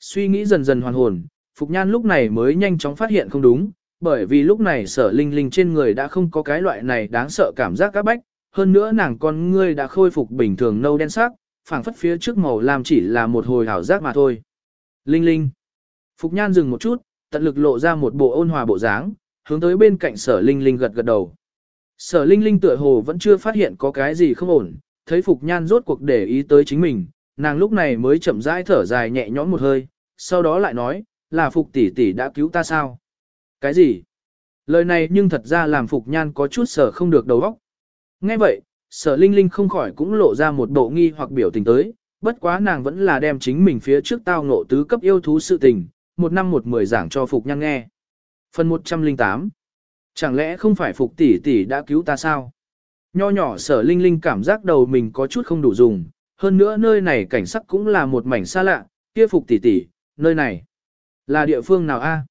Suy nghĩ dần dần hoàn hồn, Phục Nhan lúc này mới nhanh chóng phát hiện không đúng, bởi vì lúc này sở linh linh trên người đã không có cái loại này đáng sợ cảm giác các bách, hơn nữa nàng con ngươi đã khôi phục bình thường nâu đen sắc, phảng phất phía trước màu làm chỉ là một hồi hảo giác mà thôi. Linh linh. Phục Nhan dừng một chút, tận lực lộ ra một bộ ôn hòa bộ dáng, hướng tới bên cạnh sở linh linh gật gật đầu. Sở linh linh tựa hồ vẫn chưa phát hiện có cái gì không ổn, thấy Phục Nhan rốt cuộc để ý tới chính mình, nàng lúc này mới chậm rãi thở dài nhẹ nhõm một hơi, sau đó lại nói, là Phục tỷ tỷ đã cứu ta sao? Cái gì? Lời này nhưng thật ra làm Phục Nhan có chút sở không được đầu óc. Nghe vậy, sở linh linh không khỏi cũng lộ ra một bộ nghi hoặc biểu tình tới, bất quá nàng vẫn là đem chính mình phía trước tao ngộ tứ cấp yêu thú sự tình, một năm một mười giảng cho Phục Nhan nghe. Phần 108 Chẳng lẽ không phải Phục tỷ tỷ đã cứu ta sao? Nho nhỏ sở linh linh cảm giác đầu mình có chút không đủ dùng, hơn nữa nơi này cảnh sắc cũng là một mảnh xa lạ, kia Phục tỷ tỷ, nơi này là địa phương nào a?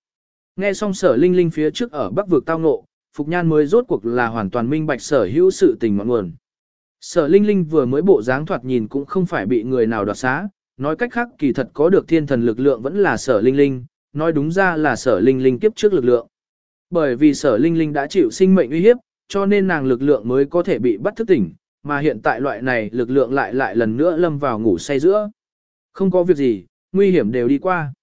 Nghe xong sở linh linh phía trước ở bắc vực tao ngộ, Phục Nhan mới rốt cuộc là hoàn toàn minh bạch sở hữu sự tình ngọn nguồn. Sở linh linh vừa mới bộ dáng thoạt nhìn cũng không phải bị người nào đoạt xá, nói cách khác kỳ thật có được thiên thần lực lượng vẫn là sở linh linh, nói đúng ra là sở linh linh kiếp trước lực lượng. Bởi vì sở linh linh đã chịu sinh mệnh uy hiếp, cho nên nàng lực lượng mới có thể bị bắt thức tỉnh, mà hiện tại loại này lực lượng lại lại lần nữa lâm vào ngủ say giữa. Không có việc gì, nguy hiểm đều đi qua.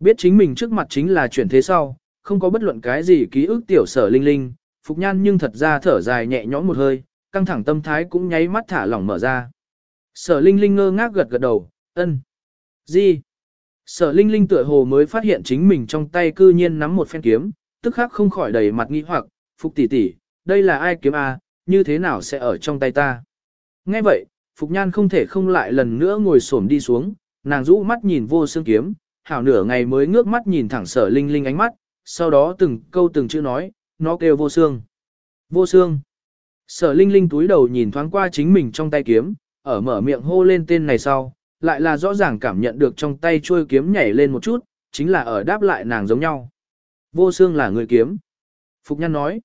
Biết chính mình trước mặt chính là chuyển thế sau, không có bất luận cái gì ký ức tiểu sở linh linh, Phục Nhan nhưng thật ra thở dài nhẹ nhõm một hơi, căng thẳng tâm thái cũng nháy mắt thả lỏng mở ra. Sở linh linh ngơ ngác gật gật đầu, ân. Gì? Sở linh linh tựa hồ mới phát hiện chính mình trong tay cư nhiên nắm một phen kiếm, tức khắc không khỏi đầy mặt nghi hoặc, Phục tỷ tỷ, đây là ai kiếm à, như thế nào sẽ ở trong tay ta? Nghe vậy, Phục Nhan không thể không lại lần nữa ngồi xổm đi xuống, nàng rũ mắt nhìn vô xương kiếm, hảo nửa ngày mới ngước mắt nhìn thẳng sở linh linh ánh mắt, sau đó từng câu từng chữ nói, nó kêu vô xương. Vô xương. Sở linh linh túi đầu nhìn thoáng qua chính mình trong tay kiếm, ở mở miệng hô lên tên này sau, lại là rõ ràng cảm nhận được trong tay chuôi kiếm nhảy lên một chút, chính là ở đáp lại nàng giống nhau. Vô xương là người kiếm. Phục Nhan nói.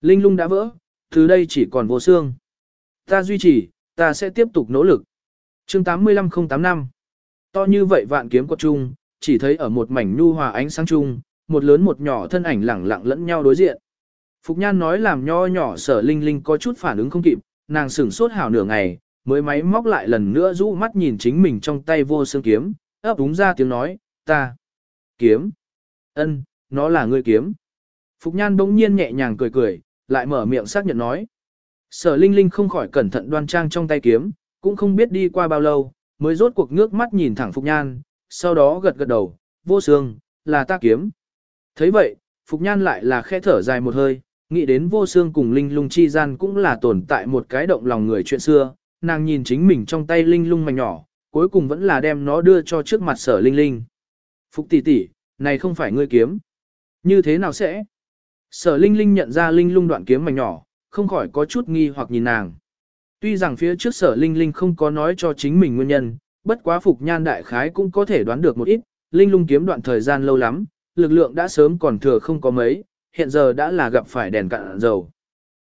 Linh lung đã vỡ, từ đây chỉ còn vô xương. Ta duy trì, ta sẽ tiếp tục nỗ lực. chương 85085 To như vậy vạn kiếm quật trung, chỉ thấy ở một mảnh nhu hòa ánh sáng trung, một lớn một nhỏ thân ảnh lẳng lặng lẫn nhau đối diện. Phục Nhan nói làm nho nhỏ sở linh linh có chút phản ứng không kịp, nàng sửng sốt hào nửa ngày, mới máy móc lại lần nữa rũ mắt nhìn chính mình trong tay vô xương kiếm, ấp đúng ra tiếng nói, ta, kiếm, ân, nó là ngươi kiếm. Phục Nhan bỗng nhiên nhẹ nhàng cười cười, lại mở miệng xác nhận nói. Sở Linh Linh không khỏi cẩn thận đoan trang trong tay kiếm, cũng không biết đi qua bao lâu, mới rốt cuộc ngước mắt nhìn thẳng Phục Nhan, sau đó gật gật đầu, vô xương, là ta kiếm. thấy vậy, Phục Nhan lại là khẽ thở dài một hơi, nghĩ đến vô xương cùng Linh lung chi gian cũng là tồn tại một cái động lòng người chuyện xưa, nàng nhìn chính mình trong tay Linh lung mảnh nhỏ, cuối cùng vẫn là đem nó đưa cho trước mặt sở Linh Linh. Phục tỷ tỷ, này không phải ngươi kiếm. Như thế nào sẽ? Sở Linh Linh nhận ra Linh lung đoạn kiếm mảnh nhỏ, không khỏi có chút nghi hoặc nhìn nàng. Tuy rằng phía trước sở Linh Linh không có nói cho chính mình nguyên nhân, bất quá Phục Nhan đại khái cũng có thể đoán được một ít, Linh lung kiếm đoạn thời gian lâu lắm, lực lượng đã sớm còn thừa không có mấy, hiện giờ đã là gặp phải đèn cạn dầu.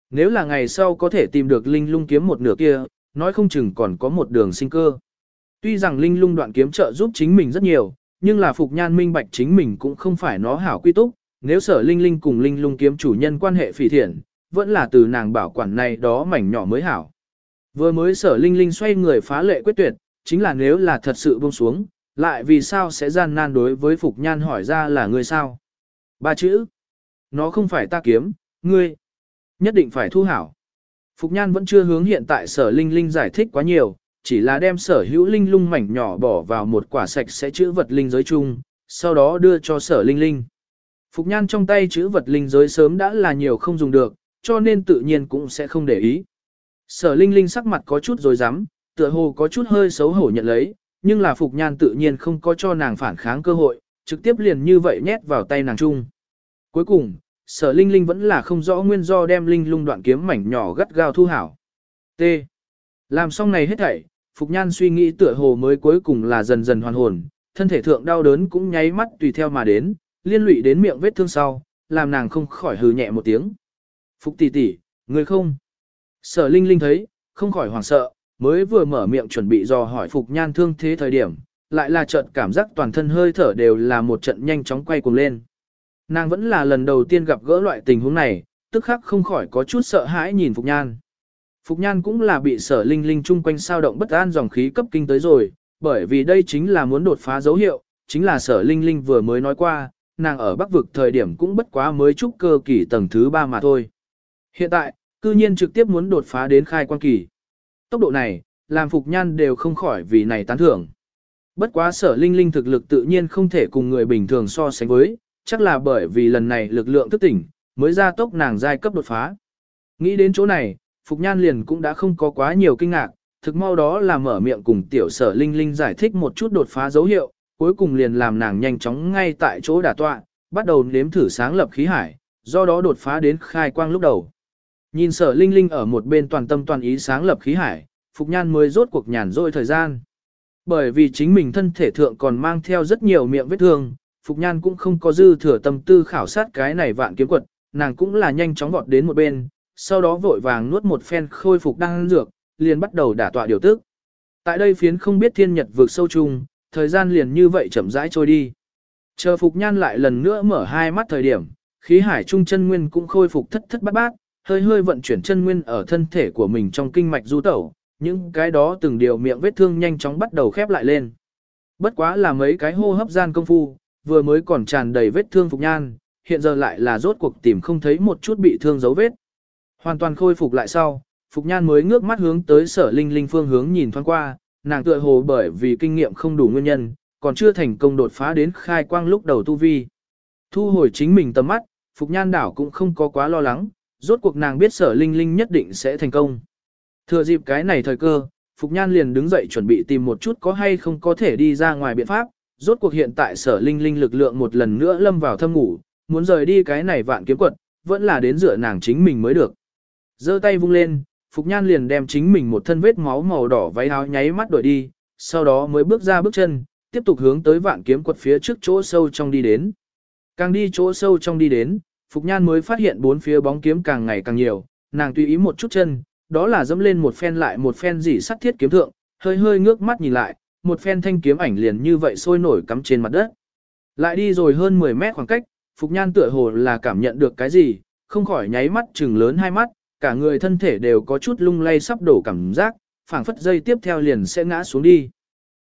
Nếu là ngày sau có thể tìm được Linh lung kiếm một nửa kia, nói không chừng còn có một đường sinh cơ. Tuy rằng Linh lung đoạn kiếm trợ giúp chính mình rất nhiều, nhưng là Phục Nhan minh bạch chính mình cũng không phải nó hảo quy túc, nếu sở Linh Linh cùng Linh lung kiếm chủ nhân quan hệ phỉ thiện, vẫn là từ nàng bảo quản này đó mảnh nhỏ mới hảo. Vừa mới sở Linh Linh xoay người phá lệ quyết tuyệt, chính là nếu là thật sự buông xuống, lại vì sao sẽ gian nan đối với Phục Nhan hỏi ra là người sao? Ba chữ. Nó không phải ta kiếm, ngươi. Nhất định phải thu hảo. Phục Nhan vẫn chưa hướng hiện tại sở Linh Linh giải thích quá nhiều, chỉ là đem sở hữu linh lung mảnh nhỏ bỏ vào một quả sạch sẽ chữ vật linh giới chung, sau đó đưa cho sở Linh Linh. Phục Nhan trong tay chữ vật linh giới sớm đã là nhiều không dùng được, cho nên tự nhiên cũng sẽ không để ý. Sở Linh Linh sắc mặt có chút rồi dám, tựa hồ có chút hơi xấu hổ nhận lấy, nhưng là Phục Nhan tự nhiên không có cho nàng phản kháng cơ hội, trực tiếp liền như vậy nhét vào tay nàng chung. Cuối cùng, sở Linh Linh vẫn là không rõ nguyên do đem Linh lung đoạn kiếm mảnh nhỏ gắt gao thu hảo. T. Làm xong này hết thảy, Phục Nhan suy nghĩ tựa hồ mới cuối cùng là dần dần hoàn hồn, thân thể thượng đau đớn cũng nháy mắt tùy theo mà đến, liên lụy đến miệng vết thương sau, làm nàng không khỏi hừ nhẹ một tiếng. Phục tỷ tỷ, người không? Sở Linh Linh thấy, không khỏi hoảng sợ, mới vừa mở miệng chuẩn bị dò hỏi Phục Nhan thương thế thời điểm, lại là trận cảm giác toàn thân hơi thở đều là một trận nhanh chóng quay cuồng lên. Nàng vẫn là lần đầu tiên gặp gỡ loại tình huống này, tức khắc không khỏi có chút sợ hãi nhìn Phục Nhan. Phục Nhan cũng là bị sở linh linh chung quanh sao động bất an dòng khí cấp kinh tới rồi, bởi vì đây chính là muốn đột phá dấu hiệu, chính là sở linh linh vừa mới nói qua, nàng ở bắc vực thời điểm cũng bất quá mới trúc cơ kỳ tầng thứ 3 mà thôi. Hiện tại, cư nhiên trực tiếp muốn đột phá đến khai quan kỳ. Tốc độ này, làm Phục Nhan đều không khỏi vì này tán thưởng. Bất quá sở linh linh thực lực tự nhiên không thể cùng người bình thường so sánh với, chắc là bởi vì lần này lực lượng thức tỉnh, mới ra tốc nàng giai cấp đột phá. Nghĩ đến chỗ này, Phục Nhan liền cũng đã không có quá nhiều kinh ngạc, thực mau đó là mở miệng cùng tiểu sở linh linh giải thích một chút đột phá dấu hiệu, cuối cùng liền làm nàng nhanh chóng ngay tại chỗ đả tọa, bắt đầu nếm thử sáng lập khí hải, do đó đột phá đến khai quang lúc đầu. Nhìn sở linh linh ở một bên toàn tâm toàn ý sáng lập khí hải, Phục Nhan mới rốt cuộc nhàn rỗi thời gian. Bởi vì chính mình thân thể thượng còn mang theo rất nhiều miệng vết thương, Phục Nhan cũng không có dư thừa tâm tư khảo sát cái này vạn kiếm quật, nàng cũng là nhanh chóng vọt đến một bên, sau đó vội vàng nuốt một phen khôi phục đang dược, liền bắt đầu đả tọa điều tức. Tại đây phiến không biết thiên nhật vượt sâu chung, thời gian liền như vậy chậm rãi trôi đi. Chờ Phục Nhan lại lần nữa mở hai mắt thời điểm, khí hải trung chân nguyên cũng khôi phục thất thất bát bát, hơi hơi vận chuyển chân nguyên ở thân thể của mình trong kinh mạch du tẩu, những cái đó từng điều miệng vết thương nhanh chóng bắt đầu khép lại lên. Bất quá là mấy cái hô hấp gian công phu, vừa mới còn tràn đầy vết thương Phục Nhan, hiện giờ lại là rốt cuộc tìm không thấy một chút bị thương dấu vết. Hoàn toàn khôi phục lại sau, Phục Nhan mới ngước mắt hướng tới sở linh linh phương hướng nhìn thoáng qua, nàng tựa hồ bởi vì kinh nghiệm không đủ nguyên nhân, còn chưa thành công đột phá đến khai quang lúc đầu tu vi. Thu hồi chính mình tầm mắt, Phục Nhan đảo cũng không có quá lo lắng, rốt cuộc nàng biết sở linh linh nhất định sẽ thành công. Thừa dịp cái này thời cơ, Phục Nhan liền đứng dậy chuẩn bị tìm một chút có hay không có thể đi ra ngoài biện pháp, rốt cuộc hiện tại sở linh linh lực lượng một lần nữa lâm vào thâm ngủ, muốn rời đi cái này vạn kiếm quật, vẫn là đến dựa nàng chính mình mới được. giơ tay vung lên, Phục Nhan liền đem chính mình một thân vết máu màu đỏ váy áo nháy mắt đổi đi, sau đó mới bước ra bước chân, tiếp tục hướng tới vạn kiếm quật phía trước chỗ sâu trong đi đến. Càng đi chỗ sâu trong đi đến, Phục Nhan mới phát hiện bốn phía bóng kiếm càng ngày càng nhiều, nàng tùy ý một chút chân, đó là dẫm lên một phen lại một phen dỉ sắt thiết kiếm thượng, hơi hơi ngước mắt nhìn lại, một phen thanh kiếm ảnh liền như vậy sôi nổi cắm trên mặt đất. Lại đi rồi hơn 10 mét khoảng cách, Phục Nhan tựa hồ là cảm nhận được cái gì, không khỏi nháy mắt trừng lớn hai mắt, cả người thân thể đều có chút lung lay sắp đổ cảm giác, phảng phất dây tiếp theo liền sẽ ngã xuống đi.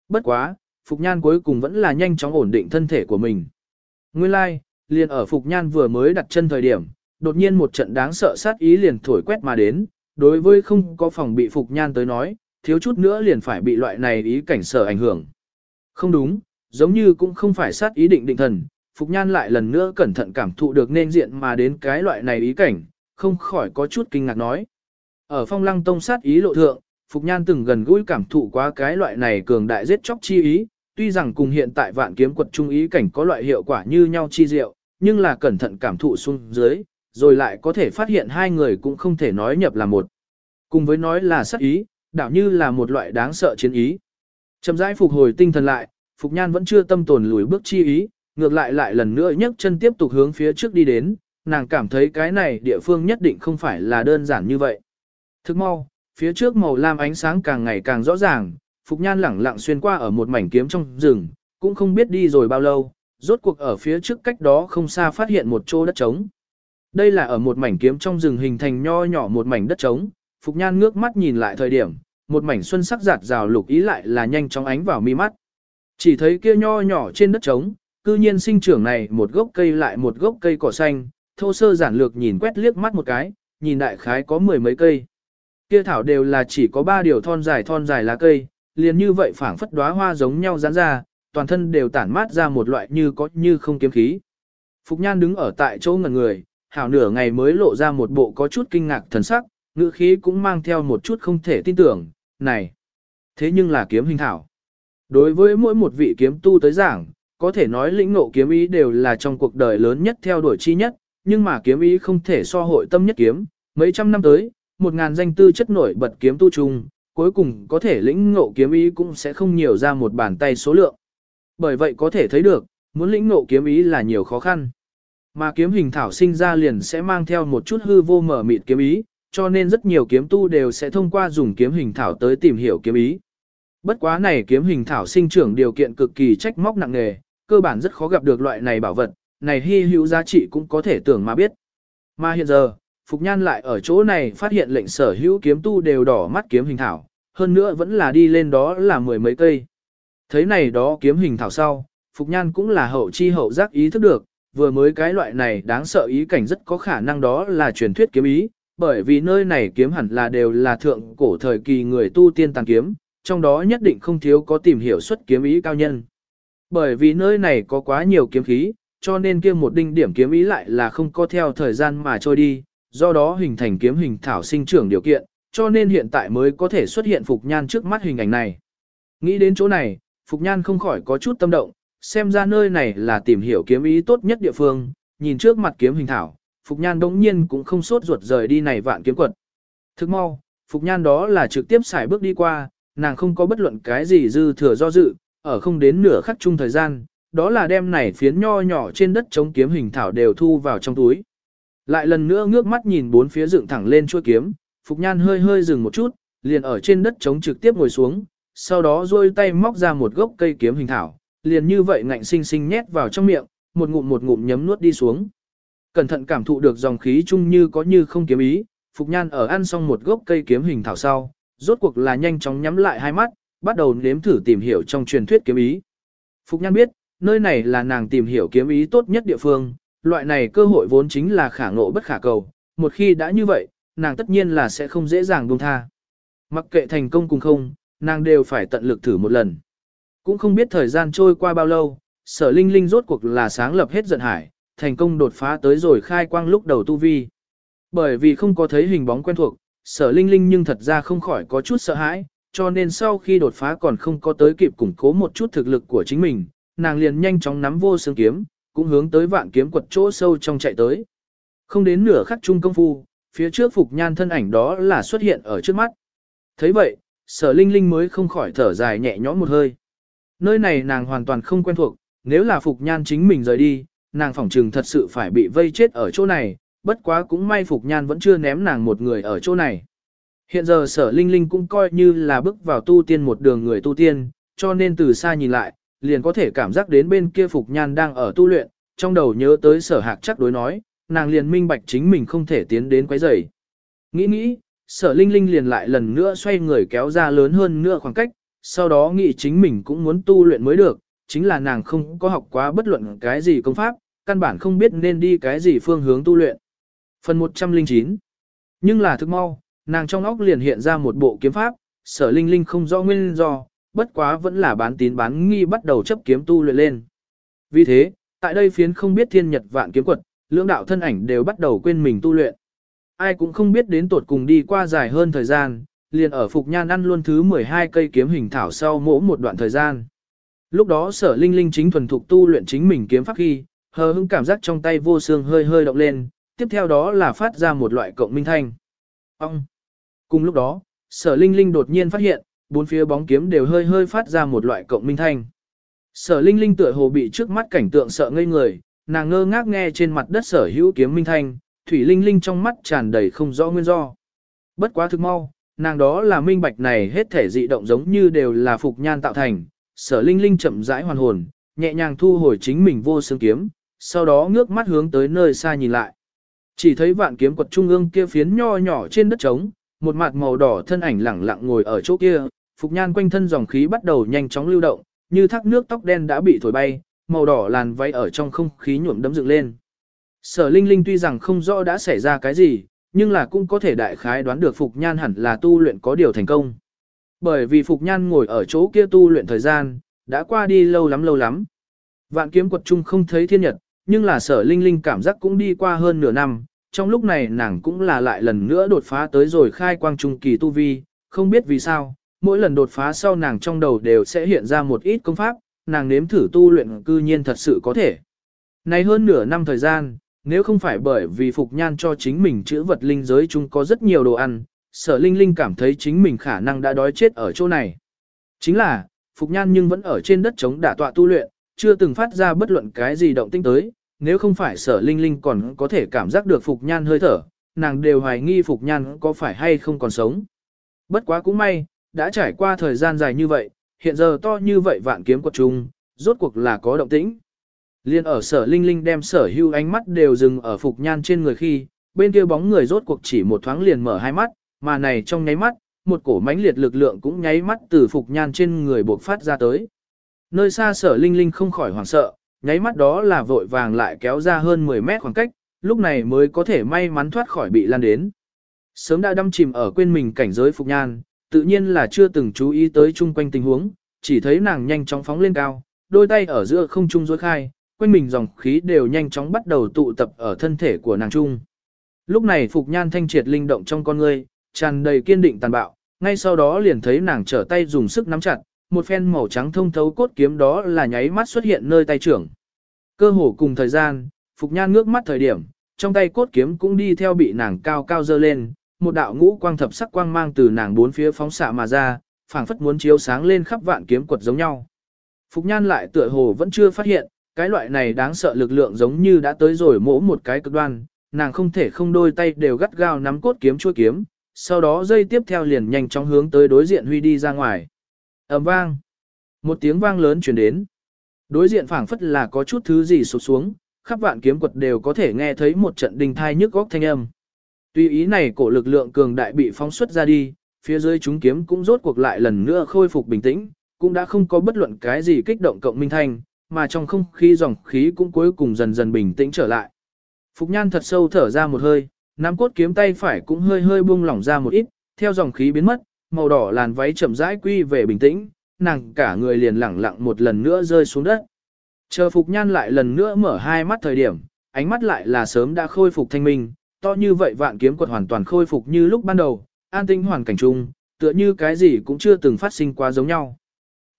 Bất quá, Phục Nhan cuối cùng vẫn là nhanh chóng ổn định thân thể của mình. Nguyên lai, like, liền ở Phục Nhan vừa mới đặt chân thời điểm, đột nhiên một trận đáng sợ sát ý liền thổi quét mà đến, đối với không có phòng bị Phục Nhan tới nói, thiếu chút nữa liền phải bị loại này ý cảnh sở ảnh hưởng. Không đúng, giống như cũng không phải sát ý định định thần, Phục Nhan lại lần nữa cẩn thận cảm thụ được nên diện mà đến cái loại này ý cảnh, không khỏi có chút kinh ngạc nói. Ở phong lăng tông sát ý lộ thượng, Phục Nhan từng gần gũi cảm thụ quá cái loại này cường đại giết chóc chi ý, tuy rằng cùng hiện tại vạn kiếm quật trung ý cảnh có loại hiệu quả như nhau chi diệu, nhưng là cẩn thận cảm thụ xuống dưới, rồi lại có thể phát hiện hai người cũng không thể nói nhập là một. Cùng với nói là sát ý, đảo như là một loại đáng sợ chiến ý. Chậm rãi phục hồi tinh thần lại, Phục Nhan vẫn chưa tâm tồn lùi bước chi ý, ngược lại lại lần nữa nhấc chân tiếp tục hướng phía trước đi đến, nàng cảm thấy cái này địa phương nhất định không phải là đơn giản như vậy. Thức mau, phía trước màu lam ánh sáng càng ngày càng rõ ràng, Phục Nhan lẳng lặng xuyên qua ở một mảnh kiếm trong rừng, cũng không biết đi rồi bao lâu, rốt cuộc ở phía trước cách đó không xa phát hiện một chỗ đất trống. Đây là ở một mảnh kiếm trong rừng hình thành nho nhỏ một mảnh đất trống, Phục Nhan ngước mắt nhìn lại thời điểm, một mảnh xuân sắc giạt rào lục ý lại là nhanh chóng ánh vào mi mắt. Chỉ thấy kia nho nhỏ trên đất trống, cư nhiên sinh trưởng này một gốc cây lại một gốc cây cỏ xanh, thô sơ giản lược nhìn quét liếc mắt một cái, nhìn đại khái có mười mấy cây. Kia thảo đều là chỉ có ba điều thon dài thon dài lá cây, liền như vậy phảng phất đóa hoa giống nhau rán ra, toàn thân đều tản mát ra một loại như có như không kiếm khí. Phục Nhan đứng ở tại chỗ ngần người, hảo nửa ngày mới lộ ra một bộ có chút kinh ngạc thần sắc, ngữ khí cũng mang theo một chút không thể tin tưởng, này, thế nhưng là kiếm hình thảo. Đối với mỗi một vị kiếm tu tới giảng, có thể nói lĩnh ngộ kiếm ý đều là trong cuộc đời lớn nhất theo đuổi chi nhất, nhưng mà kiếm ý không thể so hội tâm nhất kiếm, mấy trăm năm tới, một ngàn danh tư chất nổi bật kiếm tu trung, cuối cùng có thể lĩnh ngộ kiếm ý cũng sẽ không nhiều ra một bàn tay số lượng. Bởi vậy có thể thấy được, muốn lĩnh ngộ kiếm ý là nhiều khó khăn. Mà kiếm hình thảo sinh ra liền sẽ mang theo một chút hư vô mở mịt kiếm ý, cho nên rất nhiều kiếm tu đều sẽ thông qua dùng kiếm hình thảo tới tìm hiểu kiếm ý. Bất quá này kiếm hình thảo sinh trưởng điều kiện cực kỳ trách móc nặng nề, cơ bản rất khó gặp được loại này bảo vật, này hy hữu giá trị cũng có thể tưởng mà biết. Mà hiện giờ, Phục Nhan lại ở chỗ này phát hiện lệnh sở hữu kiếm tu đều đỏ mắt kiếm hình thảo, hơn nữa vẫn là đi lên đó là mười mấy cây. Thấy này đó kiếm hình thảo sau, Phục Nhan cũng là hậu chi hậu giác ý thức được, vừa mới cái loại này đáng sợ ý cảnh rất có khả năng đó là truyền thuyết kiếm ý, bởi vì nơi này kiếm hẳn là đều là thượng cổ thời kỳ người tu tiên tàng kiếm, trong đó nhất định không thiếu có tìm hiểu xuất kiếm ý cao nhân. Bởi vì nơi này có quá nhiều kiếm khí, cho nên kia một đinh điểm kiếm ý lại là không có theo thời gian mà trôi đi, do đó hình thành kiếm hình thảo sinh trưởng điều kiện, cho nên hiện tại mới có thể xuất hiện Phục Nhan trước mắt hình ảnh này. Nghĩ đến chỗ này, Phục Nhan không khỏi có chút tâm động, xem ra nơi này là tìm hiểu kiếm ý tốt nhất địa phương, nhìn trước mặt kiếm hình thảo, Phục Nhan đống nhiên cũng không sốt ruột rời đi này vạn kiếm quật. Thức mau, Phục Nhan đó là trực tiếp xài bước đi qua, nàng không có bất luận cái gì dư thừa do dự, ở không đến nửa khắc chung thời gian, đó là đem này phiến nho nhỏ trên đất chống kiếm hình thảo đều thu vào trong túi. Lại lần nữa ngước mắt nhìn bốn phía dựng thẳng lên chuôi kiếm, Phục Nhan hơi hơi dừng một chút, liền ở trên đất chống trực tiếp ngồi xuống, sau đó duỗi tay móc ra một gốc cây kiếm hình thảo, liền như vậy ngạnh sinh sinh nhét vào trong miệng, một ngụm một ngụm nhấm nuốt đi xuống. Cẩn thận cảm thụ được dòng khí chung như có như không kiếm ý, Phục Nhan ở ăn xong một gốc cây kiếm hình thảo sau, rốt cuộc là nhanh chóng nhắm lại hai mắt, bắt đầu nếm thử tìm hiểu trong truyền thuyết kiếm ý. Phục Nhan biết, nơi này là nàng tìm hiểu kiếm ý tốt nhất địa phương, loại này cơ hội vốn chính là khả ngộ bất khả cầu, một khi đã như vậy, nàng tất nhiên là sẽ không dễ dàng buông tha. Mặc kệ thành công cùng không, nàng đều phải tận lực thử một lần. Cũng không biết thời gian trôi qua bao lâu, sở linh linh rốt cuộc là sáng lập hết giận hải, thành công đột phá tới rồi khai quang lúc đầu tu vi. Bởi vì không có thấy hình bóng quen thuộc, sở linh linh nhưng thật ra không khỏi có chút sợ hãi, cho nên sau khi đột phá còn không có tới kịp củng cố một chút thực lực của chính mình, nàng liền nhanh chóng nắm vô xương kiếm, cũng hướng tới vạn kiếm quật chỗ sâu trong chạy tới. Không đến nửa khắc chung công phu, phía trước Phục Nhan thân ảnh đó là xuất hiện ở trước mắt. thấy vậy, sở linh linh mới không khỏi thở dài nhẹ nhõm một hơi. Nơi này nàng hoàn toàn không quen thuộc, nếu là Phục Nhan chính mình rời đi, nàng phỏng trừng thật sự phải bị vây chết ở chỗ này, bất quá cũng may Phục Nhan vẫn chưa ném nàng một người ở chỗ này. Hiện giờ sở linh linh cũng coi như là bước vào tu tiên một đường người tu tiên, cho nên từ xa nhìn lại, liền có thể cảm giác đến bên kia Phục Nhan đang ở tu luyện, trong đầu nhớ tới sở hạc chắc đối nói, nàng liền minh bạch chính mình không thể tiến đến quấy rầy. Nghĩ nghĩ, sở linh linh liền lại lần nữa xoay người kéo ra lớn hơn nữa khoảng cách, sau đó nghĩ chính mình cũng muốn tu luyện mới được, chính là nàng không có học quá bất luận cái gì công pháp, căn bản không biết nên đi cái gì phương hướng tu luyện. Phần 109 Nhưng là thức mau, nàng trong óc liền hiện ra một bộ kiếm pháp, sở linh linh không rõ nguyên do, bất quá vẫn là bán tín bán nghi bắt đầu chấp kiếm tu luyện lên. Vì thế, tại đây phiến không biết thiên nhật vạn kiếm quật, lưỡng đạo thân ảnh đều bắt đầu quên mình tu luyện. Ai cũng không biết đến tột cùng đi qua dài hơn thời gian, liền ở Phục Nhan ăn luôn thứ 12 cây kiếm hình thảo sau mỗi một đoạn thời gian. Lúc đó sở linh linh chính thuần thục tu luyện chính mình kiếm pháp khi, hờ hững cảm giác trong tay vô xương hơi hơi động lên, tiếp theo đó là phát ra một loại cộng minh thanh. Ông! Cùng lúc đó, sở linh linh đột nhiên phát hiện, bốn phía bóng kiếm đều hơi hơi phát ra một loại cộng minh thanh. Sở linh linh tựa hồ bị trước mắt cảnh tượng sợ ngây người, nàng ngơ ngác nghe trên mặt đất sở hữu kiếm minh thanh, thủy linh linh trong mắt tràn đầy không rõ nguyên do. Bất quá thực mau, nàng đó là minh bạch này hết thể dị động giống như đều là phục nhan tạo thành, sở linh linh chậm rãi hoàn hồn, nhẹ nhàng thu hồi chính mình vô xương kiếm, sau đó ngước mắt hướng tới nơi xa nhìn lại. Chỉ thấy vạn kiếm quật trung ương kia phiến nho nhỏ trên đất trống, một mặt màu đỏ thân ảnh lẳng lặng ngồi ở chỗ kia, phục nhan quanh thân dòng khí bắt đầu nhanh chóng lưu động, như thác nước tóc đen đã bị thổi bay, màu đỏ làn váy ở trong không khí nhuộm đấm dựng lên. Sở Linh Linh tuy rằng không rõ đã xảy ra cái gì, nhưng là cũng có thể đại khái đoán được Phục Nhan hẳn là tu luyện có điều thành công. Bởi vì Phục Nhan ngồi ở chỗ kia tu luyện thời gian, đã qua đi lâu lắm lâu lắm. Vạn kiếm quật trung không thấy thiên nhật, nhưng là sở Linh Linh cảm giác cũng đi qua hơn nửa năm, trong lúc này nàng cũng là lại lần nữa đột phá tới rồi khai quang trung kỳ tu vi, không biết vì sao, mỗi lần đột phá sau nàng trong đầu đều sẽ hiện ra một ít công pháp, nàng nếm thử tu luyện cư nhiên thật sự có thể. Nay hơn nửa năm thời gian, nếu không phải bởi vì Phục Nhan cho chính mình chữa vật linh giới chúng có rất nhiều đồ ăn, sở linh linh cảm thấy chính mình khả năng đã đói chết ở chỗ này. Chính là, Phục Nhan nhưng vẫn ở trên đất chống đả tọa tu luyện, chưa từng phát ra bất luận cái gì động tinh tới, nếu không phải sở linh linh còn có thể cảm giác được Phục Nhan hơi thở, nàng đều hoài nghi Phục Nhan có phải hay không còn sống. Bất quá cũng may, đã trải qua thời gian dài như vậy, hiện giờ to như vậy vạn kiếm quật trung, rốt cuộc là có động tĩnh. Liên ở sở linh linh đem sở hưu ánh mắt đều dừng ở phục nhan trên người khi, bên kia bóng người rốt cuộc chỉ một thoáng liền mở hai mắt, mà này trong nháy mắt, một cổ mãnh liệt lực lượng cũng nháy mắt từ phục nhan trên người buộc phát ra tới. Nơi xa sở linh linh không khỏi hoảng sợ, nháy mắt đó là vội vàng lại kéo ra hơn 10 mét khoảng cách, lúc này mới có thể may mắn thoát khỏi bị lan đến. Sớm đã đâm chìm ở quên mình cảnh giới phục nhan, tự nhiên là chưa từng chú ý tới chung quanh tình huống, chỉ thấy nàng nhanh chóng phóng lên cao, đôi tay ở giữa không trung dối khai, quanh mình dòng khí đều nhanh chóng bắt đầu tụ tập ở thân thể của nàng trung. Lúc này Phục Nhan thanh triệt linh động trong con ngươi, tràn đầy kiên định tàn bạo, ngay sau đó liền thấy nàng trở tay dùng sức nắm chặt, một phen màu trắng thông thấu cốt kiếm đó là nháy mắt xuất hiện nơi tay trưởng. Cơ hồ cùng thời gian, Phục Nhan ngước mắt thời điểm, trong tay cốt kiếm cũng đi theo bị nàng cao cao dơ lên, một đạo ngũ quang thập sắc quang mang từ nàng bốn phía phóng xạ mà ra, phảng phất muốn chiếu sáng lên khắp vạn kiếm quật giống nhau. Phục Nhan lại tựa hồ vẫn chưa phát hiện, cái loại này đáng sợ lực lượng giống như đã tới rồi mỗ một cái cực đoan, nàng không thể không đôi tay đều gắt gao nắm cốt kiếm chuôi kiếm, sau đó dây tiếp theo liền nhanh chóng hướng tới đối diện huy đi ra ngoài. ầm vang. Một tiếng vang lớn truyền đến. Đối diện phảng phất là có chút thứ gì sụt xuống, khắp vạn kiếm quật đều có thể nghe thấy một trận đình thai nhức góc thanh âm. Tuy ý này cổ lực lượng cường đại bị phóng xuất ra đi, phía dưới chúng kiếm cũng rốt cuộc lại lần nữa khôi phục bình tĩnh, cũng đã không có bất luận cái gì kích động cộng minh thanh, mà trong không khí dòng khí cũng cuối cùng dần dần bình tĩnh trở lại. Phục Nhan thật sâu thở ra một hơi, nắm cốt kiếm tay phải cũng hơi hơi buông lỏng ra một ít, theo dòng khí biến mất, màu đỏ làn váy chậm rãi quy về bình tĩnh, nàng cả người liền lẳng lặng một lần nữa rơi xuống đất. Chờ Phục Nhan lại lần nữa mở hai mắt thời điểm, ánh mắt lại là sớm đã khôi phục thanh minh, to như vậy vạn kiếm quật hoàn toàn khôi phục như lúc ban đầu, an tinh hoàn cảnh chung, tựa như cái gì cũng chưa từng phát sinh quá giống nhau.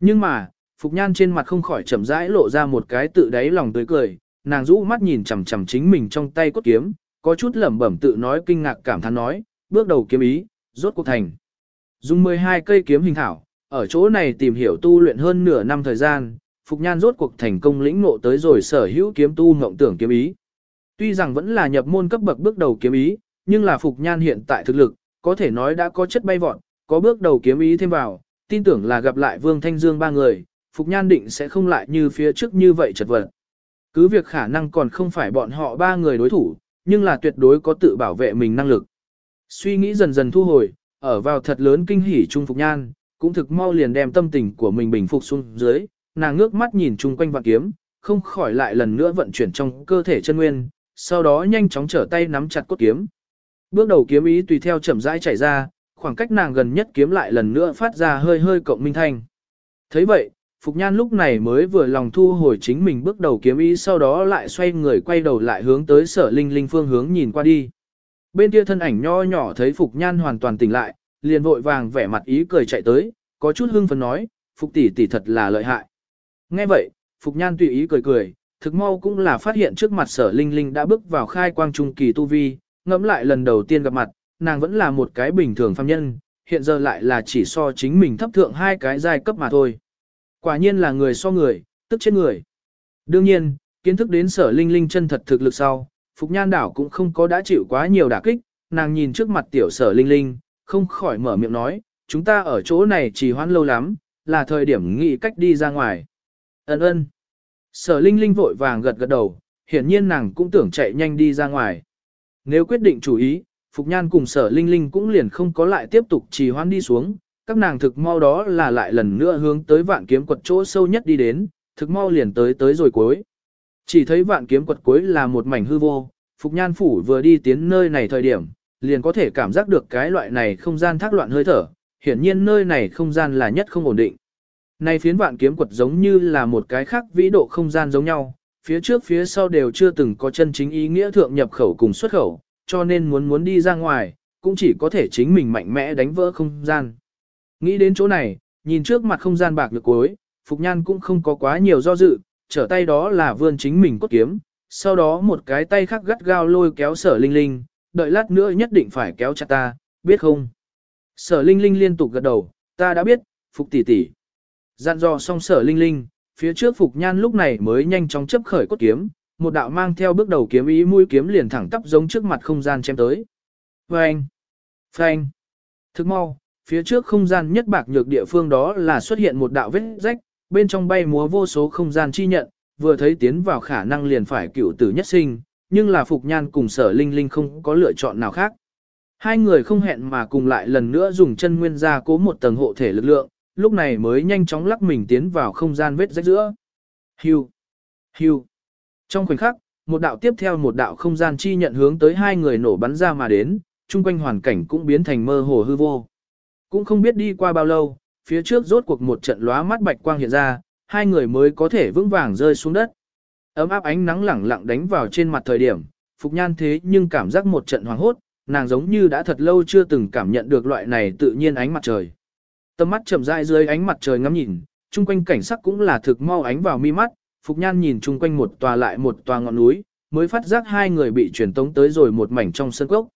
Nhưng mà, Phục Nhan trên mặt không khỏi chậm rãi lộ ra một cái tự đáy lòng tươi cười, nàng rũ mắt nhìn chằm chằm chính mình trong tay cốt kiếm, có chút lẩm bẩm tự nói kinh ngạc cảm thán nói, bước đầu kiếm ý, rốt cuộc thành. Dùng 12 cây kiếm hình thảo, ở chỗ này tìm hiểu tu luyện hơn nửa năm thời gian, Phục Nhan rốt cuộc thành công lĩnh ngộ tới rồi sở hữu kiếm tu ngộng tưởng kiếm ý. Tuy rằng vẫn là nhập môn cấp bậc bước đầu kiếm ý, nhưng là Phục Nhan hiện tại thực lực, có thể nói đã có chất bay vọt, có bước đầu kiếm ý thêm vào, tin tưởng là gặp lại Vương Thanh Dương ba người, Phục Nhan định sẽ không lại như phía trước như vậy chật vật. Cứ việc khả năng còn không phải bọn họ ba người đối thủ, nhưng là tuyệt đối có tự bảo vệ mình năng lực. Suy nghĩ dần dần thu hồi, ở vào thật lớn kinh hỉ trung Phục Nhan, cũng thực mau liền đem tâm tình của mình bình phục xuống dưới, nàng ngước mắt nhìn chung quanh vạn kiếm, không khỏi lại lần nữa vận chuyển trong cơ thể chân nguyên, sau đó nhanh chóng trở tay nắm chặt cốt kiếm. Bước đầu kiếm ý tùy theo chậm rãi chảy ra, khoảng cách nàng gần nhất kiếm lại lần nữa phát ra hơi hơi cộng minh thanh. thấy vậy, Phục Nhan lúc này mới vừa lòng thu hồi chính mình bước đầu kiếm ý sau đó lại xoay người quay đầu lại hướng tới sở linh linh phương hướng nhìn qua đi. Bên kia thân ảnh nho nhỏ thấy Phục Nhan hoàn toàn tỉnh lại, liền vội vàng vẻ mặt ý cười chạy tới, có chút hưng phấn nói, Phục tỷ tỷ thật là lợi hại. Nghe vậy, Phục Nhan tùy ý cười cười, thực mau cũng là phát hiện trước mặt sở linh linh đã bước vào khai quang trung kỳ tu vi, ngẫm lại lần đầu tiên gặp mặt, nàng vẫn là một cái bình thường phàm nhân, hiện giờ lại là chỉ so chính mình thấp thượng hai cái giai cấp mà thôi. Quả nhiên là người so người, tức chết người. Đương nhiên, kiến thức đến sở linh linh chân thật thực lực sau, Phục Nhan đảo cũng không có đã chịu quá nhiều đả kích, nàng nhìn trước mặt tiểu sở linh linh, không khỏi mở miệng nói, chúng ta ở chỗ này chỉ hoãn lâu lắm, là thời điểm nghĩ cách đi ra ngoài. Ấn ơn. Sở linh linh vội vàng gật gật đầu, hiển nhiên nàng cũng tưởng chạy nhanh đi ra ngoài. Nếu quyết định chủ ý, Phục Nhan cùng sở linh linh cũng liền không có lại tiếp tục trì hoãn đi xuống, các nàng thực mau đó là lại lần nữa hướng tới vạn kiếm quật chỗ sâu nhất đi đến, thực mau liền tới tới rồi cuối. Chỉ thấy vạn kiếm quật cuối là một mảnh hư vô, Phục Nhan Phủ vừa đi tiến nơi này thời điểm, liền có thể cảm giác được cái loại này không gian thác loạn hơi thở, hiển nhiên nơi này không gian là nhất không ổn định. Này phiến vạn kiếm quật giống như là một cái khác vĩ độ không gian giống nhau, phía trước phía sau đều chưa từng có chân chính ý nghĩa thượng nhập khẩu cùng xuất khẩu, cho nên muốn muốn đi ra ngoài, cũng chỉ có thể chính mình mạnh mẽ đánh vỡ không gian. Nghĩ đến chỗ này, nhìn trước mặt không gian bạc lực cuối, Phục Nhan cũng không có quá nhiều do dự, trở tay đó là vươn chính mình cốt kiếm, sau đó một cái tay khác gắt gao lôi kéo sở linh linh, đợi lát nữa nhất định phải kéo chặt ta, biết không? Sở linh linh liên tục gật đầu, ta đã biết, Phục tỷ tỷ. Dặn dò xong sở linh linh, phía trước Phục Nhan lúc này mới nhanh chóng chấp khởi cốt kiếm, một đạo mang theo bước đầu kiếm ý mũi kiếm liền thẳng tắp giống trước mặt không gian chém tới. Phanh! Phanh! Thức mau, phía trước không gian nhất bạc nhược địa phương đó là xuất hiện một đạo vết rách, bên trong bay múa vô số không gian chi nhận, vừa thấy tiến vào khả năng liền phải cựu tử nhất sinh, nhưng là Phục Nhan cùng sở linh linh không có lựa chọn nào khác. Hai người không hẹn mà cùng lại lần nữa dùng chân nguyên ra cố một tầng hộ thể lực lượng, lúc này mới nhanh chóng lắc mình tiến vào không gian vết rách giữa. Hưu, hưu. Trong khoảnh khắc, một đạo tiếp theo một đạo không gian chi nhận hướng tới hai người nổ bắn ra mà đến, chung quanh hoàn cảnh cũng biến thành mơ hồ hư vô. Cũng không biết đi qua bao lâu, phía trước rốt cuộc một trận lóa mắt bạch quang hiện ra, hai người mới có thể vững vàng rơi xuống đất. Ấm áp ánh nắng lẳng lặng đánh vào trên mặt thời điểm, Phục Nhan thế nhưng cảm giác một trận hoàng hốt, nàng giống như đã thật lâu chưa từng cảm nhận được loại này tự nhiên ánh mặt trời. Tâm mắt chậm rãi dưới ánh mặt trời ngắm nhìn, chung quanh cảnh sắc cũng là thực mau ánh vào mi mắt, Phục Nhan nhìn chung quanh một tòa lại một tòa ngọn núi, mới phát giác hai người bị truyền tống tới rồi một mảnh trong sân cốc.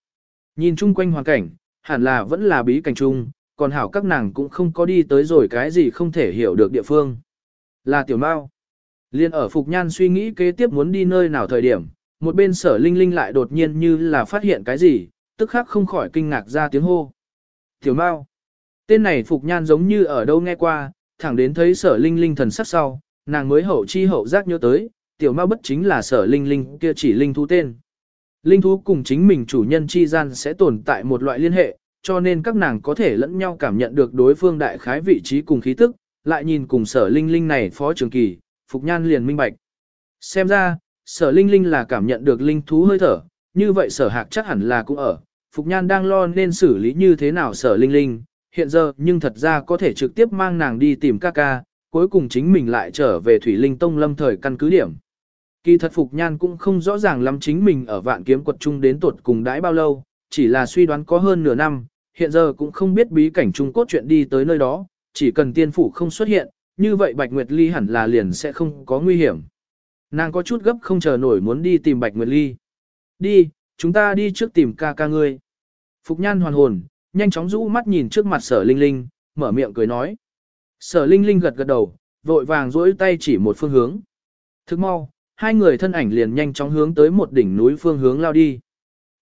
Nhìn chung quanh hoàn cảnh, hẳn là vẫn là bí cảnh chung, còn hảo các nàng cũng không có đi tới rồi cái gì không thể hiểu được địa phương. Là tiểu mao. Liên ở Phục Nhan suy nghĩ kế tiếp muốn đi nơi nào thời điểm, một bên sở linh linh lại đột nhiên như là phát hiện cái gì, tức khắc không khỏi kinh ngạc ra tiếng hô. Tiểu mao. Tên này Phục Nhan giống như ở đâu nghe qua, thẳng đến thấy sở linh linh thần sắc sau, nàng mới hậu chi hậu giác nhớ tới, tiểu Ma bất chính là sở linh linh kia chỉ linh thú tên. Linh thú cùng chính mình chủ nhân chi gian sẽ tồn tại một loại liên hệ, cho nên các nàng có thể lẫn nhau cảm nhận được đối phương đại khái vị trí cùng khí tức, lại nhìn cùng sở linh linh này phó trường kỳ, Phục Nhan liền minh bạch. Xem ra, sở linh linh là cảm nhận được linh thú hơi thở, như vậy sở hạc chắc hẳn là cũng ở. Phục Nhan đang lo nên xử lý như thế nào sở linh linh, hiện giờ nhưng thật ra có thể trực tiếp mang nàng đi tìm ca ca, cuối cùng chính mình lại trở về Thủy Linh Tông lâm thời căn cứ điểm. Kỳ thật Phục Nhan cũng không rõ ràng lắm chính mình ở vạn kiếm quật trung đến tuột cùng đãi bao lâu, chỉ là suy đoán có hơn nửa năm, hiện giờ cũng không biết bí cảnh trung cốt chuyện đi tới nơi đó, chỉ cần tiên phủ không xuất hiện, như vậy Bạch Nguyệt Ly hẳn là liền sẽ không có nguy hiểm. Nàng có chút gấp không chờ nổi muốn đi tìm Bạch Nguyệt Ly. Đi, chúng ta đi trước tìm ca ca ngươi. Phục Nhan hoàn hồn, nhanh chóng rũ mắt nhìn trước mặt sở linh linh, mở miệng cười nói. Sở linh linh gật gật đầu, vội vàng duỗi tay chỉ một phương hướng. Thức mau, hai người thân ảnh liền nhanh chóng hướng tới một đỉnh núi phương hướng lao đi.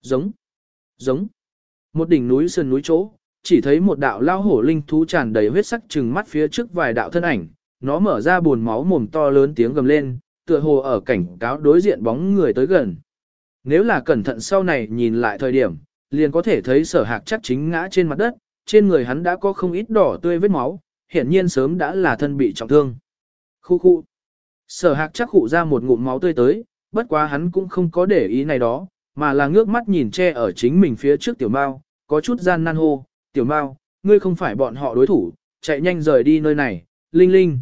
Giống, giống. Một đỉnh núi sườn núi chỗ, chỉ thấy một đạo lao hổ linh thú tràn đầy huyết sắc trừng mắt phía trước vài đạo thân ảnh, nó mở ra buồn máu mồm to lớn tiếng gầm lên, tựa hồ ở cảnh cáo đối diện bóng người tới gần. Nếu là cẩn thận sau này nhìn lại thời điểm, liền có thể thấy sở hạc chắc chính ngã trên mặt đất, trên người hắn đã có không ít đỏ tươi vết máu, hiển nhiên sớm đã là thân bị trọng thương. Khu khu. Sở hạc chắc khụ ra một ngụm máu tươi tới, bất quá hắn cũng không có để ý này đó, mà là ngước mắt nhìn che ở chính mình phía trước tiểu mao, có chút gian nan hô, tiểu mao, ngươi không phải bọn họ đối thủ, chạy nhanh rời đi nơi này, linh linh.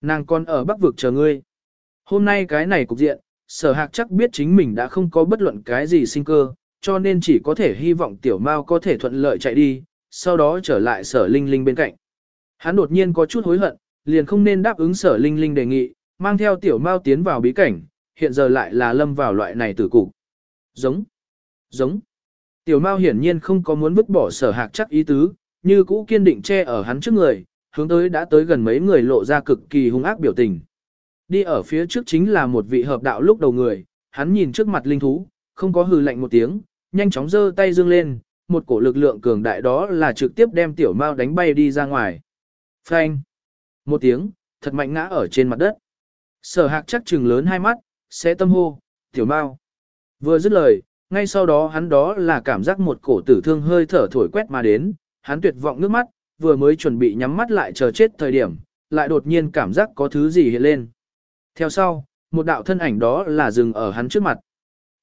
Nàng còn ở bắc vực chờ ngươi. Hôm nay cái này cục diện, sở hạc chắc biết chính mình đã không có bất luận cái gì sinh cơ, cho nên chỉ có thể hy vọng tiểu mao có thể thuận lợi chạy đi, sau đó trở lại sở linh linh bên cạnh. Hắn đột nhiên có chút hối hận, liền không nên đáp ứng sở linh linh đề nghị, mang theo tiểu mao tiến vào bí cảnh, hiện giờ lại là lâm vào loại này tử cục. Giống, giống. Tiểu mao hiển nhiên không có muốn vứt bỏ sở hạc chắc ý tứ, như cũ kiên định che ở hắn trước người, hướng tới đã tới gần mấy người lộ ra cực kỳ hung ác biểu tình. Đi ở phía trước chính là một vị hợp đạo lúc đầu người, hắn nhìn trước mặt linh thú, không có hừ lạnh một tiếng, nhanh chóng giơ tay dương lên, một cổ lực lượng cường đại đó là trực tiếp đem tiểu mao đánh bay đi ra ngoài. Phanh! Một tiếng, thật mạnh ngã ở trên mặt đất. Sở hạc chắc chừng lớn hai mắt, sẽ tâm hô, tiểu mao. Vừa dứt lời, ngay sau đó hắn đó là cảm giác một cổ tử thương hơi thở thổi quét mà đến, hắn tuyệt vọng nước mắt, vừa mới chuẩn bị nhắm mắt lại chờ chết thời điểm, lại đột nhiên cảm giác có thứ gì hiện lên. Theo sau, một đạo thân ảnh đó là dừng ở hắn trước mặt.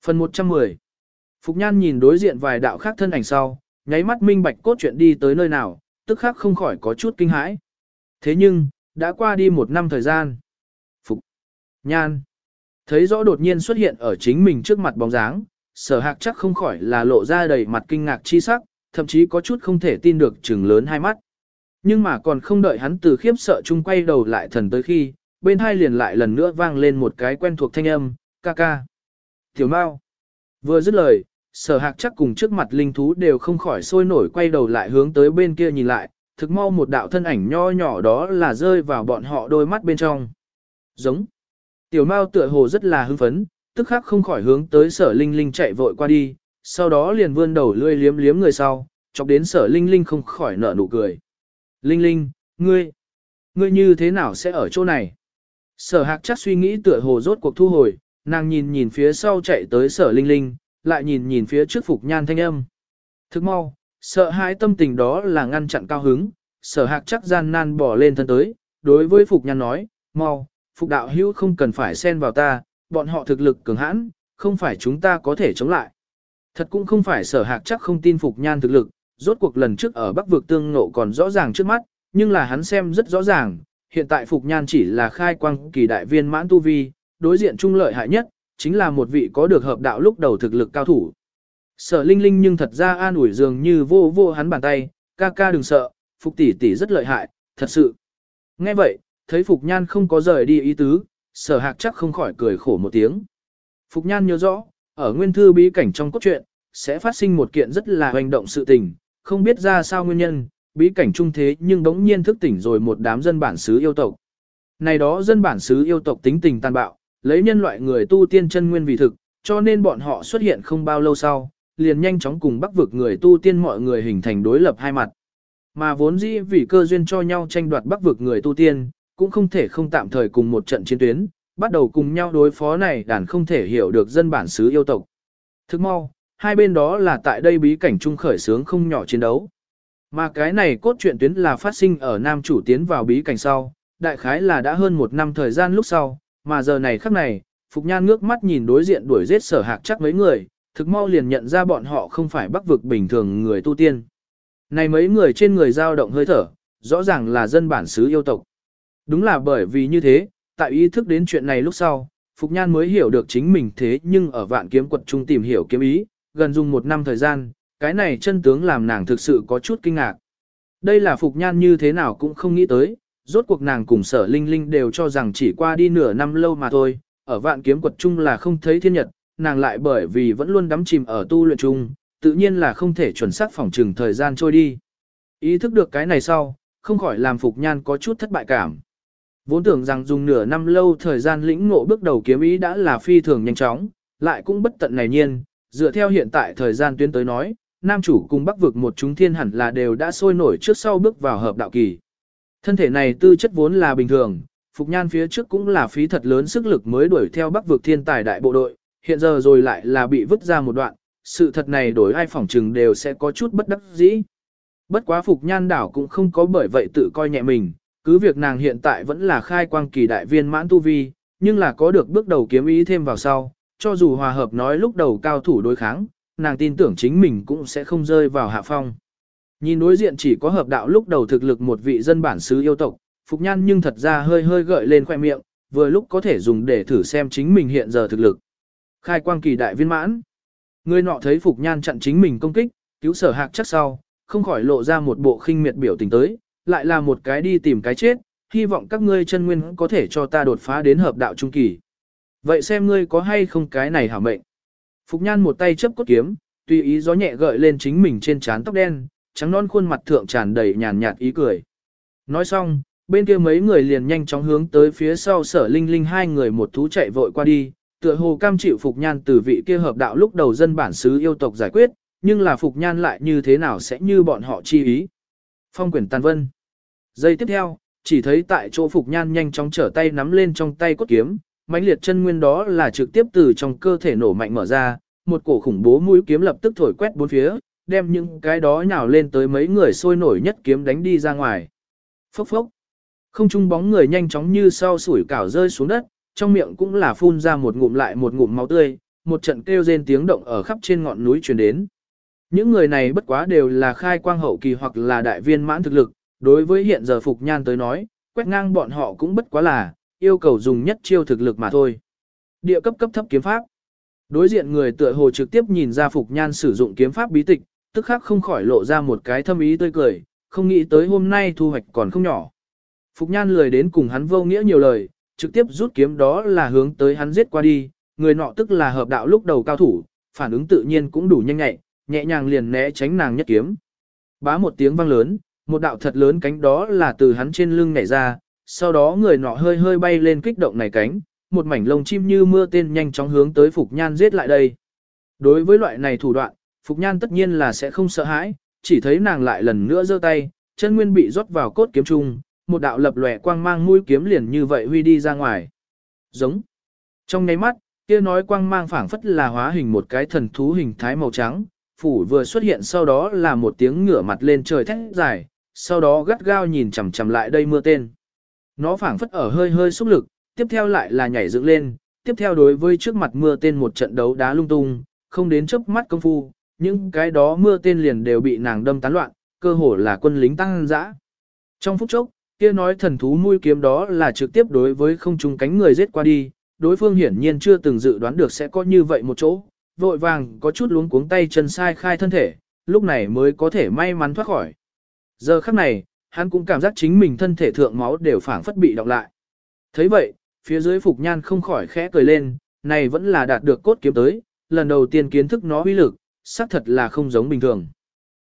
Phần 110 Phục Nhan nhìn đối diện vài đạo khác thân ảnh sau, nháy mắt minh bạch cốt chuyện đi tới nơi nào, tức khắc không khỏi có chút kinh hãi. Thế nhưng, đã qua đi một năm thời gian. Phục Nhan thấy rõ đột nhiên xuất hiện ở chính mình trước mặt bóng dáng, sở hạc chắc không khỏi là lộ ra đầy mặt kinh ngạc chi sắc, thậm chí có chút không thể tin được chừng lớn hai mắt. Nhưng mà còn không đợi hắn từ khiếp sợ chung quay đầu lại thần tới khi, bên hai liền lại lần nữa vang lên một cái quen thuộc thanh âm, ca ca. Tiểu Mao. Vừa dứt lời, sở hạc chắc cùng trước mặt linh thú đều không khỏi sôi nổi quay đầu lại hướng tới bên kia nhìn lại, thực mau một đạo thân ảnh nho nhỏ đó là rơi vào bọn họ đôi mắt bên trong. Giống. Tiểu Mao tựa hồ rất là hưng phấn, tức khắc không khỏi hướng tới sở linh linh chạy vội qua đi, sau đó liền vươn đầu lươi liếm liếm người sau, chọc đến sở Linh Linh không khỏi nở nụ cười. Linh Linh, ngươi, ngươi như thế nào sẽ ở chỗ này? Sở hạc chắc suy nghĩ tựa hồ rốt cuộc thu hồi, nàng nhìn nhìn phía sau chạy tới sở Linh Linh, lại nhìn nhìn phía trước Phục Nhan thanh âm. Thức mau, sợ hãi tâm tình đó là ngăn chặn cao hứng, sở hạc chắc gian nan bỏ lên thân tới, đối với Phục Nhan nói, mau, Phục đạo hữu không cần phải xen vào ta, bọn họ thực lực cường hãn, không phải chúng ta có thể chống lại. Thật cũng không phải sở hạc chắc không tin Phục Nhan thực lực, rốt cuộc lần trước ở Bắc vực tương ngộ còn rõ ràng trước mắt, nhưng là hắn xem rất rõ ràng, hiện tại Phục Nhan chỉ là khai quang kỳ đại viên mãn tu vi, đối diện trung lợi hại nhất, chính là một vị có được hợp đạo lúc đầu thực lực cao thủ. Sở Linh Linh nhưng thật ra an ủi dường như vô vô hắn bàn tay, ca ca đừng sợ, Phục tỷ tỷ rất lợi hại, thật sự. Nghe vậy, thấy Phục Nhan không có rời đi ý tứ, sở hạc chắc không khỏi cười khổ một tiếng. Phục Nhan nhớ rõ, ở nguyên thư bí cảnh trong cốt truyện, sẽ phát sinh một kiện rất là hoành động sự tình, không biết ra sao nguyên nhân, bí cảnh trung thế nhưng đống nhiên thức tỉnh rồi một đám dân bản xứ yêu tộc. Này đó dân bản xứ yêu tộc tính tình tàn bạo, lấy nhân loại người tu tiên chân nguyên vì thực, cho nên bọn họ xuất hiện không bao lâu sau, liền nhanh chóng cùng bắc vực người tu tiên mọi người hình thành đối lập hai mặt. Mà vốn dĩ vì cơ duyên cho nhau tranh đoạt bắc vực người tu tiên, cũng không thể không tạm thời cùng một trận chiến tuyến, bắt đầu cùng nhau đối phó này đàn không thể hiểu được dân bản xứ yêu tộc. Thức mau, hai bên đó là tại đây bí cảnh trung khởi sướng không nhỏ chiến đấu. Mà cái này cốt truyện tuyến là phát sinh ở nam chủ tiến vào bí cảnh sau, đại khái là đã hơn một năm thời gian lúc sau, mà giờ này khắc này, Phục Nhan ngước mắt nhìn đối diện đuổi giết sở hạc chắc mấy người, thực mau liền nhận ra bọn họ không phải bắc vực bình thường người tu tiên. Này mấy người trên người dao động hơi thở, rõ ràng là dân bản xứ yêu tộc. Đúng là bởi vì như thế, tại ý thức đến chuyện này lúc sau, Phục Nhan mới hiểu được chính mình thế nhưng ở vạn kiếm quật trung tìm hiểu kiếm ý, gần dùng một năm thời gian, cái này chân tướng làm nàng thực sự có chút kinh ngạc. Đây là Phục Nhan như thế nào cũng không nghĩ tới, rốt cuộc nàng cùng sở linh linh đều cho rằng chỉ qua đi nửa năm lâu mà thôi, ở vạn kiếm quật chung là không thấy thiên nhật, nàng lại bởi vì vẫn luôn đắm chìm ở tu luyện chung, tự nhiên là không thể chuẩn xác phỏng trừng thời gian trôi đi. Ý thức được cái này sau, không khỏi làm Phục Nhan có chút thất bại cảm. Vốn tưởng rằng dùng nửa năm lâu thời gian lĩnh ngộ bước đầu kiếm ý đã là phi thường nhanh chóng, lại cũng bất tận này nhiên, dựa theo hiện tại thời gian tuyến tới nói, nam chủ cùng bắc vực một chúng thiên hẳn là đều đã sôi nổi trước sau bước vào hợp đạo kỳ. Thân thể này tư chất vốn là bình thường, Phục Nhan phía trước cũng là phí thật lớn sức lực mới đuổi theo bắc vực thiên tài đại bộ đội, hiện giờ rồi lại là bị vứt ra một đoạn, sự thật này đổi ai phỏng trừng đều sẽ có chút bất đắc dĩ. Bất quá Phục Nhan đảo cũng không có bởi vậy tự coi nhẹ mình, cứ việc nàng hiện tại vẫn là khai quang kỳ đại viên mãn tu vi, nhưng là có được bước đầu kiếm ý thêm vào sau, cho dù hòa hợp nói lúc đầu cao thủ đối kháng, nàng tin tưởng chính mình cũng sẽ không rơi vào hạ phong. Nhìn đối diện chỉ có hợp đạo lúc đầu thực lực một vị dân bản xứ yêu tộc, Phục Nhan nhưng thật ra hơi hơi gợi lên khoẻ miệng, vừa lúc có thể dùng để thử xem chính mình hiện giờ thực lực. Khai quang kỳ đại viên mãn. Người nọ thấy Phục Nhan chặn chính mình công kích, cứu sở hạc chắc sau, không khỏi lộ ra một bộ khinh miệt biểu tình tới, lại là một cái đi tìm cái chết, hy vọng các ngươi chân nguyên có thể cho ta đột phá đến hợp đạo trung kỳ. Vậy xem ngươi có hay không cái này hả mệnh. Phục Nhan một tay chấp cốt kiếm, tùy ý gió nhẹ gợi lên chính mình trên trán tóc đen, trắng non khuôn mặt thượng tràn đầy nhàn nhạt ý cười. Nói xong, bên kia mấy người liền nhanh chóng hướng tới phía sau sở linh linh hai người một thú chạy vội qua đi, tựa hồ cam chịu Phục Nhan từ vị kia hợp đạo lúc đầu dân bản xứ yêu tộc giải quyết, nhưng là Phục Nhan lại như thế nào sẽ như bọn họ chi ý. Phong quyển tàn vân. Giây tiếp theo, chỉ thấy tại chỗ Phục Nhan nhanh chóng trở tay nắm lên trong tay cốt kiếm, mãnh liệt chân nguyên đó là trực tiếp từ trong cơ thể nổ mạnh mở ra, một cổ khủng bố mũi kiếm lập tức thổi quét bốn phía, đem những cái đó nhào lên tới mấy người sôi nổi nhất kiếm đánh đi ra ngoài. Phốc phốc. Không trung bóng người nhanh chóng như sau sủi cảo rơi xuống đất, trong miệng cũng là phun ra một ngụm lại một ngụm máu tươi, một trận kêu rên tiếng động ở khắp trên ngọn núi truyền đến. Những người này bất quá đều là khai quang hậu kỳ hoặc là đại viên mãn thực lực, đối với hiện giờ Phục Nhan tới nói, quét ngang bọn họ cũng bất quá là, yêu cầu dùng nhất chiêu thực lực mà thôi. Địa cấp cấp thấp kiếm pháp. Đối diện người tựa hồ trực tiếp nhìn ra Phục Nhan sử dụng kiếm pháp bí tịch, tức khắc không khỏi lộ ra một cái thâm ý tươi cười, không nghĩ tới hôm nay thu hoạch còn không nhỏ. Phục Nhan lười đến cùng hắn vô nghĩa nhiều lời, trực tiếp rút kiếm đó là hướng tới hắn giết qua đi, người nọ tức là hợp đạo lúc đầu cao thủ, phản ứng tự nhiên cũng đủ nhanh nhẹ, nhẹ nhàng liền né tránh nàng nhất kiếm. Bá một tiếng vang lớn, một đạo thật lớn cánh đó là từ hắn trên lưng nhảy ra, sau đó người nọ hơi hơi bay lên kích động này cánh, một mảnh lông chim như mưa tên nhanh chóng hướng tới Phục Nhan giết lại đây. Đối với loại này thủ đoạn, Phục Nhan tất nhiên là sẽ không sợ hãi, chỉ thấy nàng lại lần nữa giơ tay, chân nguyên bị rót vào cốt kiếm trung, một đạo lập lòe quang mang mũi kiếm liền như vậy huy đi ra ngoài. Giống. Trong nháy mắt, kia nói quang mang phảng phất là hóa hình một cái thần thú hình thái màu trắng, phủ vừa xuất hiện sau đó là một tiếng ngửa mặt lên trời thét dài, sau đó gắt gao nhìn chằm chằm lại đây mưa tên. Nó phảng phất ở hơi hơi xúc lực, tiếp theo lại là nhảy dựng lên, tiếp theo đối với trước mặt mưa tên một trận đấu đá lung tung, không đến chớp mắt công phu, những cái đó mưa tên liền đều bị nàng đâm tán loạn, cơ hồ là quân lính tăng dã. Trong phút chốc, kia nói thần thú mũi kiếm đó là trực tiếp đối với không trung cánh người giết qua đi, đối phương hiển nhiên chưa từng dự đoán được sẽ có như vậy một chỗ, vội vàng có chút luống cuống tay chân sai khai thân thể, lúc này mới có thể may mắn thoát khỏi. Giờ khắc này, hắn cũng cảm giác chính mình thân thể thượng máu đều phảng phất bị đọc lại. thấy vậy, phía dưới Phục Nhan không khỏi khẽ cười lên, này vẫn là đạt được cốt kiếm tới, lần đầu tiên kiến thức nó uy lực, xác thật là không giống bình thường.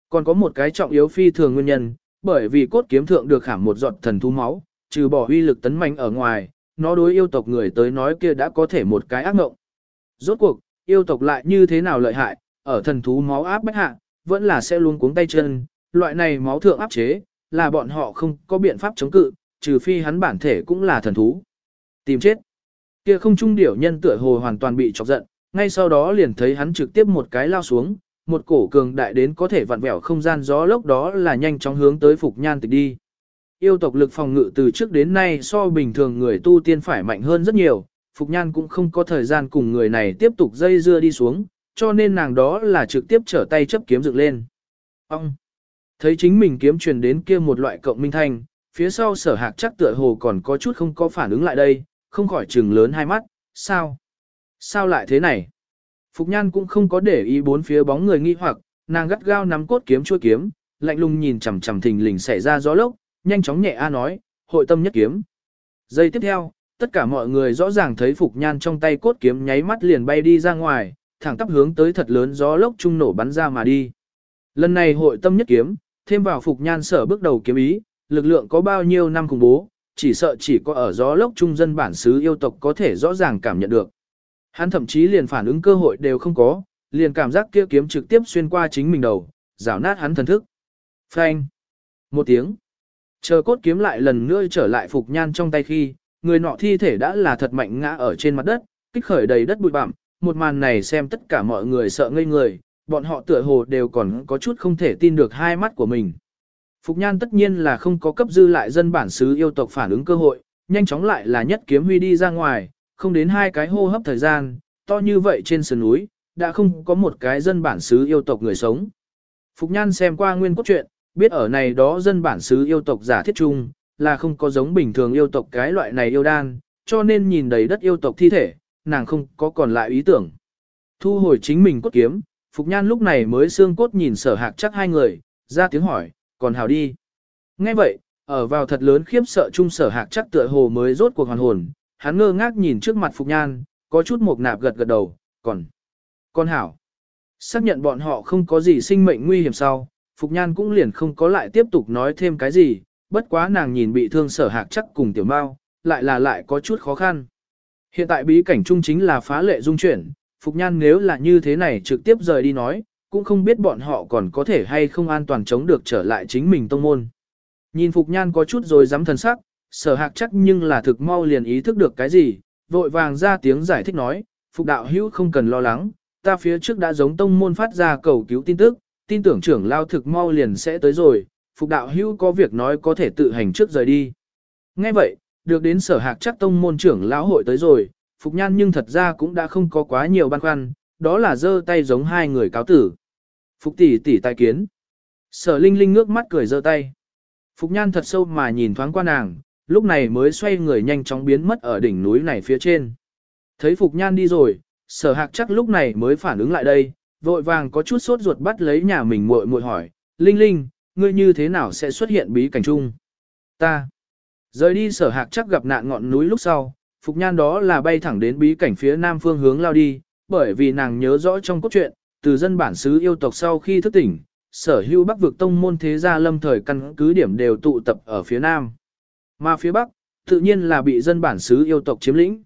Còn có một cái trọng yếu phi thường nguyên nhân, bởi vì cốt kiếm thượng được khảm một giọt thần thú máu, trừ bỏ uy lực tấn mạnh ở ngoài, nó đối yêu tộc người tới nói kia đã có thể một cái ác ngộng. Rốt cuộc, yêu tộc lại như thế nào lợi hại, ở thần thú máu áp bách hạ, vẫn là sẽ luôn cuống tay chân, loại này máu thượng áp chế, là bọn họ không có biện pháp chống cự, trừ phi hắn bản thể cũng là thần thú. Tìm chết. Kia không trung điểu nhân tựa hồ hoàn toàn bị chọc giận, ngay sau đó liền thấy hắn trực tiếp một cái lao xuống, một cổ cường đại đến có thể vặn vẹo không gian gió lốc đó là nhanh chóng hướng tới Phục Nhan tịch đi. Yêu tộc lực phòng ngự từ trước đến nay so bình thường người tu tiên phải mạnh hơn rất nhiều, Phục Nhan cũng không có thời gian cùng người này tiếp tục dây dưa đi xuống, cho nên nàng đó là trực tiếp trở tay chấp kiếm dựng lên. Ông! Thấy chính mình kiếm truyền đến kia một loại cộng minh thanh, phía sau sở hạc chắc tựa hồ còn có chút không có phản ứng lại đây, không khỏi trừng lớn hai mắt, sao? Sao lại thế này? Phục Nhan cũng không có để ý bốn phía bóng người nghi hoặc, nàng gắt gao nắm cốt kiếm chua kiếm, lạnh lùng nhìn chằm chằm thình lình xảy ra gió lốc, nhanh chóng nhẹ a nói, hội tâm nhất kiếm. Giây tiếp theo, tất cả mọi người rõ ràng thấy Phục Nhan trong tay cốt kiếm nháy mắt liền bay đi ra ngoài, thẳng tắp hướng tới thật lớn gió lốc trung nổ bắn ra mà đi. Lần này hội tâm nhất kiếm, thêm vào Phục Nhan sở bước đầu kiếm ý, lực lượng có bao nhiêu năm cùng bố, chỉ sợ chỉ có ở gió lốc trung dân bản xứ yêu tộc có thể rõ ràng cảm nhận được. Hắn thậm chí liền phản ứng cơ hội đều không có, liền cảm giác kia kiếm trực tiếp xuyên qua chính mình đầu, rào nát hắn thần thức. Phanh. Một tiếng. Chờ cốt kiếm lại lần nữa trở lại Phục Nhan trong tay khi, người nọ thi thể đã là thật mạnh ngã ở trên mặt đất, kích khởi đầy đất bụi bặm, một màn này xem tất cả mọi người sợ ngây người, bọn họ tựa hồ đều còn có chút không thể tin được hai mắt của mình. Phục Nhan tất nhiên là không có cấp dư lại dân bản xứ yêu tộc phản ứng cơ hội, nhanh chóng lại là nhất kiếm huy đi ra ngoài, không đến hai cái hô hấp thời gian, to như vậy trên sườn núi, đã không có một cái dân bản xứ yêu tộc người sống. Phục Nhan xem qua nguyên cốt truyện, biết ở này đó dân bản xứ yêu tộc giả thiết chung, là không có giống bình thường yêu tộc cái loại này yêu đan, cho nên nhìn đầy đất yêu tộc thi thể, nàng không có còn lại ý tưởng. Thu hồi chính mình cốt kiếm, Phục Nhan lúc này mới xương cốt nhìn sở hạc chắc hai người, ra tiếng hỏi, còn hào đi. Ngay vậy, ở vào thật lớn khiếp sợ chung sở hạc chắc tựa hồ mới rốt cuộc hoàn hồn, hắn ngơ ngác nhìn trước mặt Phục Nhan, có chút mộc nạp gật gật đầu, còn, con hảo. Xác nhận bọn họ không có gì sinh mệnh nguy hiểm sau, Phục Nhan cũng liền không có lại tiếp tục nói thêm cái gì, bất quá nàng nhìn bị thương sở hạc chắc cùng tiểu mao, lại là lại có chút khó khăn. Hiện tại bí cảnh chung chính là phá lệ dung chuyển, Phục Nhan nếu là như thế này trực tiếp rời đi nói, cũng không biết bọn họ còn có thể hay không an toàn chống được trở lại chính mình tông môn. Nhìn Phục Nhan có chút rồi dám thần sắc, sở hạc chắc nhưng là thực mau liền ý thức được cái gì, vội vàng ra tiếng giải thích nói, Phục đạo hữu không cần lo lắng, ta phía trước đã giống tông môn phát ra cầu cứu tin tức, tin tưởng trưởng lao thực mau liền sẽ tới rồi, Phục đạo hữu có việc nói có thể tự hành trước rời đi. nghe vậy, được đến sở hạc chắc tông môn trưởng lão hội tới rồi, Phục Nhan nhưng thật ra cũng đã không có quá nhiều băn khoăn, đó là giơ tay giống hai người cáo tử. Phục tỷ tỷ tài kiến. Sở Linh Linh ngước mắt cười giơ tay. Phục Nhan thật sâu mà nhìn thoáng qua nàng, lúc này mới xoay người nhanh chóng biến mất ở đỉnh núi này phía trên. Thấy Phục Nhan đi rồi, sở hạc chắc lúc này mới phản ứng lại đây, vội vàng có chút sốt ruột bắt lấy nhà mình muội muội hỏi, Linh Linh, ngươi như thế nào sẽ xuất hiện bí cảnh chung? Ta. Rời đi sở hạc chắc gặp nạn ngọn núi lúc sau, Phục Nhan đó là bay thẳng đến bí cảnh phía nam phương hướng lao đi, bởi vì nàng nhớ rõ trong cốt truyện, từ dân bản xứ yêu tộc sau khi thức tỉnh, sở hữu bắc vực tông môn thế gia lâm thời căn cứ điểm đều tụ tập ở phía nam. Mà phía bắc, tự nhiên là bị dân bản xứ yêu tộc chiếm lĩnh.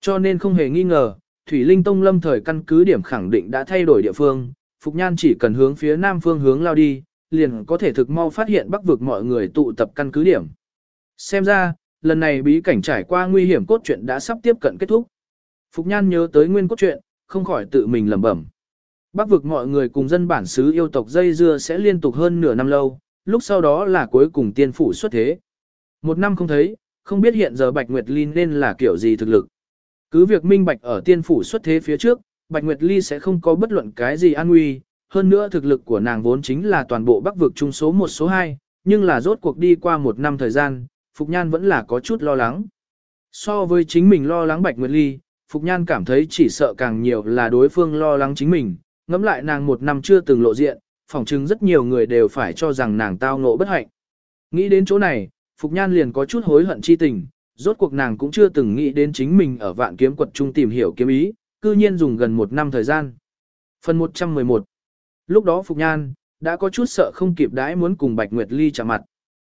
Cho nên không hề nghi ngờ, Thủy Linh Tông lâm thời căn cứ điểm khẳng định đã thay đổi địa phương, Phục Nhan chỉ cần hướng phía nam phương hướng lao đi, liền có thể thực mau phát hiện bắc vực mọi người tụ tập căn cứ điểm. Xem ra, lần này bí cảnh trải qua nguy hiểm cốt truyện đã sắp tiếp cận kết thúc. Phục Nhan nhớ tới nguyên cốt truyện, không khỏi tự mình lẩm bẩm. Bắc vực mọi người cùng dân bản xứ yêu tộc dây dưa sẽ liên tục hơn nửa năm lâu, lúc sau đó là cuối cùng tiên phủ xuất thế. Một năm không thấy, không biết hiện giờ Bạch Nguyệt Ly nên là kiểu gì thực lực. Cứ việc minh bạch ở tiên phủ xuất thế phía trước, Bạch Nguyệt Ly sẽ không có bất luận cái gì an nguy, hơn nữa thực lực của nàng vốn chính là toàn bộ bắc vực trung số 1 số 2, nhưng là rốt cuộc đi qua một năm thời gian, Phục Nhan vẫn là có chút lo lắng. So với chính mình lo lắng Bạch Nguyệt Ly, Phục Nhan cảm thấy chỉ sợ càng nhiều là đối phương lo lắng chính mình, ngẫm lại nàng một năm chưa từng lộ diện, phỏng chứng rất nhiều người đều phải cho rằng nàng tao ngộ bất hạnh. Nghĩ đến chỗ này, Phục Nhan liền có chút hối hận chi tình, rốt cuộc nàng cũng chưa từng nghĩ đến chính mình ở vạn kiếm quật trung tìm hiểu kiếm ý, cư nhiên dùng gần một năm thời gian. Phần 111 Lúc đó Phục Nhan, đã có chút sợ không kịp đãi muốn cùng Bạch Nguyệt Ly chạm mặt.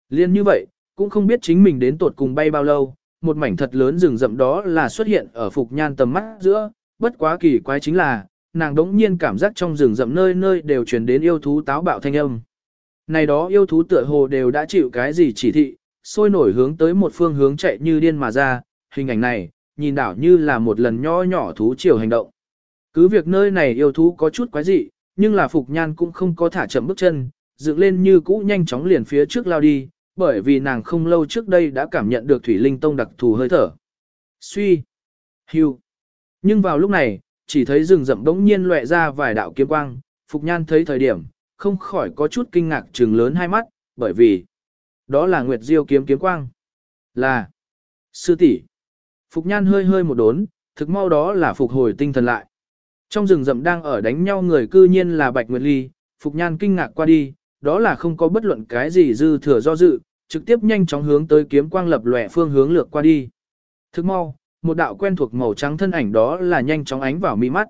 Liên như vậy, cũng không biết chính mình đến tuột cùng bay bao lâu, một mảnh thật lớn rừng rậm đó là xuất hiện ở Phục Nhan tầm mắt giữa, bất quá kỳ quái chính là, nàng đống nhiên cảm giác trong rừng rậm nơi nơi đều truyền đến yêu thú táo bạo thanh âm. Này đó yêu thú tựa hồ đều đã chịu cái gì chỉ thị, sôi nổi hướng tới một phương hướng chạy như điên mà ra, hình ảnh này, nhìn đảo như là một lần nho nhỏ thú chiều hành động. Cứ việc nơi này yêu thú có chút quái dị, nhưng là Phục Nhan cũng không có thả chậm bước chân, dựng lên như cũ nhanh chóng liền phía trước lao đi, bởi vì nàng không lâu trước đây đã cảm nhận được Thủy Linh Tông đặc thù hơi thở. Suy, hưu. Nhưng vào lúc này, chỉ thấy rừng rậm đống nhiên lệ ra vài đạo kiếm quang, Phục Nhan thấy thời điểm, không khỏi có chút kinh ngạc trừng lớn hai mắt, bởi vì đó là Nguyệt Diêu kiếm kiếm quang. Là sư tỷ. Phục Nhan hơi hơi một đốn, thực mau đó là phục hồi tinh thần lại. Trong rừng rậm đang ở đánh nhau người cư nhiên là Bạch Nguyệt Ly, Phục Nhan kinh ngạc qua đi, đó là không có bất luận cái gì dư thừa do dự, trực tiếp nhanh chóng hướng tới kiếm quang lập lòe phương hướng lược qua đi. Thức mau, một đạo quen thuộc màu trắng thân ảnh đó là nhanh chóng ánh vào mi mắt.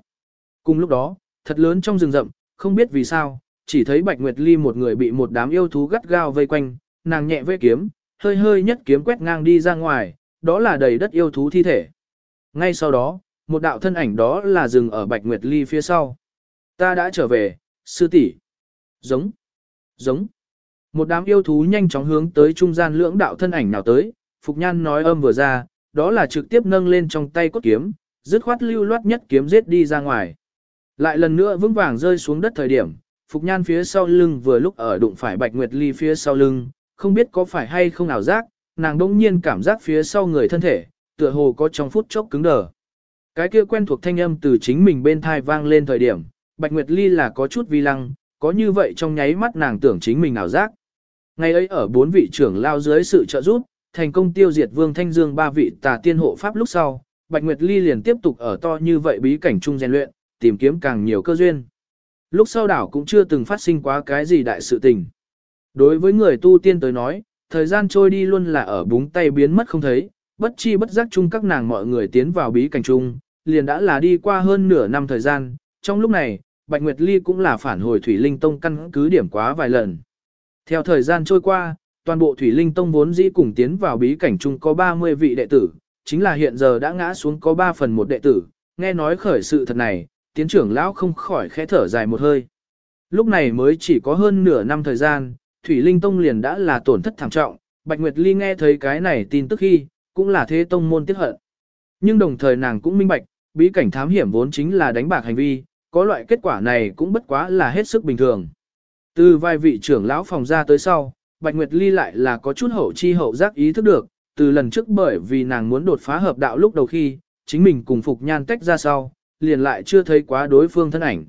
Cùng lúc đó, thật lớn trong rừng rậm, không biết vì sao, chỉ thấy Bạch Nguyệt Ly một người bị một đám yêu thú gắt gao vây quanh, nàng nhẹ vây kiếm, hơi hơi nhất kiếm quét ngang đi ra ngoài, đó là đầy đất yêu thú thi thể. Ngay sau đó, một đạo thân ảnh đó là dừng ở Bạch Nguyệt Ly phía sau. Ta đã trở về, sư tỷ. Giống, giống. Một đám yêu thú nhanh chóng hướng tới trung gian lưỡng đạo thân ảnh nào tới, Phục Nhan nói âm vừa ra, đó là trực tiếp nâng lên trong tay cốt kiếm, dứt khoát lưu loát nhất kiếm giết đi ra ngoài. Lại lần nữa vững vàng rơi xuống đất thời điểm, Phục Nhan phía sau lưng vừa lúc ở đụng phải Bạch Nguyệt Ly phía sau lưng, không biết có phải hay không ảo giác, nàng đông nhiên cảm giác phía sau người thân thể, tựa hồ có trong phút chốc cứng đờ. Cái kia quen thuộc thanh âm từ chính mình bên thai vang lên thời điểm, Bạch Nguyệt Ly là có chút vi lăng, có như vậy trong nháy mắt nàng tưởng chính mình ảo giác. Ngày ấy ở bốn vị trưởng lao dưới sự trợ giúp, thành công tiêu diệt Vương Thanh Dương ba vị tà tiên hộ pháp lúc sau, Bạch Nguyệt Ly liền tiếp tục ở to như vậy bí cảnh trung rèn luyện, tìm kiếm càng nhiều cơ duyên. Lúc sau đảo cũng chưa từng phát sinh quá cái gì đại sự tình. Đối với người tu tiên tới nói, thời gian trôi đi luôn là ở búng tay biến mất không thấy, bất chi bất giác chung các nàng mọi người tiến vào bí cảnh chung, liền đã là đi qua hơn nửa năm thời gian, trong lúc này, Bạch Nguyệt Ly cũng là phản hồi Thủy Linh Tông căn cứ điểm quá vài lần. Theo thời gian trôi qua, toàn bộ Thủy Linh Tông vốn dĩ cùng tiến vào bí cảnh chung có 30 vị đệ tử, chính là hiện giờ đã ngã xuống có 3 phần một đệ tử, nghe nói khởi sự thật này, tiến trưởng lão không khỏi khẽ thở dài một hơi. Lúc này mới chỉ có hơn nửa năm thời gian, Thủy Linh Tông liền đã là tổn thất thảm trọng, Bạch Nguyệt Ly nghe thấy cái này tin tức khi, cũng là thế tông môn tiếc hận. Nhưng đồng thời nàng cũng minh bạch, bí cảnh thám hiểm vốn chính là đánh bạc hành vi, có loại kết quả này cũng bất quá là hết sức bình thường. Từ vài vị trưởng lão phòng ra tới sau, Bạch Nguyệt Ly lại là có chút hậu chi hậu giác ý thức được, từ lần trước bởi vì nàng muốn đột phá hợp đạo lúc đầu khi, chính mình cùng Phục Nhan tách ra sau, liền lại chưa thấy quá đối phương thân ảnh.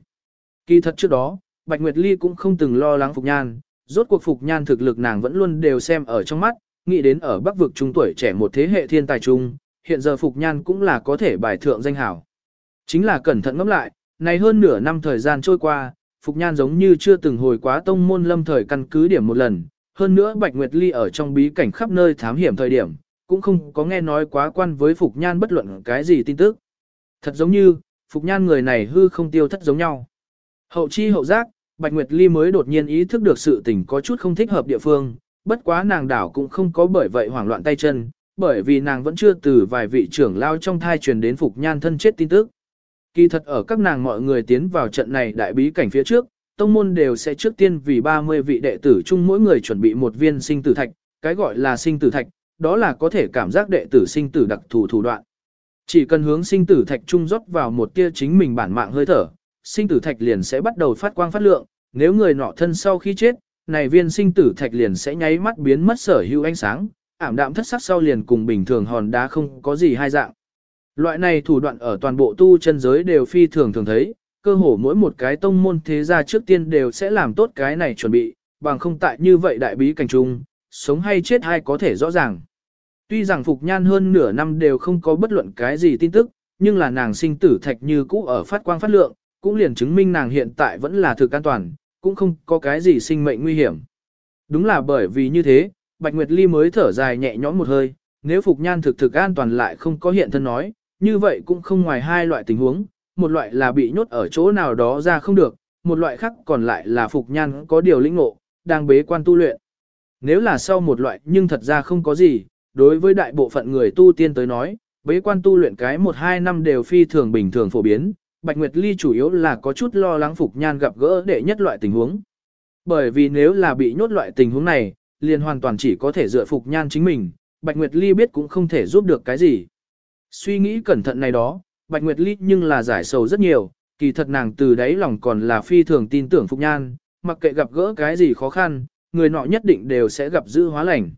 Kỳ thật trước đó, Bạch Nguyệt Ly cũng không từng lo lắng Phục Nhan, rốt cuộc Phục Nhan thực lực nàng vẫn luôn đều xem ở trong mắt, nghĩ đến ở Bắc vực trung tuổi trẻ một thế hệ thiên tài trung, hiện giờ Phục Nhan cũng là có thể bài thượng danh hảo. Chính là cẩn thận ngẫm lại, này hơn nửa năm thời gian trôi qua, Phục Nhan giống như chưa từng hồi quá tông môn lâm thời căn cứ điểm một lần, hơn nữa Bạch Nguyệt Ly ở trong bí cảnh khắp nơi thám hiểm thời điểm, cũng không có nghe nói quá quan với Phục Nhan bất luận cái gì tin tức. Thật giống như, Phục Nhan người này hư không tiêu thất giống nhau. Hậu chi hậu giác, Bạch Nguyệt Ly mới đột nhiên ý thức được sự tình có chút không thích hợp địa phương, bất quá nàng đảo cũng không có bởi vậy hoảng loạn tay chân, bởi vì nàng vẫn chưa từ vài vị trưởng lao trong thai truyền đến Phục Nhan thân chết tin tức. Kỳ thật ở các nàng mọi người tiến vào trận này đại bí cảnh phía trước, tông môn đều sẽ trước tiên vì 30 vị đệ tử chung mỗi người chuẩn bị một viên sinh tử thạch, cái gọi là sinh tử thạch, đó là có thể cảm giác đệ tử sinh tử đặc thù thủ đoạn. Chỉ cần hướng sinh tử thạch trung rót vào một tia chính mình bản mạng hơi thở, sinh tử thạch liền sẽ bắt đầu phát quang phát lượng, nếu người nọ thân sau khi chết, này viên sinh tử thạch liền sẽ nháy mắt biến mất sở hữu ánh sáng, ảm đạm thất sắc sau liền cùng bình thường hòn đá không có gì hai dạng. Loại này thủ đoạn ở toàn bộ tu chân giới đều phi thường thường thấy, cơ hồ mỗi một cái tông môn thế gia trước tiên đều sẽ làm tốt cái này chuẩn bị, bằng không tại như vậy đại bí cảnh trung, sống hay chết hay có thể rõ ràng. Tuy rằng Phục Nhan hơn nửa năm đều không có bất luận cái gì tin tức, nhưng là nàng sinh tử thạch như cũ ở phát quang phát lượng, cũng liền chứng minh nàng hiện tại vẫn là thực an toàn, cũng không có cái gì sinh mệnh nguy hiểm. Đúng là bởi vì như thế, Bạch Nguyệt Ly mới thở dài nhẹ nhõm một hơi, nếu Phục Nhan thực thực an toàn lại không có hiện thân nói, như vậy cũng không ngoài hai loại tình huống, một loại là bị nhốt ở chỗ nào đó ra không được, một loại khác còn lại là Phục Nhan có điều lĩnh ngộ, đang bế quan tu luyện. Nếu là sau một loại nhưng thật ra không có gì, đối với đại bộ phận người tu tiên tới nói, bế quan tu luyện cái một hai năm đều phi thường bình thường phổ biến, Bạch Nguyệt Ly chủ yếu là có chút lo lắng Phục Nhan gặp gỡ đệ nhất loại tình huống. Bởi vì nếu là bị nhốt loại tình huống này, liền hoàn toàn chỉ có thể dựa Phục Nhan chính mình, Bạch Nguyệt Ly biết cũng không thể giúp được cái gì. Suy nghĩ cẩn thận này đó, Bạch Nguyệt Ly nhưng là giải sầu rất nhiều, kỳ thật nàng từ đáy lòng còn là phi thường tin tưởng Phục Nhan, mặc kệ gặp gỡ cái gì khó khăn, người nọ nhất định đều sẽ gặp dư hóa lành.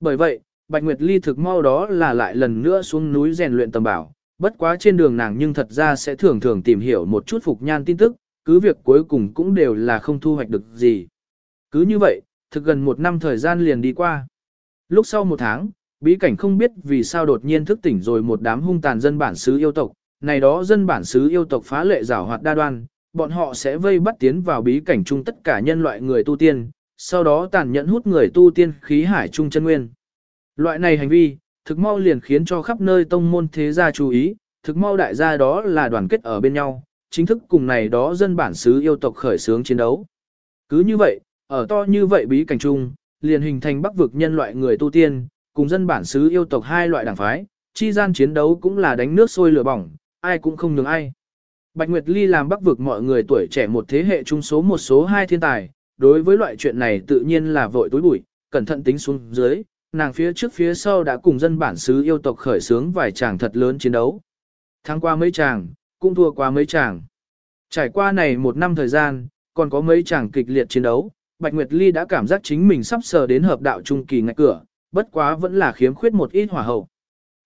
Bởi vậy, Bạch Nguyệt Ly thực mau đó là lại lần nữa xuống núi rèn luyện tầm bảo, bất quá trên đường nàng nhưng thật ra sẽ thường thường tìm hiểu một chút Phục Nhan tin tức, cứ việc cuối cùng cũng đều là không thu hoạch được gì. Cứ như vậy, thực gần một năm thời gian liền đi qua. Lúc sau một tháng, bí cảnh không biết vì sao đột nhiên thức tỉnh rồi một đám hung tàn dân bản xứ yêu tộc, này đó dân bản xứ yêu tộc phá lệ giảo hoạt đa đoan, bọn họ sẽ vây bắt tiến vào bí cảnh chung tất cả nhân loại người tu tiên, sau đó tàn nhẫn hút người tu tiên khí hải trung chân nguyên. Loại này hành vi, thực mau liền khiến cho khắp nơi tông môn thế gia chú ý, thực mau đại gia đó là đoàn kết ở bên nhau, chính thức cùng này đó dân bản xứ yêu tộc khởi xướng chiến đấu. Cứ như vậy, ở to như vậy bí cảnh chung, liền hình thành bắc vực nhân loại người tu tiên, cùng dân bản xứ yêu tộc hai loại đảng phái, chi gian chiến đấu cũng là đánh nước sôi lửa bỏng, ai cũng không nhường ai. Bạch Nguyệt Ly làm bắc vực mọi người tuổi trẻ một thế hệ trung số một số hai thiên tài, đối với loại chuyện này tự nhiên là vội tối bụi, cẩn thận tính xuống dưới, nàng phía trước phía sau đã cùng dân bản xứ yêu tộc khởi xướng vài chàng thật lớn chiến đấu. Thắng qua mấy chàng, cũng thua qua mấy chàng. Trải qua này một năm thời gian, còn có mấy chàng kịch liệt chiến đấu, Bạch Nguyệt Ly đã cảm giác chính mình sắp sờ đến hợp đạo trung kỳ ngạch cửa, bất quá vẫn là khiếm khuyết một ít hỏa hậu.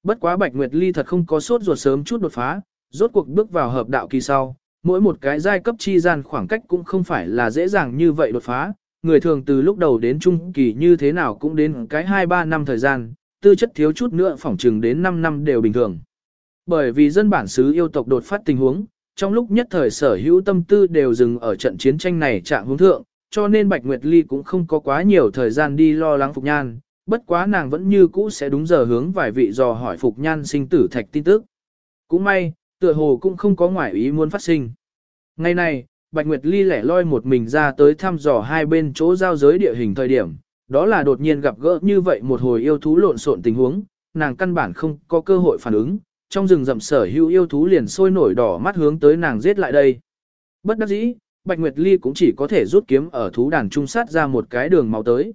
Bất quá Bạch Nguyệt Ly thật không có sốt ruột sớm chút đột phá, rốt cuộc bước vào hợp đạo kỳ sau, mỗi một cái giai cấp chi gian khoảng cách cũng không phải là dễ dàng như vậy đột phá, người thường từ lúc đầu đến trung kỳ như thế nào cũng đến cái 2-3 năm thời gian, tư chất thiếu chút nữa phỏng trừng đến 5 năm đều bình thường. Bởi vì dân bản xứ yêu tộc đột phát tình huống, trong lúc nhất thời sở hữu tâm tư đều dừng ở trận chiến tranh này trạng hướng thượng, cho nên Bạch Nguyệt Ly cũng không có quá nhiều thời gian đi lo lắng Phục Nhan, bất quá nàng vẫn như cũ sẽ đúng giờ hướng vài vị dò hỏi Phục Nhan sinh tử thạch tin tức. Cũng may, tựa hồ cũng không có ngoại ý muốn phát sinh. Ngày này, Bạch Nguyệt Ly lẻ loi một mình ra tới thăm dò hai bên chỗ giao giới địa hình thời điểm, đó là đột nhiên gặp gỡ như vậy một hồi yêu thú lộn xộn tình huống, nàng căn bản không có cơ hội phản ứng, trong rừng rậm sở hữu yêu thú liền sôi nổi đỏ mắt hướng tới nàng giết lại đây. Bất đắc dĩ, Bạch Nguyệt Ly cũng chỉ có thể rút kiếm ở thú đàn trung sát ra một cái đường máu tới.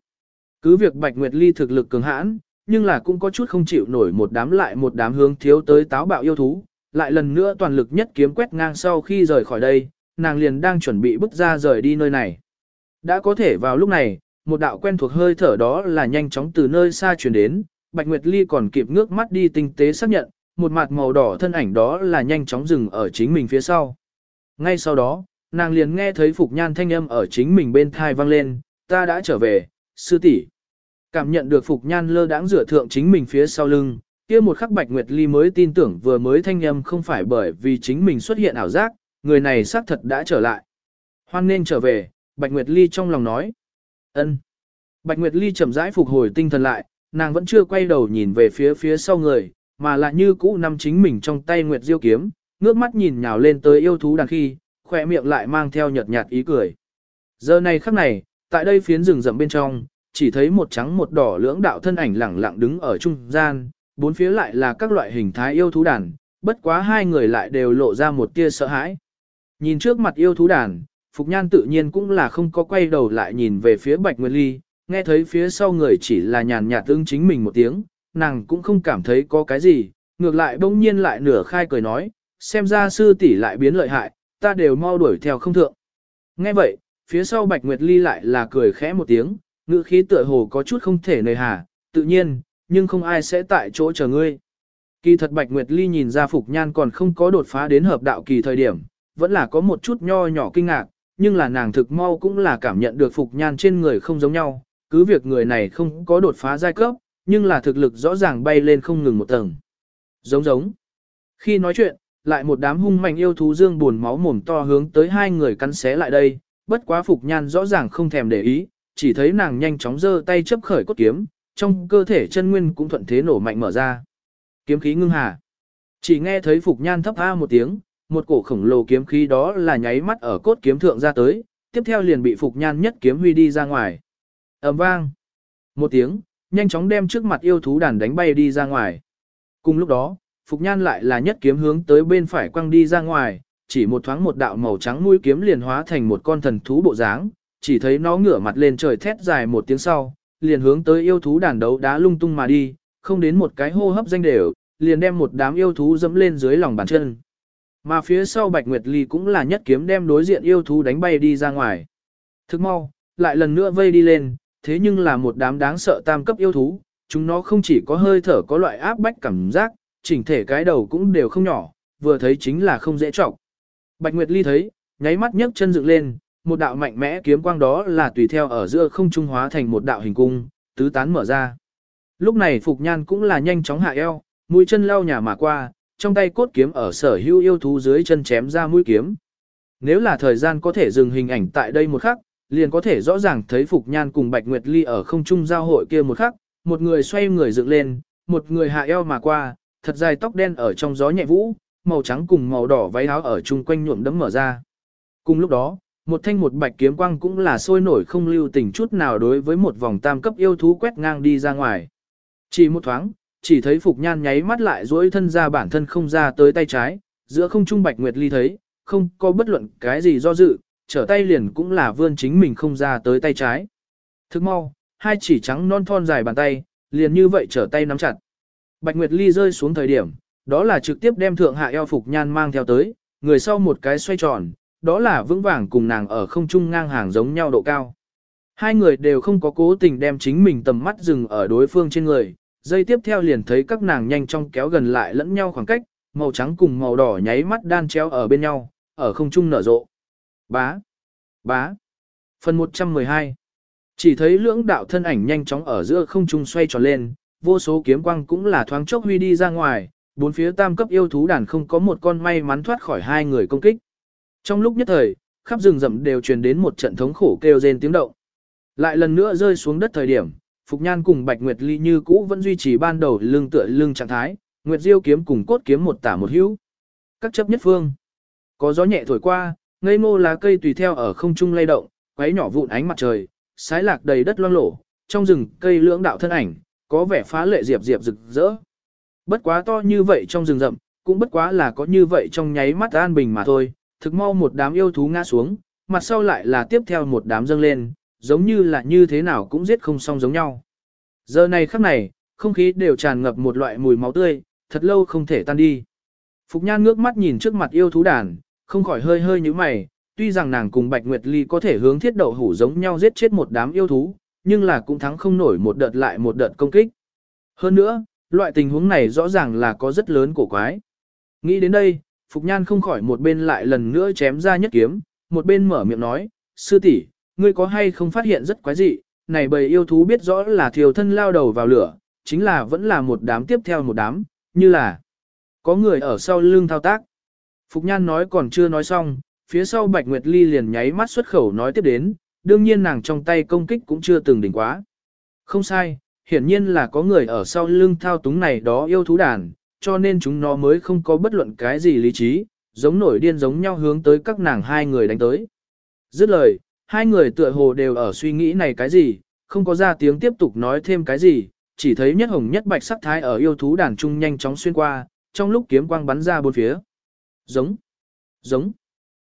Cứ việc Bạch Nguyệt Ly thực lực cường hãn, nhưng là cũng có chút không chịu nổi một đám lại một đám hướng thiếu tới táo bạo yêu thú, lại lần nữa toàn lực nhất kiếm quét ngang sau khi rời khỏi đây, nàng liền đang chuẩn bị bước ra rời đi nơi này. Đã có thể vào lúc này, một đạo quen thuộc hơi thở đó là nhanh chóng từ nơi xa truyền đến, Bạch Nguyệt Ly còn kịp ngước mắt đi tinh tế xác nhận, một mặt màu đỏ thân ảnh đó là nhanh chóng dừng ở chính mình phía sau. Ngay sau đó, nàng liền nghe thấy Phục Nhan thanh âm ở chính mình bên thai vang lên, ta đã trở về, sư tỷ. Cảm nhận được Phục Nhan lơ đãng rửa thượng chính mình phía sau lưng, kia một khắc Bạch Nguyệt Ly mới tin tưởng vừa mới thanh âm không phải bởi vì chính mình xuất hiện ảo giác, người này xác thật đã trở lại. Hoan nên trở về, Bạch Nguyệt Ly trong lòng nói. ân. Bạch Nguyệt Ly chậm rãi phục hồi tinh thần lại, nàng vẫn chưa quay đầu nhìn về phía phía sau người, mà lại như cũ nằm chính mình trong tay Nguyệt Diêu kiếm, ngước mắt nhìn nhào lên tới yêu thú đàn khi, khỏe miệng lại mang theo nhợt nhạt ý cười. Giờ này khắc này, tại đây phiến rừng rậm bên trong, chỉ thấy một trắng một đỏ lưỡng đạo thân ảnh lẳng lặng đứng ở trung gian, bốn phía lại là các loại hình thái yêu thú đàn, bất quá hai người lại đều lộ ra một tia sợ hãi. Nhìn trước mặt yêu thú đàn, Phục Nhan tự nhiên cũng là không có quay đầu lại nhìn về phía Bạch Nguyệt Ly, nghe thấy phía sau người chỉ là nhàn nhạt tương chính mình một tiếng, nàng cũng không cảm thấy có cái gì, ngược lại bỗng nhiên lại nửa khai cười nói, xem ra sư tỷ lại biến lợi hại, ta đều mau đuổi theo không thượng. Nghe vậy, phía sau Bạch Nguyệt Ly lại là cười khẽ một tiếng, ngữ khí tựa hồ có chút không thể nề hà, tự nhiên, nhưng không ai sẽ tại chỗ chờ ngươi. Kỳ thật Bạch Nguyệt Ly nhìn ra Phục Nhan còn không có đột phá đến hợp đạo kỳ thời điểm, vẫn là có một chút nho nhỏ kinh ngạc, nhưng là nàng thực mau cũng là cảm nhận được Phục Nhan trên người không giống nhau, cứ việc người này không có đột phá giai cấp, nhưng là thực lực rõ ràng bay lên không ngừng một tầng. Giống giống. Khi nói chuyện, lại một đám hung mạnh yêu thú dương buồn máu mồm to hướng tới hai người cắn xé lại đây, bất quá Phục Nhan rõ ràng không thèm để ý, chỉ thấy nàng nhanh chóng giơ tay chấp khởi cốt kiếm, trong cơ thể chân nguyên cũng thuận thế nổ mạnh mở ra. Kiếm khí ngưng hà. Chỉ nghe thấy Phục Nhan thấp a một tiếng, một cổ khổng lồ kiếm khí đó là nháy mắt ở cốt kiếm thượng ra tới, tiếp theo liền bị Phục Nhan nhất kiếm huy đi ra ngoài. ầm vang. Một tiếng, nhanh chóng đem trước mặt yêu thú đàn đánh bay đi ra ngoài. Cùng lúc đó, Phục Nhan lại là nhất kiếm hướng tới bên phải quăng đi ra ngoài, chỉ một thoáng một đạo màu trắng mũi kiếm liền hóa thành một con thần thú bộ dáng, chỉ thấy nó ngửa mặt lên trời thét dài một tiếng sau, liền hướng tới yêu thú đàn đấu đá lung tung mà đi, không đến một cái hô hấp danh đều, liền đem một đám yêu thú dẫm lên dưới lòng bàn chân. Mà phía sau Bạch Nguyệt Ly cũng là nhất kiếm đem đối diện yêu thú đánh bay đi ra ngoài. Thức mau, lại lần nữa vây đi lên, thế nhưng là một đám đáng sợ tam cấp yêu thú, chúng nó không chỉ có hơi thở có loại áp bách cảm giác, chỉnh thể cái đầu cũng đều không nhỏ, vừa thấy chính là không dễ trọng. Bạch Nguyệt Ly thấy, nháy mắt nhấc chân dựng lên, một đạo mạnh mẽ kiếm quang đó là tùy theo ở giữa không trung hóa thành một đạo hình cung, tứ tán mở ra. Lúc này Phục Nhan cũng là nhanh chóng hạ eo, mũi chân lao nhà mà qua, trong tay cốt kiếm ở sở hữu yêu thú dưới chân chém ra mũi kiếm. Nếu là thời gian có thể dừng hình ảnh tại đây một khắc, liền có thể rõ ràng thấy Phục Nhan cùng Bạch Nguyệt Ly ở không trung giao hội kia một khắc, một người xoay người dựng lên, một người hạ eo mà qua, thật dài tóc đen ở trong gió nhẹ vũ, màu trắng cùng màu đỏ váy áo ở chung quanh nhuộm đấm mở ra. Cùng lúc đó, một thanh một bạch kiếm quang cũng là sôi nổi không lưu tình chút nào đối với một vòng tam cấp yêu thú quét ngang đi ra ngoài. Chỉ một thoáng, chỉ thấy Phục Nhan nháy mắt lại duỗi thân ra bản thân không ra tới tay trái, giữa không trung Bạch Nguyệt Ly thấy, không có bất luận cái gì do dự, trở tay liền cũng là vươn chính mình không ra tới tay trái. Thức mau, hai chỉ trắng non thon dài bàn tay, liền như vậy trở tay nắm chặt. Bạch Nguyệt Ly rơi xuống thời điểm, đó là trực tiếp đem thượng hạ eo Phục Nhan mang theo tới, người sau một cái xoay tròn, đó là vững vàng cùng nàng ở không trung ngang hàng giống nhau độ cao. Hai người đều không có cố tình đem chính mình tầm mắt dừng ở đối phương trên người, dây tiếp theo liền thấy các nàng nhanh chóng kéo gần lại lẫn nhau khoảng cách, màu trắng cùng màu đỏ nháy mắt đan chéo ở bên nhau, ở không trung nở rộ. Bá, bá. Phần 112 Chỉ thấy lưỡng đạo thân ảnh nhanh chóng ở giữa không trung xoay tròn lên, vô số kiếm quang cũng là thoáng chốc huy đi ra ngoài, bốn phía tam cấp yêu thú đàn không có một con may mắn thoát khỏi hai người công kích. Trong lúc nhất thời, khắp rừng rậm đều truyền đến một trận thống khổ kêu rên tiếng động. Lại lần nữa rơi xuống đất thời điểm, Phục Nhan cùng Bạch Nguyệt Ly như cũ vẫn duy trì ban đầu lưng tựa lưng trạng thái, Nguyệt Diêu kiếm cùng cốt kiếm một tả một hữu. Các chấp nhất phương. Có gió nhẹ thổi qua, ngây ngô lá cây tùy theo ở không trung lay động, quấy nhỏ vụn ánh mặt trời, sái lạc đầy đất loang lổ, trong rừng cây lưỡng đạo thân ảnh, có vẻ phá lệ diệp diệp rực rỡ. Bất quá to như vậy trong rừng rậm, cũng bất quá là có như vậy trong nháy mắt an bình mà thôi, thực mau một đám yêu thú ngã xuống, mặt sau lại là tiếp theo một đám dâng lên, giống như là như thế nào cũng giết không xong giống nhau. Giờ này khắc này, không khí đều tràn ngập một loại mùi máu tươi, thật lâu không thể tan đi. Phục Nhan ngước mắt nhìn trước mặt yêu thú đàn, không khỏi hơi hơi như mày, tuy rằng nàng cùng Bạch Nguyệt Ly có thể hướng thiết đậu hủ giống nhau giết chết một đám yêu thú, nhưng là cũng thắng không nổi một đợt lại một đợt công kích. Hơn nữa, loại tình huống này rõ ràng là có rất lớn cổ quái. Nghĩ đến đây, Phục Nhan không khỏi một bên lại lần nữa chém ra nhất kiếm, một bên mở miệng nói, sư tỷ ngươi có hay không phát hiện rất quái dị, này bầy yêu thú biết rõ là thiều thân lao đầu vào lửa, chính là vẫn là một đám tiếp theo một đám, như là có người ở sau lưng thao tác. Phục Nhan nói còn chưa nói xong, phía sau Bạch Nguyệt Ly liền nháy mắt xuất khẩu nói tiếp đến, đương nhiên nàng trong tay công kích cũng chưa từng đỉnh quá. Không sai, hiển nhiên là có người ở sau lưng thao túng này đó yêu thú đàn, cho nên chúng nó mới không có bất luận cái gì lý trí, giống nổi điên giống nhau hướng tới các nàng hai người đánh tới. Dứt lời, hai người tựa hồ đều ở suy nghĩ này cái gì, không có ra tiếng tiếp tục nói thêm cái gì, chỉ thấy nhất hồng nhất bạch sắc thái ở yêu thú đàn trung nhanh chóng xuyên qua, trong lúc kiếm quang bắn ra bốn phía. Giống, giống.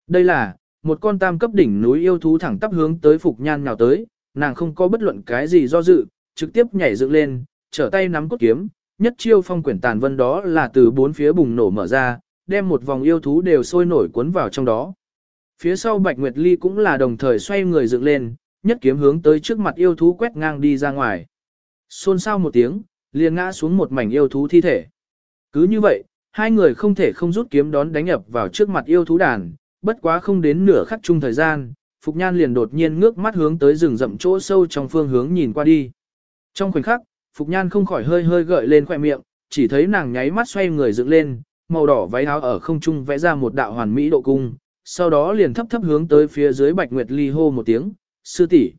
Đây là, một con tam cấp đỉnh núi yêu thú thẳng tắp hướng tới Phục Nhan nào tới, nàng không có bất luận cái gì do dự, trực tiếp nhảy dựng lên, trở tay nắm cốt kiếm, nhất chiêu phong quyển tàn vân đó là từ bốn phía bùng nổ mở ra, đem một vòng yêu thú đều sôi nổi cuốn vào trong đó. Phía sau Bạch Nguyệt Ly cũng là đồng thời xoay người dựng lên, nhất kiếm hướng tới trước mặt yêu thú quét ngang đi ra ngoài. Xôn xao một tiếng, liền ngã xuống một mảnh yêu thú thi thể. Cứ như vậy, hai người không thể không rút kiếm đón đánh ập vào trước mặt yêu thú đàn, bất quá không đến nửa khắc chung thời gian, Phục Nhan liền đột nhiên ngước mắt hướng tới rừng rậm chỗ sâu trong phương hướng nhìn qua đi. Trong khoảnh khắc, Phục Nhan không khỏi hơi hơi gợi lên khỏe miệng, chỉ thấy nàng nháy mắt xoay người dựng lên, màu đỏ váy áo ở không trung vẽ ra một đạo hoàn mỹ độ cung, sau đó liền thấp thấp hướng tới phía dưới Bạch Nguyệt Ly hô một tiếng, sư tỷ.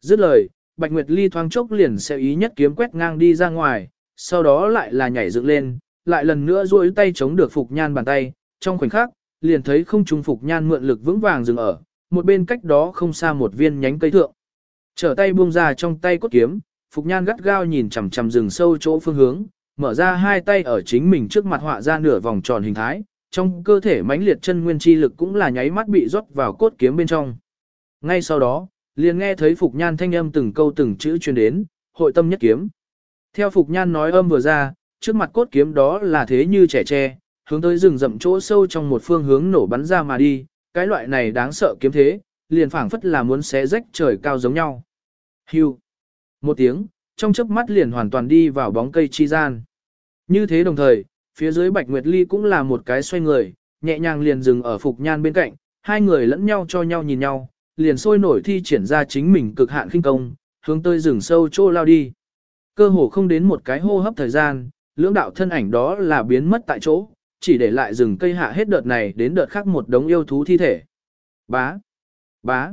Dứt lời, Bạch Nguyệt Ly thoáng chốc liền sẽ ý nhất kiếm quét ngang đi ra ngoài, sau đó lại là nhảy dựng lên, lại lần nữa duỗi tay chống được Phục Nhan bàn tay, trong khoảnh khắc, liền thấy không trung Phục Nhan mượn lực vững vàng dừng ở, một bên cách đó không xa một viên nhánh cây thượng. Trở tay buông ra trong tay cốt kiếm, Phục Nhan gắt gao nhìn chằm chằm rừng sâu chỗ phương hướng, mở ra hai tay ở chính mình trước mặt họa ra nửa vòng tròn hình thái, trong cơ thể mãnh liệt chân nguyên chi lực cũng là nháy mắt bị rót vào cốt kiếm bên trong. Ngay sau đó, liền nghe thấy Phục Nhan thanh âm từng câu từng chữ truyền đến, hội tâm nhất kiếm. Theo Phục Nhan nói âm vừa ra, trước mặt cốt kiếm đó là thế như trẻ tre, hướng tới rừng rậm chỗ sâu trong một phương hướng nổ bắn ra mà đi, cái loại này đáng sợ kiếm thế, liền phảng phất là muốn xé rách trời cao giống nhau. Hưu. Một tiếng, trong chớp mắt liền hoàn toàn đi vào bóng cây chi gian. Như thế đồng thời, phía dưới Bạch Nguyệt Ly cũng là một cái xoay người, nhẹ nhàng liền dừng ở Phục Nhan bên cạnh, hai người lẫn nhau cho nhau nhìn nhau, liền sôi nổi thi triển ra chính mình cực hạn khinh công, hướng tới rừng sâu chỗ lao đi. Cơ hồ không đến một cái hô hấp thời gian, lưỡng đạo thân ảnh đó là biến mất tại chỗ, chỉ để lại rừng cây hạ hết đợt này đến đợt khác một đống yêu thú thi thể. Bá, bá,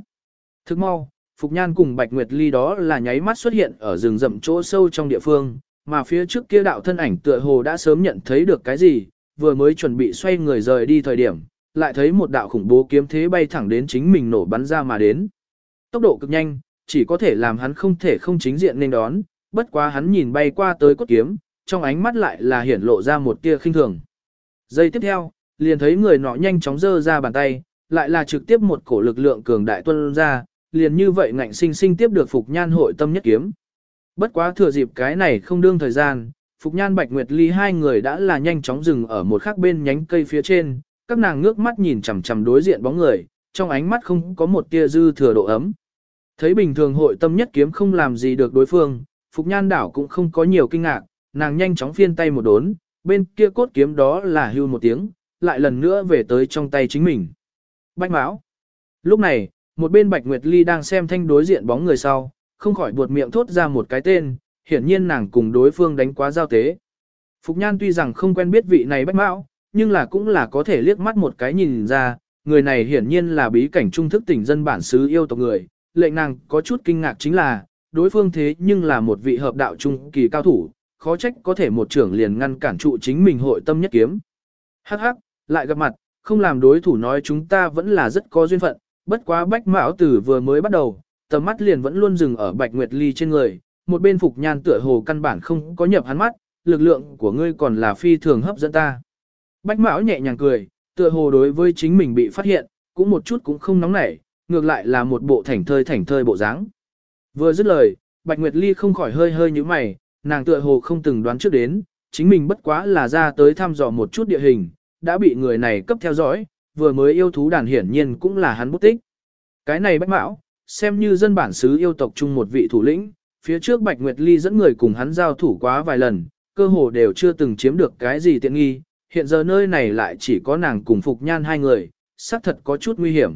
thức mau, Phục Nhan cùng Bạch Nguyệt Ly đó là nháy mắt xuất hiện ở rừng rậm chỗ sâu trong địa phương, mà phía trước kia đạo thân ảnh tựa hồ đã sớm nhận thấy được cái gì, vừa mới chuẩn bị xoay người rời đi thời điểm, lại thấy một đạo khủng bố kiếm thế bay thẳng đến chính mình nổ bắn ra mà đến. Tốc độ cực nhanh, chỉ có thể làm hắn không thể không chính diện nên đón, bất quá hắn nhìn bay qua tới cốt kiếm, trong ánh mắt lại là hiển lộ ra một tia khinh thường. Giây tiếp theo, liền thấy người nọ nhanh chóng giơ ra bàn tay, lại là trực tiếp một cổ lực lượng cường đại tuân ra, liền như vậy ngạnh sinh sinh tiếp được Phục Nhan hội tâm nhất kiếm. Bất quá thừa dịp cái này không đương thời gian, Phục Nhan Bạch Nguyệt Ly hai người đã là nhanh chóng dừng ở một khắc bên nhánh cây phía trên, các nàng ngước mắt nhìn chằm chằm đối diện bóng người, trong ánh mắt không có một tia dư thừa độ ấm. Thấy bình thường hội tâm nhất kiếm không làm gì được đối phương, Phục Nhan đảo cũng không có nhiều kinh ngạc, nàng nhanh chóng phiên tay một đốn, bên kia cốt kiếm đó là hưu một tiếng, lại lần nữa về tới trong tay chính mình. Bạch Mão. Lúc này, một bên Bạch Nguyệt Ly đang xem thanh đối diện bóng người sau, không khỏi buột miệng thốt ra một cái tên, hiển nhiên nàng cùng đối phương đánh quá giao tế. Phục Nhan tuy rằng không quen biết vị này bách Mão, nhưng là cũng là có thể liếc mắt một cái nhìn ra, người này hiển nhiên là bí cảnh trung thức tỉnh dân bản xứ yêu tộc người, lệnh nàng có chút kinh ngạc chính là, đối phương thế nhưng là một vị hợp đạo trung kỳ cao thủ, khó trách có thể một trưởng liền ngăn cản trụ chính mình hội tâm nhất kiếm. Hắc hắc, lại gặp mặt, không làm đối thủ nói chúng ta vẫn là rất có duyên phận, bất quá bách mão tử vừa mới bắt đầu, tầm mắt liền vẫn luôn dừng ở bạch nguyệt ly trên người, một bên phục nhan tựa hồ căn bản không có nhập hắn mắt, lực lượng của ngươi còn là phi thường hấp dẫn ta. Bách mão nhẹ nhàng cười, tựa hồ đối với chính mình bị phát hiện, cũng một chút cũng không nóng nảy, ngược lại là một bộ thảnh thơi thảnh thơi bộ dáng. Vừa dứt lời, Bạch Nguyệt Ly không khỏi hơi hơi như mày, nàng tựa hồ không từng đoán trước đến, chính mình bất quá là ra tới thăm dò một chút địa hình, đã bị người này cấp theo dõi, vừa mới yêu thú đàn hiển nhiên cũng là hắn bút tích. Cái này bách mão, xem như dân bản xứ yêu tộc chung một vị thủ lĩnh, phía trước Bạch Nguyệt Ly dẫn người cùng hắn giao thủ quá vài lần, cơ hồ đều chưa từng chiếm được cái gì tiện nghi, hiện giờ nơi này lại chỉ có nàng cùng Phục Nhan hai người, xác thật có chút nguy hiểm.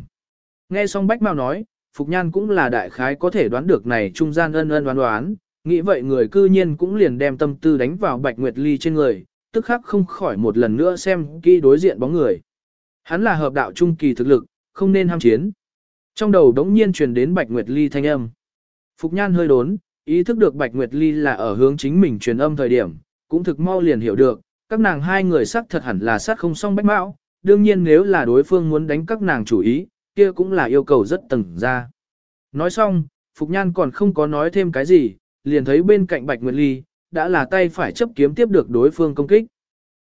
Nghe xong Bách Mao nói, Phục Nhan cũng là đại khái có thể đoán được này trung gian ân ân đoán đoán, nghĩ vậy người cư nhiên cũng liền đem tâm tư đánh vào Bạch Nguyệt Ly trên người, tức khắc không khỏi một lần nữa xem kỹ đối diện bóng người. Hắn là hợp đạo trung kỳ thực lực, không nên ham chiến. Trong đầu đống nhiên truyền đến Bạch Nguyệt Ly thanh âm. Phục Nhan hơi đốn, ý thức được Bạch Nguyệt Ly là ở hướng chính mình truyền âm thời điểm, cũng thực mau liền hiểu được, các nàng hai người sắc thật hẳn là sát không song bách mão, đương nhiên nếu là đối phương muốn đánh các nàng chủ ý, kia cũng là yêu cầu rất tầng ra. Nói xong, Phục Nhan còn không có nói thêm cái gì, liền thấy bên cạnh Bạch Nguyệt Ly, đã là tay phải chấp kiếm tiếp được đối phương công kích.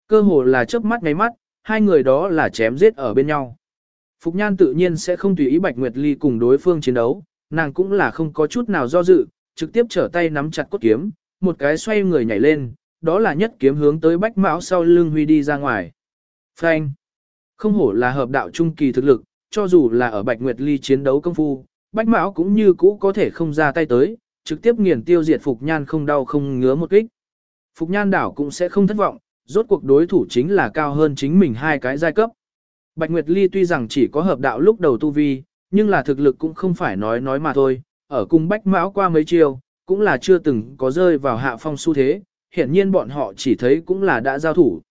Cơ hồ là chớp mắt ngay mắt, hai người đó là chém giết ở bên nhau. Phục Nhan tự nhiên sẽ không tùy ý Bạch Nguyệt Ly cùng đối phương chiến đấu, nàng cũng là không có chút nào do dự, trực tiếp trở tay nắm chặt cốt kiếm, một cái xoay người nhảy lên, đó là nhất kiếm hướng tới Bách Mão sau lưng huy đi ra ngoài. Phanh! Không hổ là hợp đạo trung kỳ thực lực, cho dù là ở Bạch Nguyệt Ly chiến đấu công phu, Bách Mão cũng như cũ có thể không ra tay tới, trực tiếp nghiền tiêu diệt Phục Nhan không đau không ngứa một kích. Phục Nhan đảo cũng sẽ không thất vọng, rốt cuộc đối thủ chính là cao hơn chính mình hai cái giai cấp. Bạch Nguyệt Ly tuy rằng chỉ có hợp đạo lúc đầu tu vi, nhưng là thực lực cũng không phải nói nói mà thôi, ở cùng Bách Mão qua mấy chiều, cũng là chưa từng có rơi vào hạ phong xu thế, hiện nhiên bọn họ chỉ thấy cũng là đã giao thủ.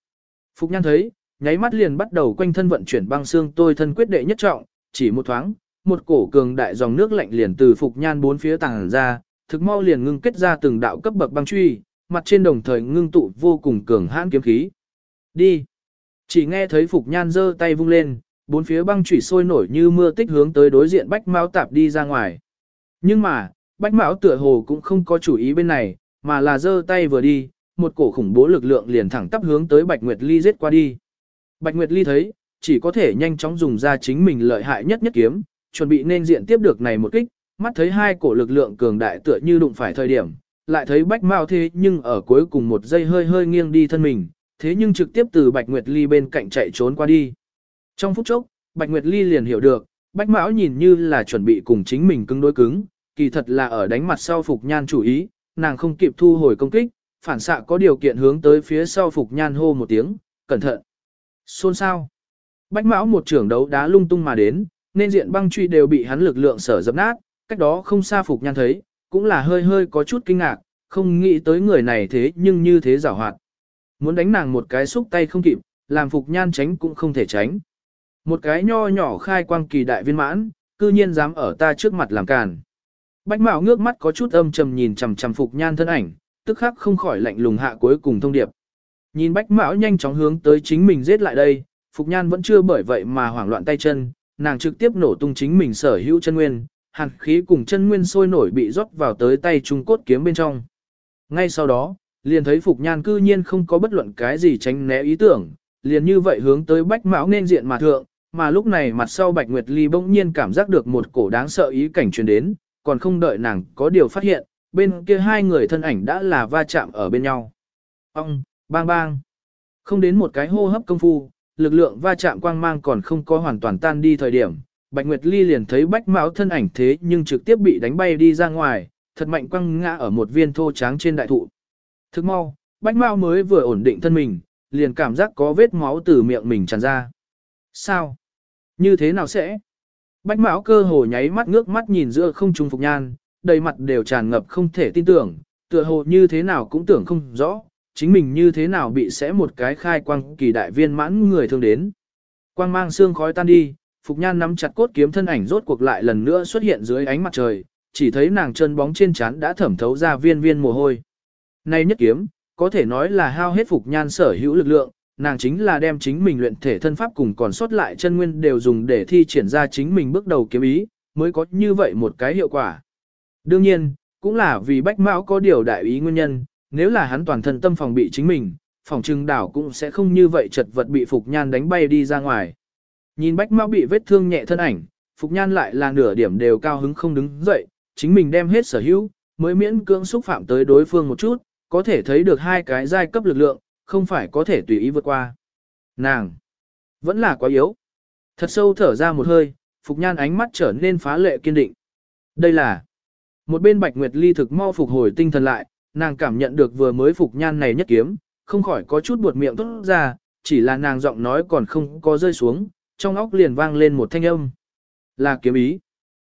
Phục Nhan thấy, nháy mắt liền bắt đầu quanh thân vận chuyển băng xương tôi thân quyết đệ nhất trọng, chỉ một thoáng, một cổ cường đại dòng nước lạnh liền từ Phục Nhan bốn phía tàng ra, thực mau liền ngưng kết ra từng đạo cấp bậc băng truy, mặt trên đồng thời ngưng tụ vô cùng cường hãn kiếm khí. Đi! Chỉ nghe thấy Phục Nhan giơ tay vung lên, bốn phía băng chủy sôi nổi như mưa tích hướng tới đối diện Bách Mão tạp đi ra ngoài. Nhưng mà, Bách Mão tựa hồ cũng không có chủ ý bên này, mà là giơ tay vừa đi, một cổ khủng bố lực lượng liền thẳng tắp hướng tới Bạch Nguyệt Ly giết qua đi. Bạch Nguyệt Ly thấy, chỉ có thể nhanh chóng dùng ra chính mình lợi hại nhất nhất kiếm, chuẩn bị nên diện tiếp được này một kích, mắt thấy hai cổ lực lượng cường đại tựa như đụng phải thời điểm, lại thấy Bách Mao thế nhưng ở cuối cùng một giây hơi hơi nghiêng đi thân mình, thế nhưng trực tiếp từ Bạch Nguyệt Ly bên cạnh chạy trốn qua đi. Trong phút chốc, Bạch Nguyệt Ly liền hiểu được, Bách Mão nhìn như là chuẩn bị cùng chính mình cứng đối cứng, kỳ thật là ở đánh mặt sau Phục Nhan chủ ý, nàng không kịp thu hồi công kích, phản xạ có điều kiện hướng tới phía sau Phục Nhan hô một tiếng, cẩn thận. Xôn sao? Bách Mão một trưởng đấu đá lung tung mà đến, nên diện băng truy đều bị hắn lực lượng sở dập nát, cách đó không xa Phục Nhan thấy, cũng là hơi hơi có chút kinh ngạc, không nghĩ tới người này thế nhưng như thế giảo hoạt. Muốn đánh nàng một cái xúc tay không kịp, làm Phục Nhan tránh cũng không thể tránh. Một cái nho nhỏ khai quang kỳ đại viên mãn, cư nhiên dám ở ta trước mặt làm càn. Bách Mạo ngước mắt có chút âm trầm nhìn chằm chằm Phục Nhan thân ảnh, tức khắc không khỏi lạnh lùng hạ cuối cùng thông điệp. Nhìn Bách Mạo nhanh chóng hướng tới chính mình giết lại đây, Phục Nhan vẫn chưa bởi vậy mà hoảng loạn tay chân, nàng trực tiếp nổ tung chính mình sở hữu chân nguyên, hàn khí cùng chân nguyên sôi nổi bị rót vào tới tay trung cốt kiếm bên trong. Ngay sau đó, liền thấy Phục Nhan cư nhiên không có bất luận cái gì tránh né ý tưởng, liền như vậy hướng tới Bách Mão nên diện mà thượng, mà lúc này mặt sau Bạch Nguyệt Ly bỗng nhiên cảm giác được một cổ đáng sợ ý cảnh truyền đến, còn không đợi nàng có điều phát hiện, bên kia hai người thân ảnh đã là va chạm ở bên nhau. Ông, bang bang. Không đến một cái hô hấp công phu, lực lượng va chạm quang mang còn không có hoàn toàn tan đi thời điểm, Bạch Nguyệt Ly liền thấy Bách Mão thân ảnh thế nhưng trực tiếp bị đánh bay đi ra ngoài, thật mạnh quăng ngã ở một viên thô tráng trên đại thụ. Thức mau, Bách mau mới vừa ổn định thân mình, liền cảm giác có vết máu từ miệng mình tràn ra. Sao? Như thế nào sẽ? Bách Mão cơ hồ nháy mắt ngước mắt nhìn giữa không trung phục nhan, đầy mặt đều tràn ngập không thể tin tưởng, tựa hồ như thế nào cũng tưởng không rõ, chính mình như thế nào bị sẽ một cái khai quang kỳ đại viên mãn người thương đến. Quang mang xương khói tan đi, Phục Nhan nắm chặt cốt kiếm thân ảnh rốt cuộc lại lần nữa xuất hiện dưới ánh mặt trời, chỉ thấy nàng chân bóng trên trán đã thẩm thấu ra viên viên mồ hôi. Nay nhất kiếm, có thể nói là hao hết Phục Nhan sở hữu lực lượng, nàng chính là đem chính mình luyện thể thân pháp cùng còn sót lại chân nguyên đều dùng để thi triển ra chính mình bước đầu kiếm ý, mới có như vậy một cái hiệu quả. Đương nhiên, cũng là vì Bách Mão có điều đại ý nguyên nhân, nếu là hắn toàn thân tâm phòng bị chính mình, phòng trưng đảo cũng sẽ không như vậy chật vật bị Phục Nhan đánh bay đi ra ngoài. Nhìn Bách Mão bị vết thương nhẹ thân ảnh, Phục Nhan lại là nửa điểm đều cao hứng không đứng dậy, chính mình đem hết sở hữu, mới miễn cưỡng xúc phạm tới đối phương một chút, có thể thấy được hai cái giai cấp lực lượng, không phải có thể tùy ý vượt qua. Nàng, vẫn là quá yếu. Thật sâu thở ra một hơi, Phục Nhan ánh mắt trở nên phá lệ kiên định. Đây là một bên Bạch Nguyệt Ly thực mau phục hồi tinh thần lại, nàng cảm nhận được vừa mới Phục Nhan này nhất kiếm, không khỏi có chút buột miệng tốt ra, chỉ là nàng giọng nói còn không có rơi xuống, trong óc liền vang lên một thanh âm. Là kiếm ý.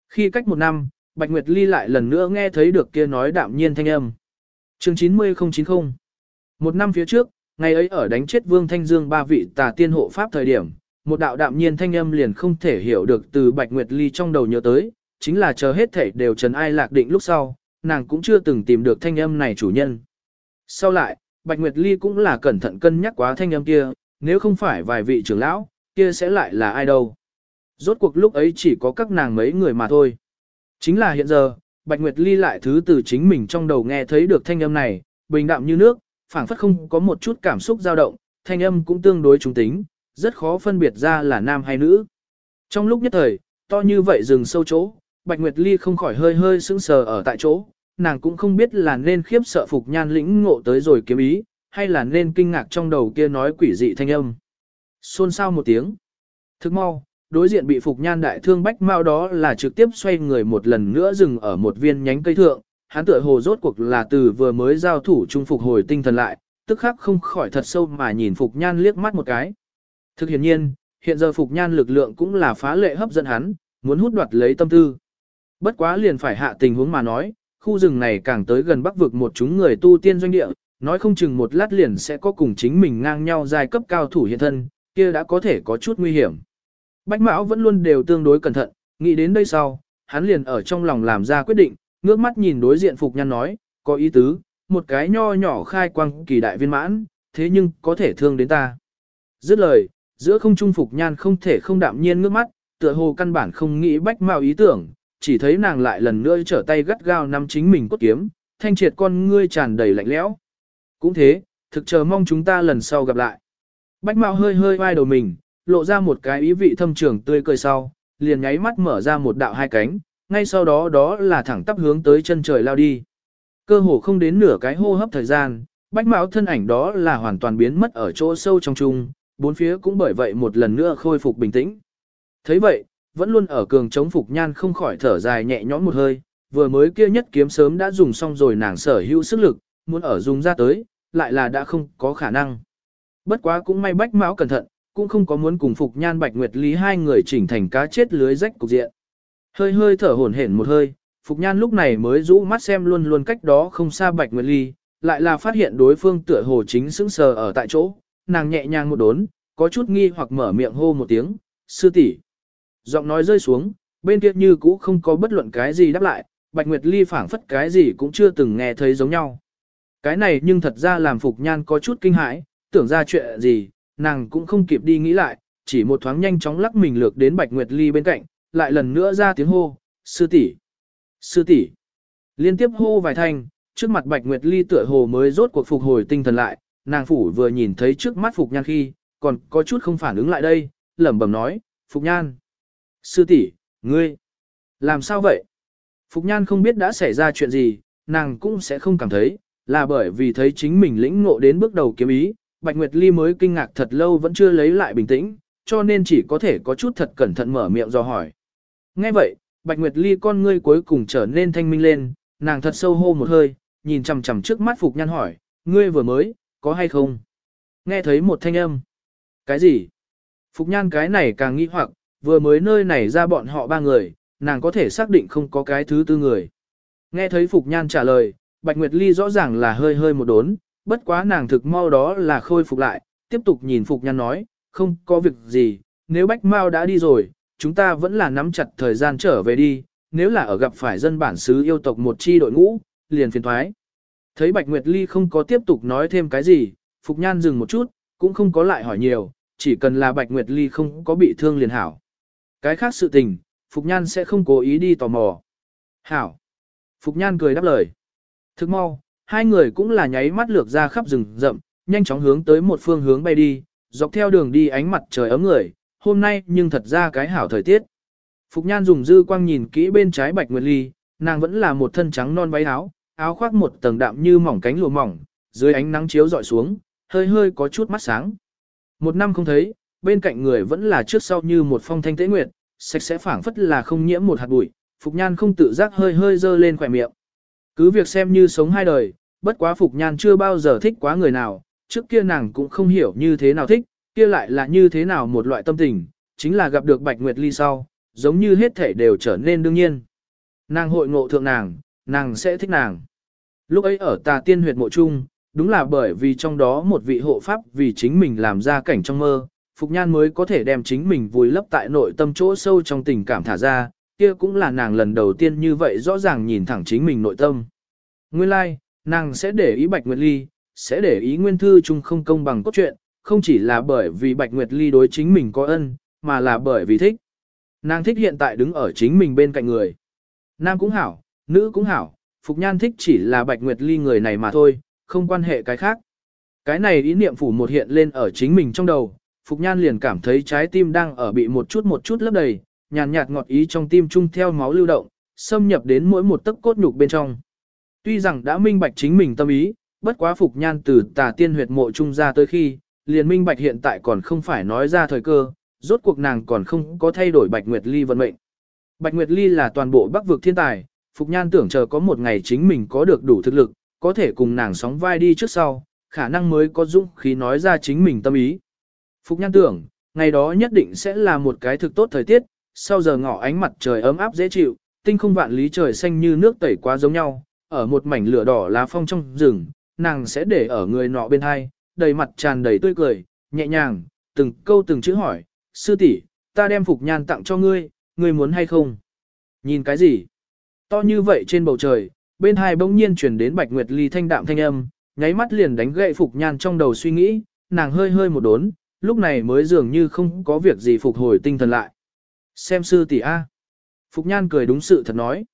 Khi cách một năm, Bạch Nguyệt Ly lại lần nữa nghe thấy được kia nói đạm nhiên thanh âm chương 90090 Một năm phía trước, ngày ấy ở đánh chết Vương Thanh Dương ba vị tà tiên hộ pháp thời điểm, một đạo đạm nhiên thanh âm liền không thể hiểu được từ Bạch Nguyệt Ly trong đầu nhớ tới, chính là chờ hết thể đều trần ai lạc định lúc sau, nàng cũng chưa từng tìm được thanh âm này chủ nhân. Sau lại, Bạch Nguyệt Ly cũng là cẩn thận cân nhắc quá thanh âm kia, nếu không phải vài vị trưởng lão, kia sẽ lại là ai đâu. Rốt cuộc lúc ấy chỉ có các nàng mấy người mà thôi. Chính là hiện giờ, Bạch Nguyệt Ly lại thứ từ chính mình trong đầu nghe thấy được thanh âm này, bình đạm như nước, phảng phất không có một chút cảm xúc dao động, thanh âm cũng tương đối trung tính, rất khó phân biệt ra là nam hay nữ. Trong lúc nhất thời, to như vậy rừng sâu chỗ, Bạch Nguyệt Ly không khỏi hơi hơi sững sờ ở tại chỗ, nàng cũng không biết là nên khiếp sợ Phục Nhan lĩnh ngộ tới rồi kiếm ý, hay là nên kinh ngạc trong đầu kia nói quỷ dị thanh âm. Xôn xao một tiếng. Thức mau, đối diện bị Phục Nhan đại thương bách mau đó là trực tiếp xoay người một lần nữa dừng ở một viên nhánh cây thượng, hắn tựa hồ rốt cuộc là từ vừa mới giao thủ trung phục hồi tinh thần lại, tức khắc không khỏi thật sâu mà nhìn Phục Nhan liếc mắt một cái. Thực hiện nhiên, hiện giờ Phục Nhan lực lượng cũng là phá lệ hấp dẫn hắn, muốn hút đoạt lấy tâm tư. Bất quá liền phải hạ tình huống mà nói, khu rừng này càng tới gần bắc vực một chúng người tu tiên doanh địa, nói không chừng một lát liền sẽ có cùng chính mình ngang nhau giai cấp cao thủ hiện thân, kia đã có thể có chút nguy hiểm. Bách Mão vẫn luôn đều tương đối cẩn thận, nghĩ đến đây sau, hắn liền ở trong lòng làm ra quyết định, ngước mắt nhìn đối diện Phục Nhan nói, có ý tứ, một cái nho nhỏ khai quang kỳ đại viên mãn, thế nhưng có thể thương đến ta. Dứt lời, giữa không trung Phục Nhan không thể không đạm nhiên ngước mắt, tựa hồ căn bản không nghĩ Bách Mão ý tưởng, chỉ thấy nàng lại lần nữa trở tay gắt gao nắm chính mình cốt kiếm, thanh triệt con ngươi tràn đầy lạnh lẽo. Cũng thế, thực chờ mong chúng ta lần sau gặp lại. Bách Mão hơi hơi vai đầu mình, lộ ra một cái ý vị thâm trường tươi cười sau, liền nháy mắt mở ra một đạo hai cánh, ngay sau đó đó là thẳng tắp hướng tới chân trời lao đi. Cơ hồ không đến nửa cái hô hấp thời gian, Bách mạo thân ảnh đó là hoàn toàn biến mất ở chỗ sâu trong trung, bốn phía cũng bởi vậy một lần nữa khôi phục bình tĩnh. thấy vậy, vẫn luôn ở cường chống phục nhan không khỏi thở dài nhẹ nhõm một hơi, vừa mới kia nhất kiếm sớm đã dùng xong rồi nàng sở hữu sức lực, muốn ở dùng ra tới, lại là đã không có khả năng. Bất quá cũng may bách máu cẩn thận, cũng không có muốn cùng phục nhan bạch nguyệt lý hai người chỉnh thành cá chết lưới rách cục diện. Hơi hơi thở hổn hển một hơi, phục nhan lúc này mới rũ mắt xem luôn luôn cách đó không xa bạch nguyệt ly, lại là phát hiện đối phương tựa hồ chính sững sờ ở tại chỗ, nàng nhẹ nhàng một đốn, có chút nghi hoặc mở miệng hô một tiếng, sư tỷ. Giọng nói rơi xuống, bên kia như cũ không có bất luận cái gì đáp lại, Bạch Nguyệt Ly phảng phất cái gì cũng chưa từng nghe thấy giống nhau. Cái này nhưng thật ra làm Phục Nhan có chút kinh hãi, tưởng ra chuyện gì, nàng cũng không kịp đi nghĩ lại, chỉ một thoáng nhanh chóng lắc mình lược đến Bạch Nguyệt Ly bên cạnh, lại lần nữa ra tiếng hô, sư tỷ, sư tỷ. Liên tiếp hô vài thanh, trước mặt Bạch Nguyệt Ly tựa hồ mới rốt cuộc phục hồi tinh thần lại, nàng phủ vừa nhìn thấy trước mắt Phục Nhan khi, còn có chút không phản ứng lại đây, lẩm bẩm nói, Phục Nhan. Sư tỷ, ngươi, làm sao vậy? Phục Nhan không biết đã xảy ra chuyện gì, nàng cũng sẽ không cảm thấy, là bởi vì thấy chính mình lĩnh ngộ đến bước đầu kiếm ý, Bạch Nguyệt Ly mới kinh ngạc thật lâu vẫn chưa lấy lại bình tĩnh, cho nên chỉ có thể có chút thật cẩn thận mở miệng do hỏi. Nghe vậy, Bạch Nguyệt Ly con ngươi cuối cùng trở nên thanh minh lên, nàng thật sâu hô một hơi, nhìn chằm chằm trước mắt Phục Nhan hỏi, ngươi vừa mới, có hay không? Nghe thấy một thanh âm. Cái gì? Phục Nhan cái này càng nghi hoặc, vừa mới nơi này ra bọn họ ba người, nàng có thể xác định không có cái thứ tư người. Nghe thấy Phục Nhan trả lời, Bạch Nguyệt Ly rõ ràng là hơi hơi một đốn, bất quá nàng thực mau đó là khôi phục lại, tiếp tục nhìn Phục Nhan nói, không có việc gì, nếu Bách Mao đã đi rồi, chúng ta vẫn là nắm chặt thời gian trở về đi, nếu là ở gặp phải dân bản xứ yêu tộc một chi đội ngũ, liền phiền thoái. Thấy Bạch Nguyệt Ly không có tiếp tục nói thêm cái gì, Phục Nhan dừng một chút, cũng không có lại hỏi nhiều, chỉ cần là Bạch Nguyệt Ly không có bị thương liền hảo. Cái khác sự tình, Phục Nhan sẽ không cố ý đi tò mò. Hảo. Phục Nhan cười đáp lời. Thức mau, hai người cũng là nháy mắt lược ra khắp rừng rậm, nhanh chóng hướng tới một phương hướng bay đi, dọc theo đường đi ánh mặt trời ấm người, hôm nay nhưng thật ra cái hảo thời tiết. Phục Nhan dùng dư quang nhìn kỹ bên trái Bạch Nguyệt Ly, nàng vẫn là một thân trắng non váy áo, áo khoác một tầng đạm như mỏng cánh lụa mỏng, dưới ánh nắng chiếu dọi xuống, hơi hơi có chút mắt sáng. Một năm không thấy, bên cạnh người vẫn là trước sau như một phong thanh tế nguyệt, sạch sẽ phảng phất là không nhiễm một hạt bụi, Phục Nhan không tự giác hơi hơi dơ lên khỏe miệng. Cứ việc xem như sống hai đời, bất quá Phục Nhan chưa bao giờ thích quá người nào, trước kia nàng cũng không hiểu như thế nào thích, kia lại là như thế nào một loại tâm tình, chính là gặp được Bạch Nguyệt Ly sau, giống như hết thể đều trở nên đương nhiên. Nàng hội ngộ thượng nàng, nàng sẽ thích nàng. Lúc ấy ở tà tiên huyệt mộ chung, đúng là bởi vì trong đó một vị hộ pháp vì chính mình làm ra cảnh trong mơ, Phục Nhan mới có thể đem chính mình vùi lấp tại nội tâm chỗ sâu trong tình cảm thả ra, kia cũng là nàng lần đầu tiên như vậy rõ ràng nhìn thẳng chính mình nội tâm. Nguyên lai, like, nàng sẽ để ý Bạch Nguyệt Ly, sẽ để ý nguyên thư chung không công bằng cốt truyện, không chỉ là bởi vì Bạch Nguyệt Ly đối chính mình có ân, mà là bởi vì thích. Nàng thích hiện tại đứng ở chính mình bên cạnh người. Nam cũng hảo, nữ cũng hảo, Phục Nhan thích chỉ là Bạch Nguyệt Ly người này mà thôi, không quan hệ cái khác. Cái này ý niệm phủ một hiện lên ở chính mình trong đầu, Phục Nhan liền cảm thấy trái tim đang ở bị một chút một chút lấp đầy, nhàn nhạt ngọt ý trong tim chung theo máu lưu động, xâm nhập đến mỗi một tấc cốt nhục bên trong. Tuy rằng đã minh bạch chính mình tâm ý, bất quá Phục Nhan từ tà tiên huyệt mộ trung ra tới khi, liền minh bạch hiện tại còn không phải nói ra thời cơ, rốt cuộc nàng còn không có thay đổi Bạch Nguyệt Ly vận mệnh. Bạch Nguyệt Ly là toàn bộ bắc vực thiên tài, Phục Nhan tưởng chờ có một ngày chính mình có được đủ thực lực, có thể cùng nàng sóng vai đi trước sau, khả năng mới có dũng khí nói ra chính mình tâm ý. Phục Nhan tưởng, ngày đó nhất định sẽ là một cái thực tốt thời tiết, sau giờ ngọ ánh mặt trời ấm áp dễ chịu, tinh không vạn lý trời xanh như nước tẩy quá giống nhau, ở một mảnh lửa đỏ lá phong trong rừng, nàng sẽ để ở người nọ bên hai, đầy mặt tràn đầy tươi cười, nhẹ nhàng, từng câu từng chữ hỏi, sư tỷ, ta đem Phục Nhan tặng cho ngươi, ngươi muốn hay không? Nhìn cái gì? To như vậy trên bầu trời, bên hai bỗng nhiên chuyển đến Bạch Nguyệt Ly thanh đạm thanh âm, nháy mắt liền đánh gậy Phục Nhan trong đầu suy nghĩ, nàng hơi hơi một đốn, lúc này mới dường như không có việc gì phục hồi tinh thần lại. Xem sư tỷ A. Phục Nhan cười đúng sự thật nói.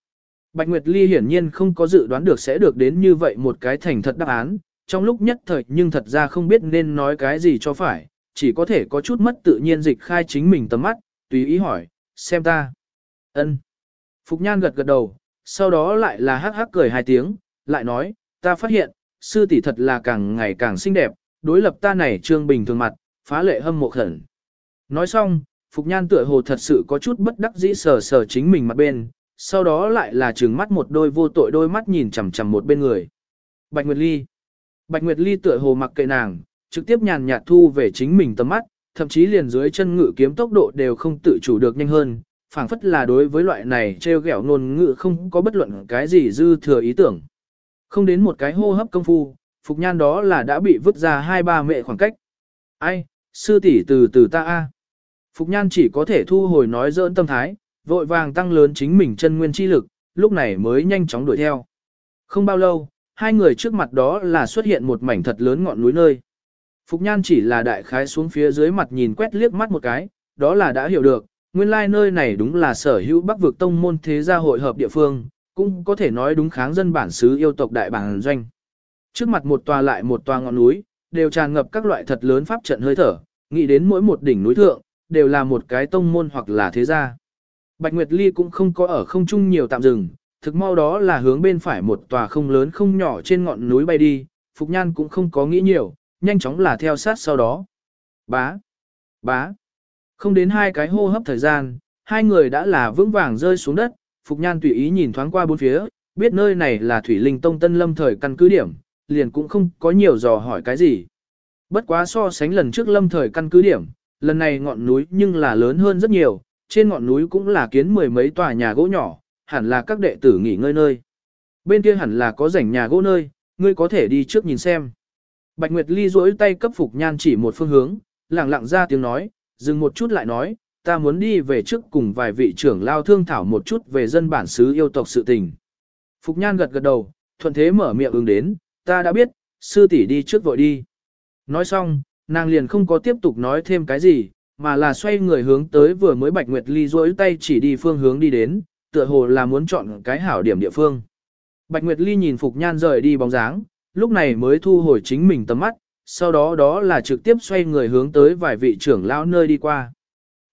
Bạch Nguyệt Ly hiển nhiên không có dự đoán được sẽ được đến như vậy một cái thành thật đáp án, trong lúc nhất thời nhưng thật ra không biết nên nói cái gì cho phải, chỉ có thể có chút mất tự nhiên dịch khai chính mình tầm mắt, tùy ý hỏi, xem ta. ân Phục Nhan gật gật đầu, sau đó lại là hắc hắc cười hai tiếng, lại nói, ta phát hiện, sư tỷ thật là càng ngày càng xinh đẹp, đối lập ta này trương bình thường mặt, phá lệ hâm mộ khẩn. Nói xong, Phục Nhan tựa hồ thật sự có chút bất đắc dĩ sờ sờ chính mình mặt bên, sau đó lại là trừng mắt một đôi vô tội đôi mắt nhìn chằm chằm một bên người. Bạch Nguyệt Ly Bạch Nguyệt Ly tựa hồ mặc kệ nàng, trực tiếp nhàn nhạt thu về chính mình tầm mắt, thậm chí liền dưới chân ngự kiếm tốc độ đều không tự chủ được nhanh hơn, phảng phất là đối với loại này treo gẻo ngôn ngữ không có bất luận cái gì dư thừa ý tưởng. Không đến một cái hô hấp công phu, Phục Nhan đó là đã bị vứt ra hai ba mệ khoảng cách. Ai, sư tỷ từ từ ta a Phục Nhan chỉ có thể thu hồi nói dỡn tâm thái, vội vàng tăng lớn chính mình chân nguyên chi lực, lúc này mới nhanh chóng đuổi theo. Không bao lâu, hai người trước mặt đó là xuất hiện một mảnh thật lớn ngọn núi nơi. Phục Nhan chỉ là đại khái xuống phía dưới mặt nhìn quét liếc mắt một cái, đó là đã hiểu được, nguyên lai like nơi này đúng là sở hữu bắc vực tông môn thế gia hội hợp địa phương, cũng có thể nói đúng kháng dân bản xứ yêu tộc đại bản doanh. Trước mặt một tòa lại một tòa ngọn núi, đều tràn ngập các loại thật lớn pháp trận hơi thở, nghĩ đến mỗi một đỉnh núi thượng, đều là một cái tông môn hoặc là thế gia. Bạch Nguyệt Ly cũng không có ở không trung nhiều tạm dừng, thực mau đó là hướng bên phải một tòa không lớn không nhỏ trên ngọn núi bay đi, Phục Nhan cũng không có nghĩ nhiều, nhanh chóng là theo sát sau đó. Bá, bá, không đến hai cái hô hấp thời gian, hai người đã là vững vàng rơi xuống đất, Phục Nhan tùy ý nhìn thoáng qua bốn phía, biết nơi này là Thủy Linh Tông Tân Lâm thời căn cứ điểm, liền cũng không có nhiều dò hỏi cái gì. Bất quá so sánh lần trước Lâm thời căn cứ điểm, lần này ngọn núi nhưng là lớn hơn rất nhiều, trên ngọn núi cũng là kiến mười mấy tòa nhà gỗ nhỏ, hẳn là các đệ tử nghỉ ngơi nơi. Bên kia hẳn là có rảnh nhà gỗ nơi, ngươi có thể đi trước nhìn xem. Bạch Nguyệt Ly duỗi tay cấp Phục Nhan chỉ một phương hướng, lặng lặng ra tiếng nói, dừng một chút lại nói, ta muốn đi về trước cùng vài vị trưởng lao thương thảo một chút về dân bản xứ yêu tộc sự tình. Phục Nhan gật gật đầu, thuận thế mở miệng ứng đến, ta đã biết, sư tỷ đi trước vội đi. Nói xong, nàng liền không có tiếp tục nói thêm cái gì, mà là xoay người hướng tới vừa mới Bạch Nguyệt Ly duỗi tay chỉ đi phương hướng đi đến, tựa hồ là muốn chọn cái hảo điểm địa phương. Bạch Nguyệt Ly nhìn Phục Nhan rời đi bóng dáng, lúc này mới thu hồi chính mình tầm mắt, sau đó đó là trực tiếp xoay người hướng tới vài vị trưởng lão nơi đi qua.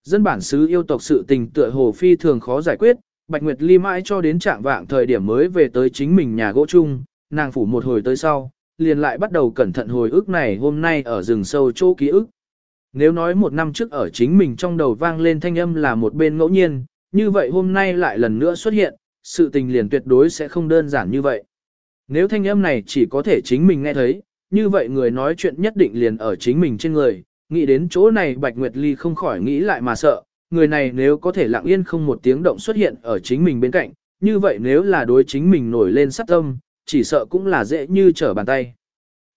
Dân bản xứ yêu tộc sự tình tựa hồ phi thường khó giải quyết, Bạch Nguyệt Ly mãi cho đến trạng vạng thời điểm mới về tới chính mình nhà gỗ chung, nàng phủ một hồi tới sau, liền lại bắt đầu cẩn thận hồi ức này hôm nay ở rừng sâu chỗ ký ức. Nếu nói một năm trước ở chính mình trong đầu vang lên thanh âm là một bên ngẫu nhiên, như vậy hôm nay lại lần nữa xuất hiện, sự tình liền tuyệt đối sẽ không đơn giản như vậy. Nếu thanh âm này chỉ có thể chính mình nghe thấy, như vậy người nói chuyện nhất định liền ở chính mình trên người, nghĩ đến chỗ này Bạch Nguyệt Ly không khỏi nghĩ lại mà sợ, người này nếu có thể lặng yên không một tiếng động xuất hiện ở chính mình bên cạnh, như vậy nếu là đối chính mình nổi lên sát tâm, chỉ sợ cũng là dễ như trở bàn tay.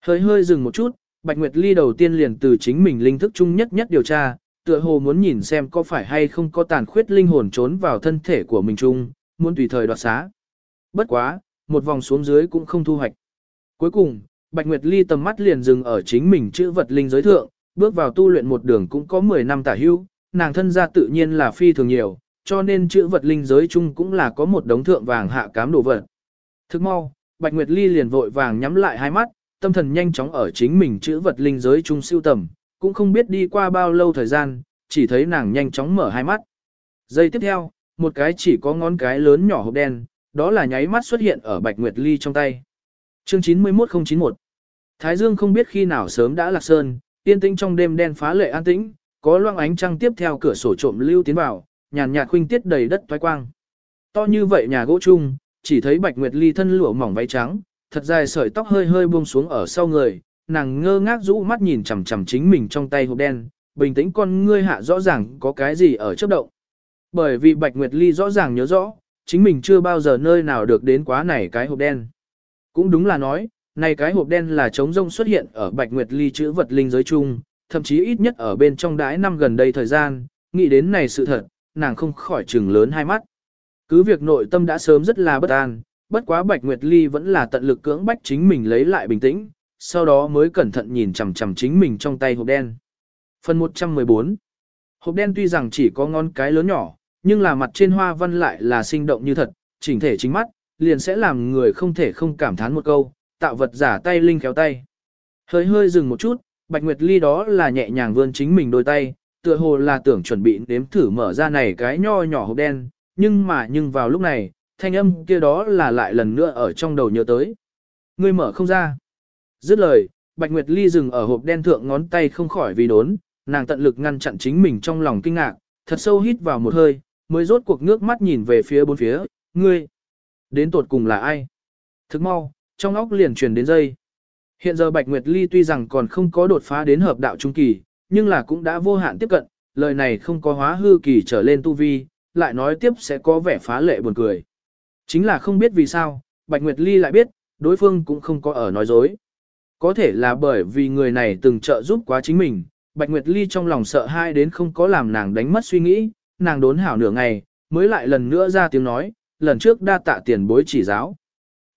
Hơi hơi dừng một chút, Bạch Nguyệt Ly đầu tiên liền từ chính mình linh thức chung nhất nhất điều tra, tựa hồ muốn nhìn xem có phải hay không có tàn khuyết linh hồn trốn vào thân thể của mình chung, muốn tùy thời đoạt xá. Bất quá, một vòng xuống dưới cũng không thu hoạch. Cuối cùng, Bạch Nguyệt Ly tầm mắt liền dừng ở chính mình chữ vật linh giới thượng, bước vào tu luyện một đường cũng có 10 năm tả hưu, nàng thân gia tự nhiên là phi thường nhiều, cho nên chữ vật linh giới chung cũng là có một đống thượng vàng hạ cám đồ vật. Thức mau, Bạch Nguyệt Ly liền vội vàng nhắm lại hai mắt, tâm thần nhanh chóng ở chính mình chữ vật linh giới trung siêu tầm, cũng không biết đi qua bao lâu thời gian, chỉ thấy nàng nhanh chóng mở hai mắt. Giây tiếp theo, một cái chỉ có ngón cái lớn nhỏ hộp đen, đó là nháy mắt xuất hiện ở Bạch Nguyệt Ly trong tay. Chương 91091 Thái Dương không biết khi nào sớm đã lạc sơn, yên tĩnh trong đêm đen phá lệ an tĩnh, có loang ánh trăng tiếp theo cửa sổ trộm lưu tiến vào, nhàn nhạt khuynh tiết đầy đất toái quang. To như vậy nhà gỗ chung, chỉ thấy Bạch Nguyệt Ly thân lụa mỏng váy trắng, thật dài sợi tóc hơi hơi buông xuống ở sau người, nàng ngơ ngác rũ mắt nhìn chằm chằm chính mình trong tay hộp đen, bình tĩnh con ngươi hạ rõ ràng có cái gì ở chớp động. Bởi vì Bạch Nguyệt Ly rõ ràng nhớ rõ, chính mình chưa bao giờ nơi nào được đến quá này cái hộp đen. Cũng đúng là nói, này cái hộp đen là trống rông xuất hiện ở Bạch Nguyệt Ly chữ vật linh giới chung, thậm chí ít nhất ở bên trong đái năm gần đây thời gian, nghĩ đến này sự thật, nàng không khỏi trừng lớn hai mắt. Cứ việc nội tâm đã sớm rất là bất an, bất quá Bạch Nguyệt Ly vẫn là tận lực cưỡng bách chính mình lấy lại bình tĩnh, sau đó mới cẩn thận nhìn chằm chằm chính mình trong tay hộp đen. Phần 114 Hộp đen tuy rằng chỉ có ngón cái lớn nhỏ, nhưng là mặt trên hoa văn lại là sinh động như thật, chỉnh thể chính mắt, liền sẽ làm người không thể không cảm thán một câu, tạo vật giả tay linh khéo tay. Hơi hơi dừng một chút, Bạch Nguyệt Ly đó là nhẹ nhàng vươn chính mình đôi tay, tựa hồ là tưởng chuẩn bị nếm thử mở ra này cái nho nhỏ hộp đen, nhưng mà nhưng vào lúc này, thanh âm kia đó là lại lần nữa ở trong đầu nhớ tới. Ngươi mở không ra. Dứt lời, Bạch Nguyệt Ly dừng ở hộp đen thượng ngón tay không khỏi vì đốn, nàng tận lực ngăn chặn chính mình trong lòng kinh ngạc, thật sâu hít vào một hơi, mới rốt cuộc nước mắt nhìn về phía bốn phía, ngươi. Đến tột cùng là ai? Thức mau, trong óc liền truyền đến dây. Hiện giờ Bạch Nguyệt Ly tuy rằng còn không có đột phá đến hợp đạo trung kỳ, nhưng là cũng đã vô hạn tiếp cận, lời này không có hóa hư kỳ trở lên tu vi, lại nói tiếp sẽ có vẻ phá lệ buồn cười. Chính là không biết vì sao, Bạch Nguyệt Ly lại biết, đối phương cũng không có ở nói dối. Có thể là bởi vì người này từng trợ giúp quá chính mình, Bạch Nguyệt Ly trong lòng sợ hai đến không có làm nàng đánh mất suy nghĩ, nàng đốn hảo nửa ngày, mới lại lần nữa ra tiếng nói, lần trước đa tạ tiền bối chỉ giáo.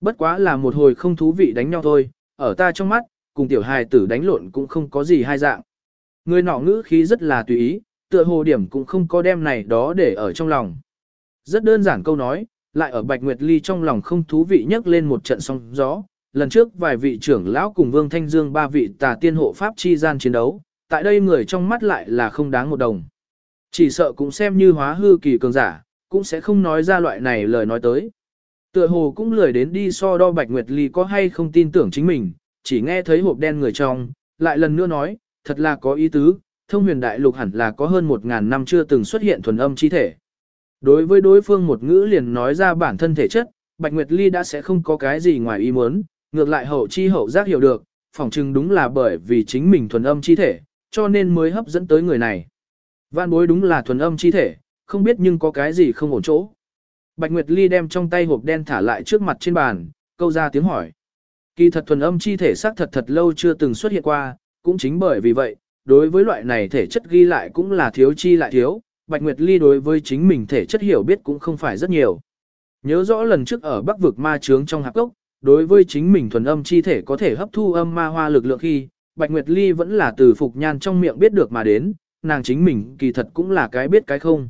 Bất quá là một hồi không thú vị đánh nhau thôi, ở ta trong mắt, cùng tiểu hài tử đánh lộn cũng không có gì hai dạng. Người nọ ngữ khí rất là tùy ý, tựa hồ điểm cũng không có đem này đó để ở trong lòng. Rất đơn giản câu nói, lại ở Bạch Nguyệt Ly trong lòng không thú vị nhấc lên một trận sóng gió. Lần trước vài vị trưởng lão cùng Vương Thanh Dương ba vị tà tiên hộ pháp chi gian chiến đấu, tại đây người trong mắt lại là không đáng một đồng. Chỉ sợ cũng xem như hóa hư kỳ cường giả, cũng sẽ không nói ra loại này lời nói tới. Tựa hồ cũng lười đến đi so đo Bạch Nguyệt Ly có hay không tin tưởng chính mình, chỉ nghe thấy hộp đen người trong, lại lần nữa nói, thật là có ý tứ, thông huyền đại lục hẳn là có hơn một ngàn năm chưa từng xuất hiện thuần âm chi thể. Đối với đối phương một ngữ liền nói ra bản thân thể chất, Bạch Nguyệt Ly đã sẽ không có cái gì ngoài ý muốn, ngược lại hậu chi hậu giác hiểu được, phỏng chừng đúng là bởi vì chính mình thuần âm chi thể, cho nên mới hấp dẫn tới người này. Vạn bối đúng là thuần âm chi thể, không biết nhưng có cái gì không ổn chỗ. Bạch Nguyệt Ly đem trong tay hộp đen thả lại trước mặt trên bàn, câu ra tiếng hỏi. Kỳ thật thuần âm chi thể xác thật thật lâu chưa từng xuất hiện qua, cũng chính bởi vì vậy, đối với loại này thể chất ghi lại cũng là thiếu chi lại thiếu, Bạch Nguyệt Ly đối với chính mình thể chất hiểu biết cũng không phải rất nhiều. Nhớ rõ lần trước ở Bắc vực ma chướng trong hạp cốc, đối với chính mình thuần âm chi thể có thể hấp thu âm ma hoa lực lượng khi, Bạch Nguyệt Ly vẫn là từ Phục Nhan trong miệng biết được mà đến, nàng chính mình kỳ thật cũng là cái biết cái không.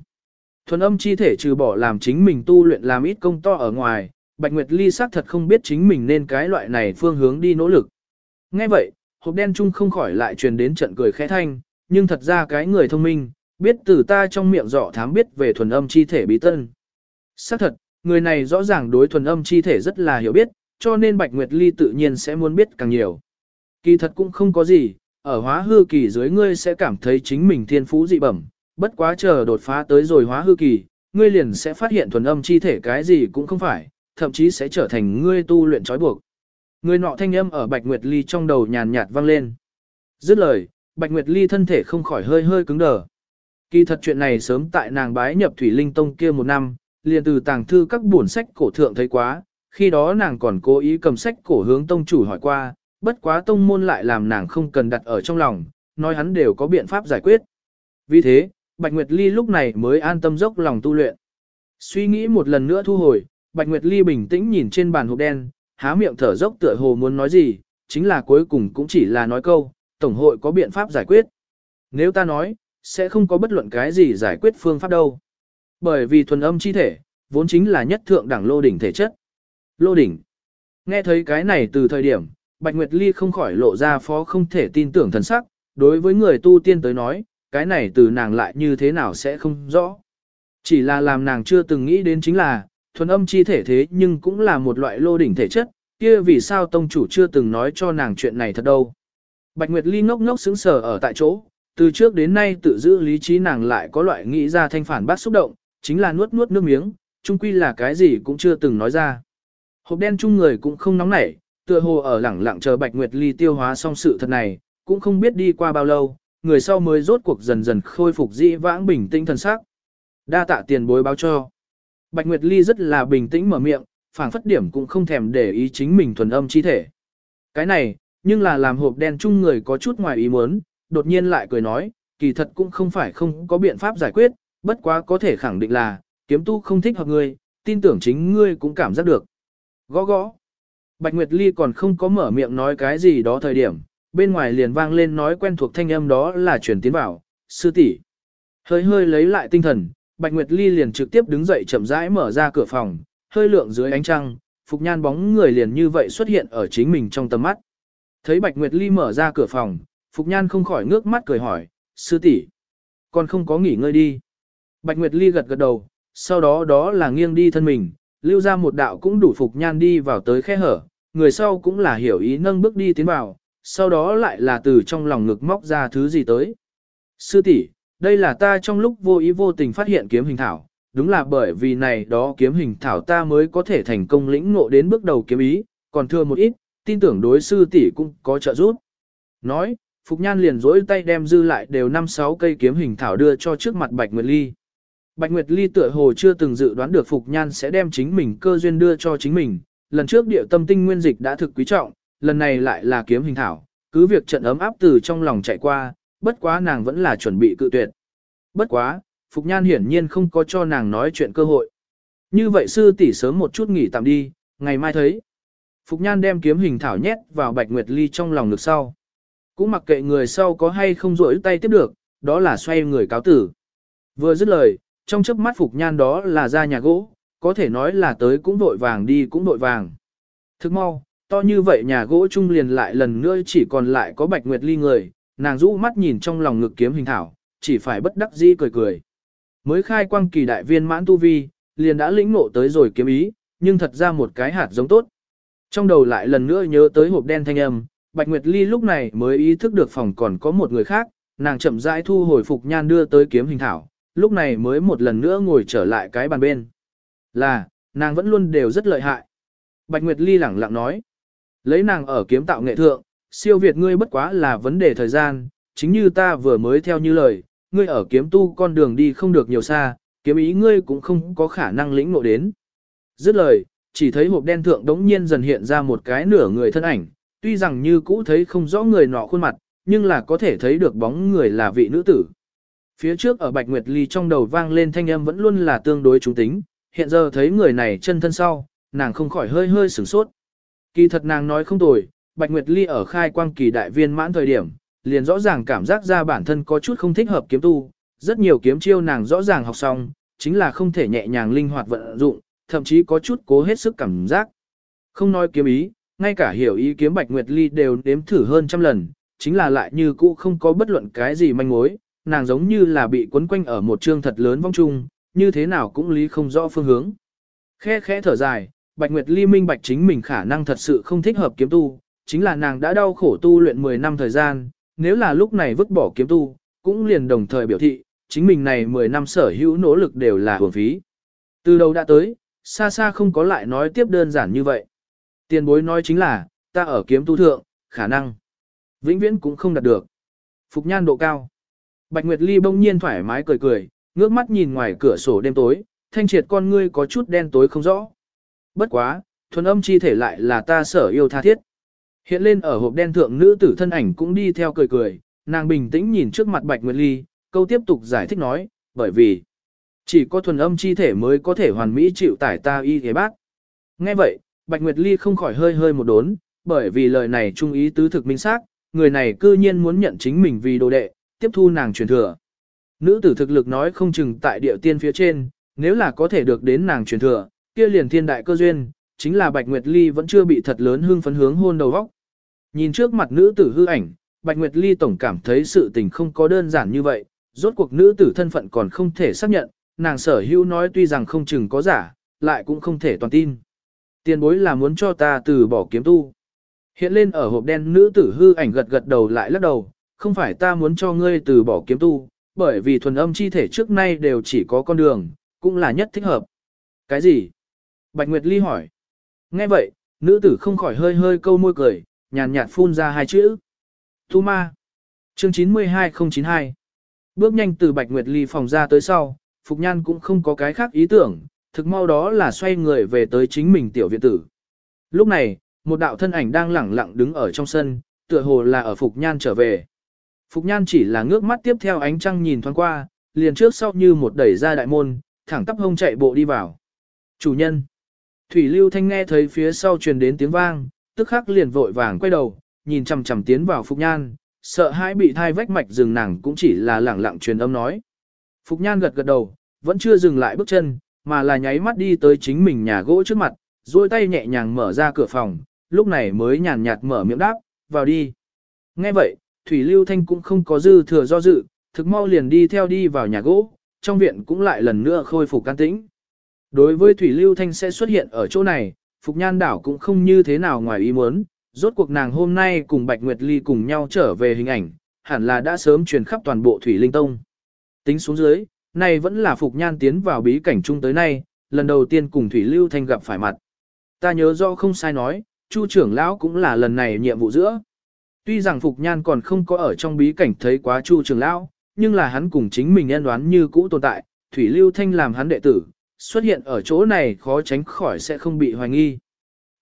Thuần âm chi thể trừ bỏ làm chính mình tu luyện làm ít công to ở ngoài, Bạch Nguyệt Ly xác thật không biết chính mình nên cái loại này phương hướng đi nỗ lực. Ngay vậy, hộp đen chung không khỏi lại truyền đến trận cười khẽ thanh, nhưng thật ra cái người thông minh, biết từ ta trong miệng dọ thám biết về thuần âm chi thể bí tân. Xác thật, người này rõ ràng đối thuần âm chi thể rất là hiểu biết, cho nên Bạch Nguyệt Ly tự nhiên sẽ muốn biết càng nhiều. Kỳ thật cũng không có gì, ở hóa hư kỳ dưới ngươi sẽ cảm thấy chính mình thiên phú dị bẩm, bất quá chờ đột phá tới rồi hóa hư kỳ, ngươi liền sẽ phát hiện thuần âm chi thể cái gì cũng không phải, thậm chí sẽ trở thành ngươi tu luyện trói buộc. Người nọ thanh âm ở Bạch Nguyệt Ly trong đầu nhàn nhạt vang lên. Dứt lời, Bạch Nguyệt Ly thân thể không khỏi hơi hơi cứng đờ. Kỳ thật chuyện này sớm tại nàng bái nhập Thủy Linh Tông kia một năm, liền từ tàng thư các buồn sách cổ thượng thấy quá, khi đó nàng còn cố ý cầm sách cổ hướng tông chủ hỏi qua, bất quá tông môn lại làm nàng không cần đặt ở trong lòng, nói hắn đều có biện pháp giải quyết. Vì thế, Bạch Nguyệt Ly lúc này mới an tâm dốc lòng tu luyện. Suy nghĩ một lần nữa thu hồi, Bạch Nguyệt Ly bình tĩnh nhìn trên bàn hộp đen, há miệng thở dốc tựa hồ muốn nói gì, chính là cuối cùng cũng chỉ là nói câu, Tổng hội có biện pháp giải quyết. Nếu ta nói, sẽ không có bất luận cái gì giải quyết phương pháp đâu. Bởi vì thuần âm chi thể, vốn chính là nhất thượng đẳng lô đỉnh thể chất. Lô đỉnh. Nghe thấy cái này từ thời điểm, Bạch Nguyệt Ly không khỏi lộ ra phó không thể tin tưởng thần sắc, đối với người tu tiên tới nói, cái này từ nàng lại như thế nào sẽ không rõ. Chỉ là làm nàng chưa từng nghĩ đến chính là, thuần âm chi thể thế nhưng cũng là một loại lô đỉnh thể chất, kia vì sao tông chủ chưa từng nói cho nàng chuyện này thật đâu. Bạch Nguyệt Ly ngốc ngốc sững sờ ở tại chỗ, từ trước đến nay tự giữ lý trí nàng lại có loại nghĩ ra thanh phản bác xúc động, chính là nuốt nuốt nước miếng, chung quy là cái gì cũng chưa từng nói ra. Hộp đen chung người cũng không nóng nảy, tựa hồ ở lẳng lặng chờ Bạch Nguyệt Ly tiêu hóa xong sự thật này, cũng không biết đi qua bao lâu, người sau mới rốt cuộc dần dần khôi phục dĩ vãng bình tĩnh thần sắc. Đa tạ tiền bối báo cho. Bạch Nguyệt Ly rất là bình tĩnh mở miệng, phảng phất điểm cũng không thèm để ý chính mình thuần âm chi thể. Cái này, nhưng là làm hộp đen chung người có chút ngoài ý muốn, đột nhiên lại cười nói, kỳ thật cũng không phải không có biện pháp giải quyết, bất quá có thể khẳng định là, kiếm tu không thích hợp ngươi, tin tưởng chính ngươi cũng cảm giác được. Gõ gõ. Bạch Nguyệt Ly còn không có mở miệng nói cái gì đó thời điểm, bên ngoài liền vang lên nói quen thuộc thanh âm đó là chuyển tiến vào, sư tỷ. Hơi hơi lấy lại tinh thần, Bạch Nguyệt Ly liền trực tiếp đứng dậy chậm rãi mở ra cửa phòng, hơi lượng dưới ánh trăng, Phục Nhan bóng người liền như vậy xuất hiện ở chính mình trong tầm mắt. Thấy Bạch Nguyệt Ly mở ra cửa phòng, Phục Nhan không khỏi ngước mắt cười hỏi, sư tỷ, còn không có nghỉ ngơi đi. Bạch Nguyệt Ly gật gật đầu, sau đó đó là nghiêng đi thân mình, lưu ra một đạo cũng đủ Phục Nhan đi vào tới khe hở, người sau cũng là hiểu ý nâng bước đi tiến vào, sau đó lại là từ trong lòng ngực móc ra thứ gì tới. Sư tỷ, đây là ta trong lúc vô ý vô tình phát hiện kiếm hình thảo, đúng là bởi vì này đó kiếm hình thảo ta mới có thể thành công lĩnh ngộ đến bước đầu kiếm ý, còn thưa một ít, tin tưởng đối sư tỷ cũng có trợ giúp. Nói, Phục Nhan liền dỗi tay đem dư lại đều 5-6 cây kiếm hình thảo đưa cho trước mặt Bạch Nguyệt Ly. Bạch Nguyệt Ly tựa hồ chưa từng dự đoán được Phục Nhan sẽ đem chính mình cơ duyên đưa cho chính mình, lần trước địa tâm tinh nguyên dịch đã thực quý trọng, lần này lại là kiếm hình thảo, cứ việc trận ấm áp từ trong lòng chạy qua, bất quá nàng vẫn là chuẩn bị cự tuyệt. Bất quá, Phục Nhan hiển nhiên không có cho nàng nói chuyện cơ hội. Như vậy sư tỷ sớm một chút nghỉ tạm đi, ngày mai thấy. Phục Nhan đem kiếm hình thảo nhét vào Bạch Nguyệt Ly trong lòng ngực sau. Cũng mặc kệ người sau có hay không rỗi tay tiếp được, đó là xoay người cáo tử. Vừa dứt lời, trong chớp mắt Phục Nhan đó là ra nhà gỗ, có thể nói là tới cũng vội vàng đi cũng vội vàng. Thức mau, to như vậy nhà gỗ chung liền lại lần nữa chỉ còn lại có Bạch Nguyệt Ly người, nàng rũ mắt nhìn trong lòng ngực kiếm hình thảo, chỉ phải bất đắc dĩ cười cười. Mới khai quang kỳ đại viên mãn tu vi, liền đã lĩnh ngộ tới rồi kiếm ý, nhưng thật ra một cái hạt giống tốt. Trong đầu lại lần nữa nhớ tới hộp đen thanh âm, Bạch Nguyệt Ly lúc này mới ý thức được phòng còn có một người khác, nàng chậm rãi thu hồi phục nhan đưa tới kiếm hình thảo, lúc này mới một lần nữa ngồi trở lại cái bàn bên. Là, nàng vẫn luôn đều rất lợi hại. Bạch Nguyệt Ly lẳng lặng nói, lấy nàng ở kiếm tạo nghệ thượng, siêu việt ngươi bất quá là vấn đề thời gian, chính như ta vừa mới theo như lời, ngươi ở kiếm tu con đường đi không được nhiều xa, kiếm ý ngươi cũng không có khả năng lĩnh ngộ đến. Dứt lời, chỉ thấy hộp đen thượng đống nhiên dần hiện ra một cái nửa người thân ảnh, tuy rằng như cũ thấy không rõ người nọ khuôn mặt, nhưng là có thể thấy được bóng người là vị nữ tử. Phía trước ở Bạch Nguyệt Ly trong đầu vang lên thanh âm vẫn luôn là tương đối trung tính, hiện giờ thấy người này chân thân sau, nàng không khỏi hơi hơi sửng sốt. Kỳ thật nàng nói không tồi, Bạch Nguyệt Ly ở khai quang kỳ đại viên mãn thời điểm, liền rõ ràng cảm giác ra bản thân có chút không thích hợp kiếm tu, rất nhiều kiếm chiêu nàng rõ ràng học xong, chính là không thể nhẹ nhàng linh hoạt vận dụng, thậm chí có chút cố hết sức cảm giác. Không nói kiếm ý, ngay cả hiểu ý kiếm Bạch Nguyệt Ly đều nếm thử hơn trăm lần, chính là lại như cũ không có bất luận cái gì manh mối, nàng giống như là bị quấn quanh ở một trương thật lớn vong trung, như thế nào cũng lý không rõ phương hướng. Khẽ khẽ thở dài, Bạch Nguyệt Ly minh bạch chính mình khả năng thật sự không thích hợp kiếm tu, chính là nàng đã đau khổ tu luyện 10 năm thời gian, nếu là lúc này vứt bỏ kiếm tu, cũng liền đồng thời biểu thị, chính mình này 10 năm sở hữu nỗ lực đều là hưởng phí. Từ đầu đã tới, xa xa không có lại nói tiếp đơn giản như vậy. Tiền bối nói chính là, ta ở kiếm tu thượng, khả năng, vĩnh viễn cũng không đạt được. Phục nhan độ cao. Bạch Nguyệt Ly bỗng nhiên thoải mái cười cười, ngước mắt nhìn ngoài cửa sổ đêm tối, thanh triệt con ngươi có chút đen tối không rõ. Bất quá, thuần âm chi thể lại là ta sở yêu tha thiết. Hiện lên ở hộp đen thượng nữ tử thân ảnh cũng đi theo cười cười, nàng bình tĩnh nhìn trước mặt Bạch Nguyệt Ly, câu tiếp tục giải thích nói, bởi vì chỉ có thuần âm chi thể mới có thể hoàn mỹ chịu tải ta y thế bác. Nghe vậy, Bạch Nguyệt Ly không khỏi hơi hơi một đốn, bởi vì lời này trung ý tứ thực minh xác, người này cư nhiên muốn nhận chính mình vì đồ đệ, tiếp thu nàng truyền thừa. Nữ tử thực lực nói không chừng tại địa tiên phía trên, nếu là có thể được đến nàng truyền thừa, kia liền thiên đại cơ duyên, chính là Bạch Nguyệt Ly vẫn chưa bị thật lớn hưng phấn hướng hôn đầu vóc. Nhìn trước mặt nữ tử hư ảnh, Bạch Nguyệt Ly tổng cảm thấy sự tình không có đơn giản như vậy, rốt cuộc nữ tử thân phận còn không thể xác nhận, nàng sở hữu nói tuy rằng không chừng có giả, lại cũng không thể toàn tin. Tiền bối là muốn cho ta từ bỏ kiếm tu. Hiện lên ở hộp đen nữ tử hư ảnh gật gật đầu lại lắc đầu, không phải ta muốn cho ngươi từ bỏ kiếm tu, bởi vì thuần âm chi thể trước nay đều chỉ có con đường, cũng là nhất thích hợp. Cái gì? Bạch Nguyệt Ly hỏi. Nghe vậy, nữ tử không khỏi hơi hơi câu môi cười, nhàn nhạt phun ra hai chữ. Tu ma. Chương 92092. Bước nhanh từ Bạch Nguyệt Ly phòng ra tới sau, Phục Nhan cũng không có cái khác ý tưởng, thực mau đó là xoay người về tới chính mình tiểu viện tử. Lúc này, một đạo thân ảnh đang lẳng lặng đứng ở trong sân, tựa hồ là ở Phục Nhan trở về. Phục Nhan chỉ là ngước mắt tiếp theo ánh trăng nhìn thoáng qua, liền trước sau như một đẩy ra đại môn, thẳng tắp hông chạy bộ đi vào. Chủ nhân. Thủy Lưu Thanh nghe thấy phía sau truyền đến tiếng vang, tức khắc liền vội vàng quay đầu, nhìn chằm chằm tiến vào Phục Nhan, sợ hãi bị thai vách mạch dừng nàng cũng chỉ là lẳng lặng truyền âm nói. Phục Nhan gật gật đầu, vẫn chưa dừng lại bước chân, mà là nháy mắt đi tới chính mình nhà gỗ trước mặt, duỗi tay nhẹ nhàng mở ra cửa phòng, lúc này mới nhàn nhạt mở miệng đáp, vào đi. Nghe vậy, Thủy Lưu Thanh cũng không có dư thừa do dự, thực mau liền đi theo đi vào nhà gỗ, trong viện cũng lại lần nữa khôi phục can tĩnh. Đối với Thủy Lưu Thanh sẽ xuất hiện ở chỗ này, Phục Nhan Đảo cũng không như thế nào ngoài ý muốn, rốt cuộc nàng hôm nay cùng Bạch Nguyệt Ly cùng nhau trở về hình ảnh, hẳn là đã sớm truyền khắp toàn bộ Thủy Linh Tông. Tính xuống dưới, này vẫn là Phục Nhan tiến vào bí cảnh chung tới nay, lần đầu tiên cùng Thủy Lưu Thanh gặp phải mặt. Ta nhớ do không sai nói, Chu trưởng lão cũng là lần này nhiệm vụ giữa. Tuy rằng Phục Nhan còn không có ở trong bí cảnh thấy quá Chu trưởng lão, nhưng là hắn cùng chính mình nhân đoán như cũ tồn tại, Thủy Lưu Thanh làm hắn đệ tử, xuất hiện ở chỗ này khó tránh khỏi sẽ không bị hoài nghi.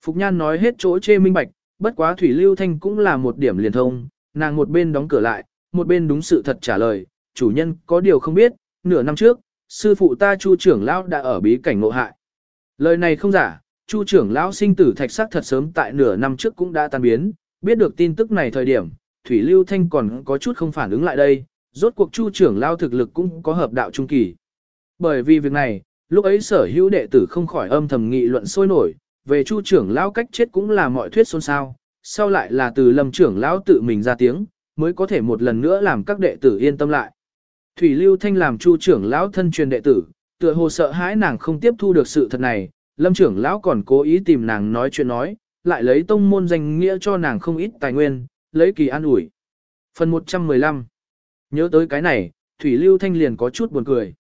Phục Nhan nói hết chỗ chê minh bạch, bất quá Thủy Lưu Thanh cũng là một điểm liền thông, nàng một bên đóng cửa lại, một bên đúng sự thật trả lời, chủ nhân có điều không biết, nửa năm trước, sư phụ ta Chu trưởng lão đã ở bí cảnh ngộ hại. Lời này không giả, Chu trưởng lão sinh tử thạch sắc thật sớm tại nửa năm trước cũng đã tan biến, biết được tin tức này thời điểm, Thủy Lưu Thanh còn có chút không phản ứng lại đây, rốt cuộc Chu trưởng lão thực lực cũng có hợp đạo trung kỳ. Bởi vì việc này, lúc ấy sở hữu đệ tử không khỏi âm thầm nghị luận sôi nổi, về Chu trưởng lão cách chết cũng là mọi thuyết xôn xao, sau lại là từ Lâm trưởng lão tự mình ra tiếng, mới có thể một lần nữa làm các đệ tử yên tâm lại. Thủy Lưu Thanh làm Chu trưởng lão thân truyền đệ tử, tựa hồ sợ hãi nàng không tiếp thu được sự thật này, Lâm trưởng lão còn cố ý tìm nàng nói chuyện nói, lại lấy tông môn danh nghĩa cho nàng không ít tài nguyên, lấy kỳ an ủi. Phần 115 Nhớ tới cái này, Thủy Lưu Thanh liền có chút buồn cười.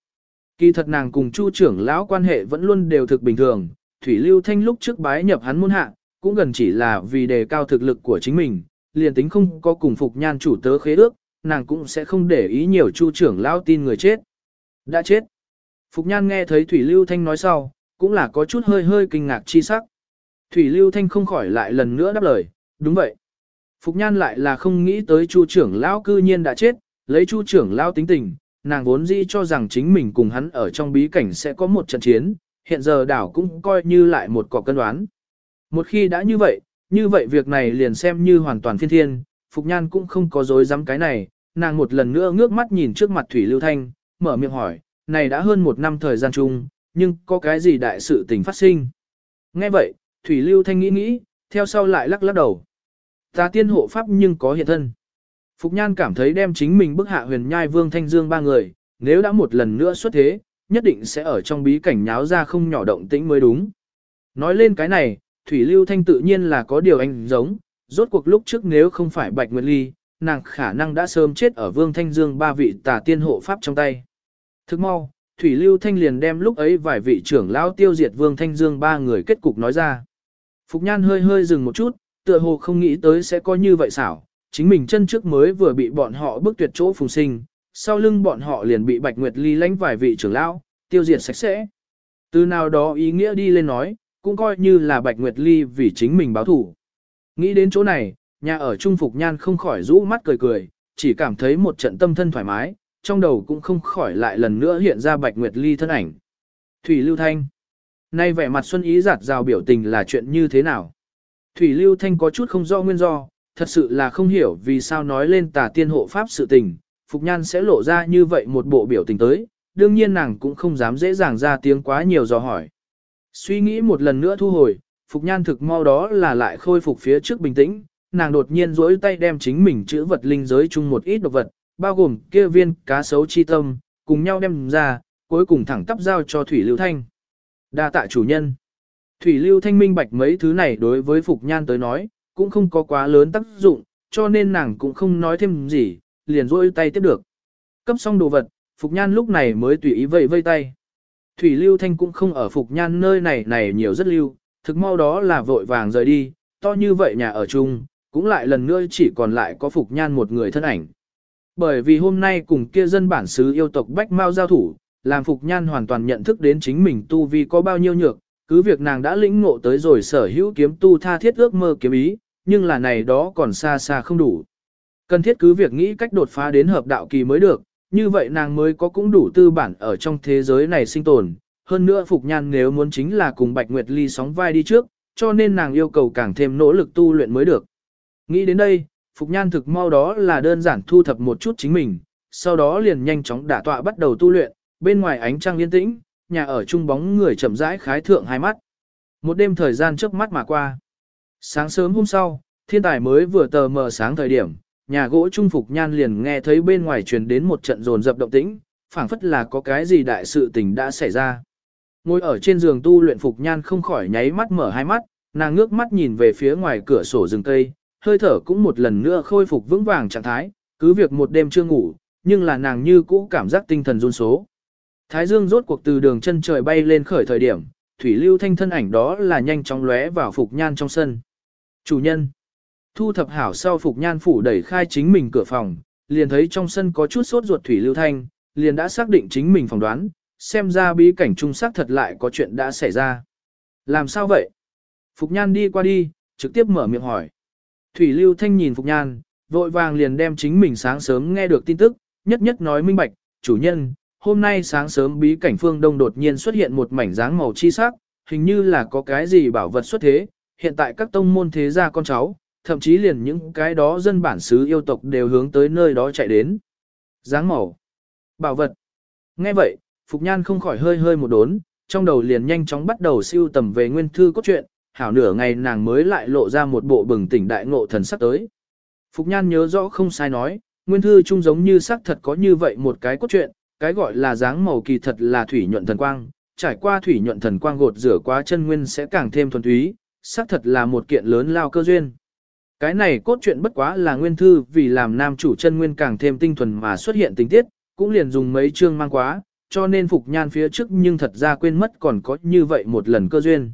Kỳ thật nàng cùng Chu trưởng lão quan hệ vẫn luôn đều thực bình thường, Thủy Lưu Thanh lúc trước bái nhập hắn môn hạ, cũng gần chỉ là vì đề cao thực lực của chính mình, liền tính không có cùng phục nhan chủ tớ khế ước, nàng cũng sẽ không để ý nhiều Chu trưởng lão tin người chết. Đã chết. Phục nhan nghe thấy Thủy Lưu Thanh nói sau, cũng là có chút hơi hơi kinh ngạc chi sắc. Thủy Lưu Thanh không khỏi lại lần nữa đáp lời, đúng vậy. Phục Nhan lại là không nghĩ tới Chu trưởng lão cư nhiên đã chết, lấy Chu trưởng lão tính tình, nàng vốn dĩ cho rằng chính mình cùng hắn ở trong bí cảnh sẽ có một trận chiến, hiện giờ đảo cũng coi như lại một cọc cân đoán. Một khi đã như vậy, như vậy việc này liền xem như hoàn toàn phiên thiên, Phục Nhan cũng không có dối dám cái này, nàng một lần nữa ngước mắt nhìn trước mặt Thủy Lưu Thanh, mở miệng hỏi, này đã hơn một năm thời gian chung, nhưng có cái gì đại sự tình phát sinh. Nghe vậy, Thủy Lưu Thanh nghĩ nghĩ, theo sau lại lắc lắc đầu. Ta tiên hộ pháp nhưng có hiện thân. Phục Nhan cảm thấy đem chính mình bức hạ huyền nhai vương thanh dương ba người, nếu đã một lần nữa xuất thế, nhất định sẽ ở trong bí cảnh nháo ra không nhỏ động tĩnh mới đúng. Nói lên cái này, Thủy Lưu Thanh tự nhiên là có điều anh giống, rốt cuộc lúc trước nếu không phải Bạch Nguyệt Ly, nàng khả năng đã sớm chết ở vương thanh dương ba vị tà tiên hộ pháp trong tay. Thức mau, Thủy Lưu Thanh liền đem lúc ấy vài vị trưởng lão tiêu diệt vương thanh dương ba người kết cục nói ra. Phục Nhan hơi hơi dừng một chút, tựa hồ không nghĩ tới sẽ có như vậy xảo, chính mình chân trước mới vừa bị bọn họ bức tuyệt chỗ phùng sinh, sau lưng bọn họ liền bị Bạch Nguyệt Ly lánh vài vị trưởng lão, tiêu diệt sạch sẽ. Từ nào đó ý nghĩa đi lên nói, cũng coi như là Bạch Nguyệt Ly vì chính mình báo thủ. Nghĩ đến chỗ này, nhà ở Trung Phục Nhan không khỏi rũ mắt cười cười, chỉ cảm thấy một trận tâm thân thoải mái, trong đầu cũng không khỏi lại lần nữa hiện ra Bạch Nguyệt Ly thân ảnh. Thủy Lưu Thanh Nay vẻ mặt Xuân Ý giạt rào biểu tình là chuyện như thế nào? Thủy Lưu Thanh có chút không do nguyên do, thật sự là không hiểu vì sao nói lên tà tiên hộ pháp sự tình, Phục Nhan sẽ lộ ra như vậy một bộ biểu tình tới, đương nhiên nàng cũng không dám dễ dàng ra tiếng quá nhiều dò hỏi. Suy nghĩ một lần nữa thu hồi, Phục Nhan thực mau đó là lại khôi phục phía trước bình tĩnh, nàng đột nhiên rỗi tay đem chính mình chữ vật linh giới chung một ít độc vật, bao gồm kia viên cá sấu chi tâm, cùng nhau đem ra, cuối cùng thẳng tắp giao cho Thủy Lưu Thanh. Đa tạ chủ nhân. Thủy Lưu Thanh minh bạch mấy thứ này đối với Phục Nhan tới nói, cũng không có quá lớn tác dụng, cho nên nàng cũng không nói thêm gì, liền rôi tay tiếp được. Cấp xong đồ vật, Phục Nhan lúc này mới tùy ý vây vây tay. Thủy Lưu Thanh cũng không ở Phục Nhan nơi này này nhiều rất lưu, thực mau đó là vội vàng rời đi, to như vậy nhà ở chung, cũng lại lần nữa chỉ còn lại có Phục Nhan một người thân ảnh. Bởi vì hôm nay cùng kia dân bản xứ yêu tộc Bách Mao giao thủ, làm Phục Nhan hoàn toàn nhận thức đến chính mình tu vi có bao nhiêu nhược, cứ việc nàng đã lĩnh ngộ tới rồi sở hữu kiếm tu tha thiết ước mơ kiếm ý, nhưng là này đó còn xa xa không đủ. Cần thiết cứ việc nghĩ cách đột phá đến hợp đạo kỳ mới được, như vậy nàng mới có cũng đủ tư bản ở trong thế giới này sinh tồn. Hơn nữa Phục Nhan nếu muốn chính là cùng Bạch Nguyệt Ly sóng vai đi trước, cho nên nàng yêu cầu càng thêm nỗ lực tu luyện mới được. Nghĩ đến đây, Phục Nhan thực mau đó là đơn giản thu thập một chút chính mình, sau đó liền nhanh chóng đả tọa bắt đầu tu luyện, bên ngoài ánh trăng yên tĩnh, nhà ở trung bóng người chậm rãi khái thượng hai mắt. Một đêm thời gian trước mắt mà qua. Sáng sớm hôm sau, thiên tài mới vừa tờ mờ sáng thời điểm, nhà gỗ trung phục nhan liền nghe thấy bên ngoài truyền đến một trận rồn dập động tĩnh, phảng phất là có cái gì đại sự tình đã xảy ra. Ngồi ở trên giường tu luyện phục nhan không khỏi nháy mắt mở hai mắt, nàng ngước mắt nhìn về phía ngoài cửa sổ rừng cây, hơi thở cũng một lần nữa khôi phục vững vàng trạng thái, cứ việc một đêm chưa ngủ, nhưng là nàng như cũ cảm giác tinh thần run số. Thái dương rốt cuộc từ đường chân trời bay lên khởi thời điểm, thủy lưu thanh thân ảnh đó là nhanh chóng lóe vào phục nhan trong sân. Chủ nhân. Thu thập hảo sau Phục Nhan phủ đẩy khai chính mình cửa phòng, liền thấy trong sân có chút sốt ruột Thủy Lưu Thanh, liền đã xác định chính mình phỏng đoán, xem ra bí cảnh trung sắc thật lại có chuyện đã xảy ra. Làm sao vậy? Phục Nhan đi qua đi, trực tiếp mở miệng hỏi. Thủy Lưu Thanh nhìn Phục Nhan, vội vàng liền đem chính mình sáng sớm nghe được tin tức, nhất nhất nói minh bạch, chủ nhân, hôm nay sáng sớm bí cảnh phương đông đột nhiên xuất hiện một mảnh dáng màu chi sắc, hình như là có cái gì bảo vật xuất thế, hiện tại các tông môn thế gia con cháu, thậm chí liền những cái đó dân bản xứ yêu tộc đều hướng tới nơi đó chạy đến. Dáng màu. Bảo vật. Nghe vậy, Phục Nhan không khỏi hơi hơi một đốn, trong đầu liền nhanh chóng bắt đầu siêu tầm về nguyên thư cốt truyện, hảo nửa ngày nàng mới lại lộ ra một bộ bừng tỉnh đại ngộ thần sắc tới. Phục Nhan nhớ rõ không sai nói, nguyên thư chung giống như xác thật có như vậy một cái cốt truyện, cái gọi là dáng màu kỳ thật là thủy nhuận thần quang, trải qua thủy nhuận thần quang gột rửa quá chân nguyên sẽ càng thêm thuần túy, xác thật là một kiện lớn lao cơ duyên. Cái này cốt truyện bất quá là nguyên thư vì làm nam chủ chân nguyên càng thêm tinh thuần mà xuất hiện tình tiết, cũng liền dùng mấy chương mang quá, cho nên phục nhan phía trước nhưng thật ra quên mất còn có như vậy một lần cơ duyên.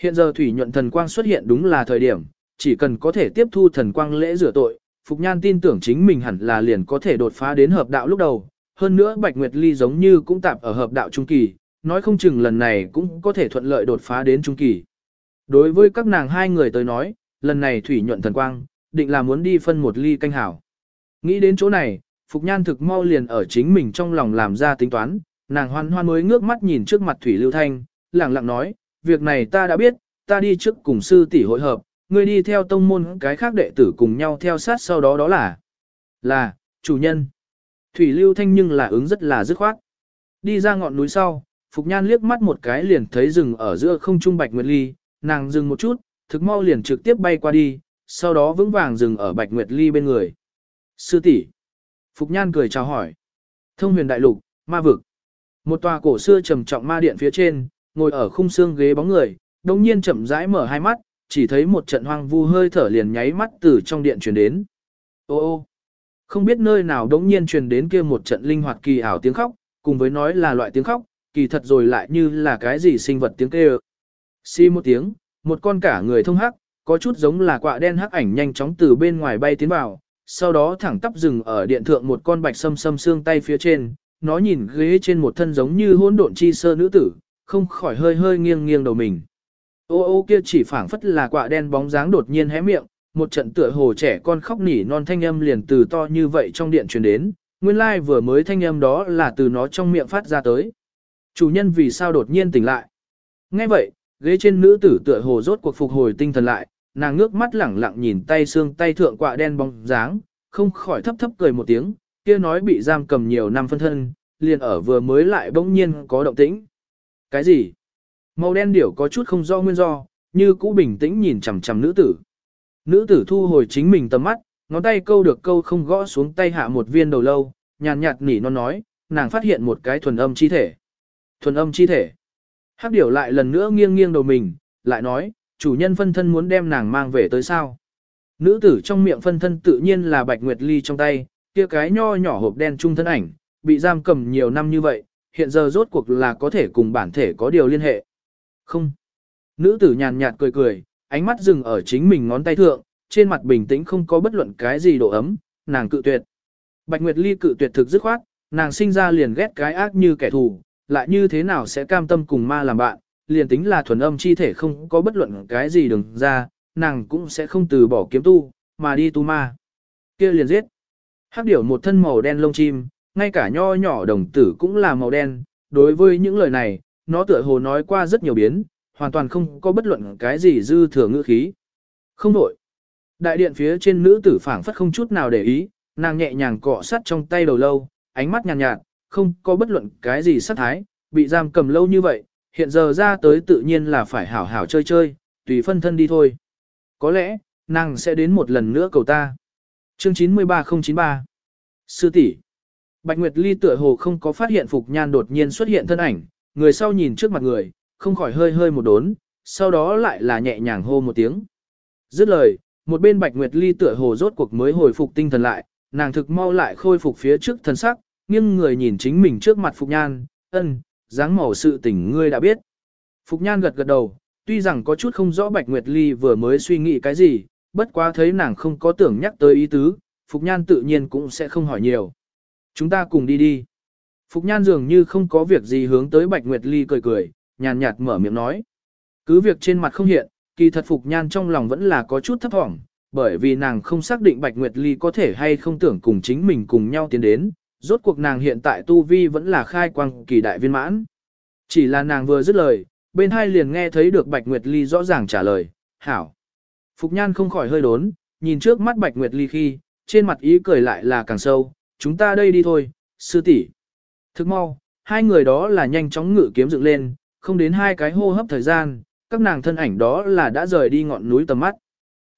Hiện giờ thủy nhuận thần quang xuất hiện đúng là thời điểm, chỉ cần có thể tiếp thu thần quang lễ rửa tội, Phục Nhan tin tưởng chính mình hẳn là liền có thể đột phá đến hợp đạo lúc đầu. Hơn nữa Bạch Nguyệt Ly giống như cũng tạp ở hợp đạo trung kỳ, nói không chừng lần này cũng có thể thuận lợi đột phá đến trung kỳ. Đối với các nàng hai người tới nói, lần này thủy nhuận thần quang, định là muốn đi phân một ly canh hảo. Nghĩ đến chỗ này, Phục Nhan thực mau liền ở chính mình trong lòng làm ra tính toán, nàng hoan hoan mới ngước mắt nhìn trước mặt Thủy Lưu Thanh, lặng lặng nói, việc này ta đã biết, ta đi trước cùng sư tỷ hội hợp, ngươi đi theo tông môn cái khác đệ tử cùng nhau theo sát sau đó đó là, là, chủ nhân. Thủy Lưu Thanh nhưng là ứng rất là dứt khoát. Đi ra ngọn núi sau, Phục Nhan liếc mắt một cái liền thấy rừng ở giữa không trung bạch nguyệt ly, nàng dừng một chút, thực mau liền trực tiếp bay qua đi, sau đó vững vàng dừng ở Bạch Nguyệt Ly bên người. Sư tỷ, Phục Nhan cười chào hỏi. Thông huyền đại lục, ma vực. Một tòa cổ xưa trầm trọng ma điện phía trên, ngồi ở khung xương ghế bóng người, đồng nhiên chậm rãi mở hai mắt, chỉ thấy một trận hoang vu hơi thở liền nháy mắt từ trong điện truyền đến. Ô ô, không biết nơi nào đống nhiên truyền đến kia một trận linh hoạt kỳ ảo tiếng khóc, cùng với nói là loại tiếng khóc, kỳ thật rồi lại như là cái gì sinh vật tiếng kêu. Xi một tiếng, một con cả người thông hắc, có chút giống là quạ đen hắc ảnh nhanh chóng từ bên ngoài bay tiến vào, sau đó thẳng tắp dừng ở điện thượng một con bạch sâm sâm xương tay phía trên, nó nhìn ghế trên một thân giống như hỗn độn chi sơ nữ tử, không khỏi hơi hơi nghiêng nghiêng đầu mình. Ô ô kia chỉ phảng phất là quạ đen bóng dáng đột nhiên hé miệng, một trận tựa hồ trẻ con khóc nỉ non thanh âm liền từ to như vậy trong điện truyền đến, nguyên lai like vừa mới thanh âm đó là từ nó trong miệng phát ra tới. Chủ nhân vì sao đột nhiên tỉnh lại? Nghe vậy, ghế trên nữ tử tựa hồ rốt cuộc phục hồi tinh thần lại, nàng ngước mắt lẳng lặng nhìn tay xương tay thượng quạ đen bóng dáng, không khỏi thấp thấp cười một tiếng, kia nói bị giam cầm nhiều năm phân thân, liền ở vừa mới lại bỗng nhiên có động tĩnh. Cái gì? Màu đen điểu có chút không do nguyên do, như cũ bình tĩnh nhìn chằm chằm nữ tử. Nữ tử thu hồi chính mình tầm mắt, ngón tay câu được câu không gõ xuống tay hạ một viên đầu lâu, nhàn nhạt nỉ non nói, nàng phát hiện một cái thuần âm chi thể. Thuần âm chi thể. Hắc điểu lại lần nữa nghiêng nghiêng đầu mình, lại nói, chủ nhân phân thân muốn đem nàng mang về tới sao. Nữ tử trong miệng phân thân tự nhiên là Bạch Nguyệt Ly trong tay, kia cái nho nhỏ hộp đen trung thân ảnh, bị giam cầm nhiều năm như vậy, hiện giờ rốt cuộc là có thể cùng bản thể có điều liên hệ. Không. Nữ tử nhàn nhạt cười cười, ánh mắt dừng ở chính mình ngón tay thượng, trên mặt bình tĩnh không có bất luận cái gì độ ấm, nàng cự tuyệt. Bạch Nguyệt Ly cự tuyệt thực dứt khoát, nàng sinh ra liền ghét cái ác như kẻ thù, lại như thế nào sẽ cam tâm cùng ma làm bạn, liền tính là thuần âm chi thể không có bất luận cái gì đừng ra, nàng cũng sẽ không từ bỏ kiếm tu, mà đi tu ma. kia liền giết. Hắc điểu một thân màu đen lông chim, ngay cả nho nhỏ đồng tử cũng là màu đen, đối với những lời này, nó tựa hồ nói qua rất nhiều biến, hoàn toàn không có bất luận cái gì dư thừa ngữ khí. Không đổi. Đại điện phía trên nữ tử phảng phất không chút nào để ý, nàng nhẹ nhàng cọ sát trong tay đầu lâu, ánh mắt nhàn nhạt, nhạt, không có bất luận cái gì sát thái, bị giam cầm lâu như vậy, hiện giờ ra tới tự nhiên là phải hảo hảo chơi chơi, tùy phân thân đi thôi. Có lẽ, nàng sẽ đến một lần nữa cầu ta. Chương 93093 Sư tỷ Bạch Nguyệt Ly tựa hồ không có phát hiện Phục Nhan đột nhiên xuất hiện thân ảnh, người sau nhìn trước mặt người, không khỏi hơi hơi một đốn, sau đó lại là nhẹ nhàng hô một tiếng. Dứt lời, một bên Bạch Nguyệt Ly tựa hồ rốt cuộc mới hồi phục tinh thần lại, nàng thực mau lại khôi phục phía trước thân sắc, nhưng người nhìn chính mình trước mặt Phục Nhan, ân, dáng màu sự tình ngươi đã biết. Phục Nhan gật gật đầu, tuy rằng có chút không rõ Bạch Nguyệt Ly vừa mới suy nghĩ cái gì, bất quá thấy nàng không có tưởng nhắc tới ý tứ, Phục Nhan tự nhiên cũng sẽ không hỏi nhiều. Chúng ta cùng đi đi. Phục Nhan dường như không có việc gì hướng tới Bạch Nguyệt Ly cười cười, nhàn nhạt mở miệng nói. Cứ việc trên mặt không hiện, kỳ thật Phục Nhan trong lòng vẫn là có chút thấp thỏm, bởi vì nàng không xác định Bạch Nguyệt Ly có thể hay không tưởng cùng chính mình cùng nhau tiến đến, rốt cuộc nàng hiện tại tu vi vẫn là khai quang kỳ đại viên mãn. Chỉ là nàng vừa dứt lời, bên hai liền nghe thấy được Bạch Nguyệt Ly rõ ràng trả lời, hảo. Phục Nhan không khỏi hơi đốn, nhìn trước mắt Bạch Nguyệt Ly khi, trên mặt ý cười lại là càng sâu, chúng ta đây đi thôi, sư tỷ. Thức mau, hai người đó là nhanh chóng ngự kiếm dựng lên, không đến hai cái hô hấp thời gian, các nàng thân ảnh đó là đã rời đi ngọn núi tầm mắt.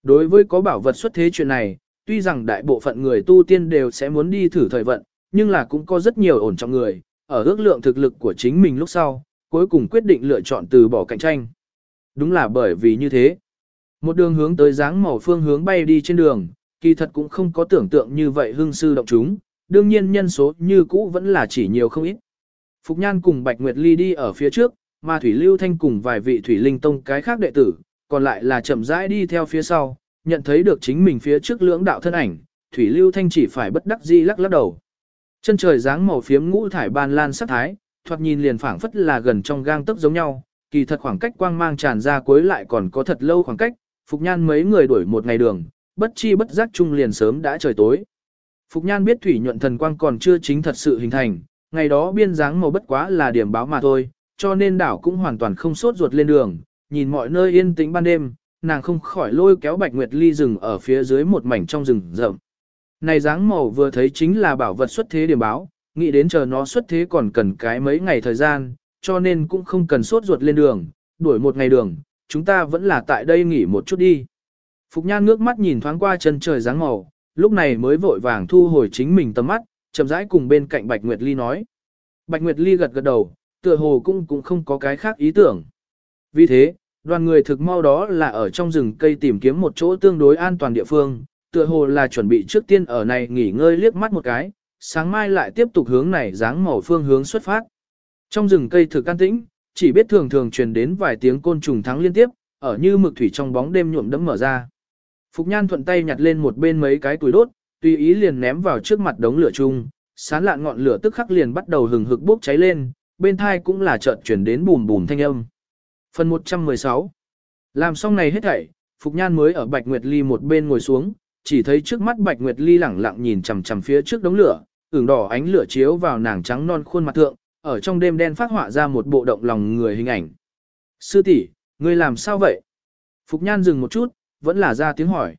Đối với có bảo vật xuất thế chuyện này, tuy rằng đại bộ phận người tu tiên đều sẽ muốn đi thử thời vận, nhưng là cũng có rất nhiều ổn trọng người, ở ước lượng thực lực của chính mình lúc sau, cuối cùng quyết định lựa chọn từ bỏ cạnh tranh. Đúng là bởi vì như thế. Một đường hướng tới dáng màu phương hướng bay đi trên đường, kỳ thật cũng không có tưởng tượng như vậy hương sư động chúng, đương nhiên nhân số như cũ vẫn là chỉ nhiều không ít. Phục Nhan cùng Bạch Nguyệt Ly đi ở phía trước, mà Thủy Lưu Thanh cùng vài vị Thủy Linh Tông cái khác đệ tử, còn lại là chậm rãi đi theo phía sau, nhận thấy được chính mình phía trước lưỡng đạo thân ảnh, Thủy Lưu Thanh chỉ phải bất đắc dĩ lắc lắc đầu. Chân trời dáng màu phiếm ngũ thải ban lan sắc thái, thoạt nhìn liền phảng phất là gần trong gang tấc giống nhau, kỳ thật khoảng cách quang mang tràn ra cuối lại còn có thật lâu khoảng cách, Phục Nhan mấy người đuổi một ngày đường, bất chi bất giác chung liền sớm đã trời tối. Phục Nhan biết thủy nhuận thần quang còn chưa chính thật sự hình thành, ngày đó biên dáng màu bất quá là điểm báo mà thôi, cho nên đảo cũng hoàn toàn không sốt ruột lên đường, nhìn mọi nơi yên tĩnh ban đêm, nàng không khỏi lôi kéo Bạch Nguyệt Ly rừng ở phía dưới một mảnh trong rừng rậm. Này dáng màu vừa thấy chính là bảo vật xuất thế điểm báo, nghĩ đến chờ nó xuất thế còn cần cái mấy ngày thời gian, cho nên cũng không cần sốt ruột lên đường, đuổi một ngày đường, chúng ta vẫn là tại đây nghỉ một chút đi. Phục Nhan ngước mắt nhìn thoáng qua chân trời dáng màu, lúc này mới vội vàng thu hồi chính mình tầm mắt, chậm rãi cùng bên cạnh Bạch Nguyệt Ly nói. Bạch Nguyệt Ly gật gật đầu, tựa hồ cũng cũng không có cái khác ý tưởng. Vì thế, đoàn người thực mau đó là ở trong rừng cây tìm kiếm một chỗ tương đối an toàn địa phương, tựa hồ là chuẩn bị trước tiên ở này nghỉ ngơi liếc mắt một cái, sáng mai lại tiếp tục hướng này dáng màu phương hướng xuất phát. Trong rừng cây thực an tĩnh, chỉ biết thường thường truyền đến vài tiếng côn trùng thắng liên tiếp, ở như mực thủy trong bóng đêm nhuộm đẫm mở ra. Phục Nhan thuận tay nhặt lên một bên mấy cái túi đốt, tùy ý liền ném vào trước mặt đống lửa chung, sán lạn ngọn lửa tức khắc liền bắt đầu hừng hực bốc cháy lên, bên thai cũng là chợt chuyển đến bùm bùm thanh âm. Phần 116 Làm xong này hết thảy, Phục Nhan mới ở Bạch Nguyệt Ly một bên ngồi xuống, chỉ thấy trước mắt Bạch Nguyệt Ly lẳng lặng nhìn chằm chằm phía trước đống lửa, ửng đỏ ánh lửa chiếu vào nàng trắng non khuôn mặt thượng, ở trong đêm đen phát họa ra một bộ động lòng người hình ảnh. Sư tỷ, ngươi làm sao vậy? Phục Nhan dừng một chút, vẫn là ra tiếng hỏi.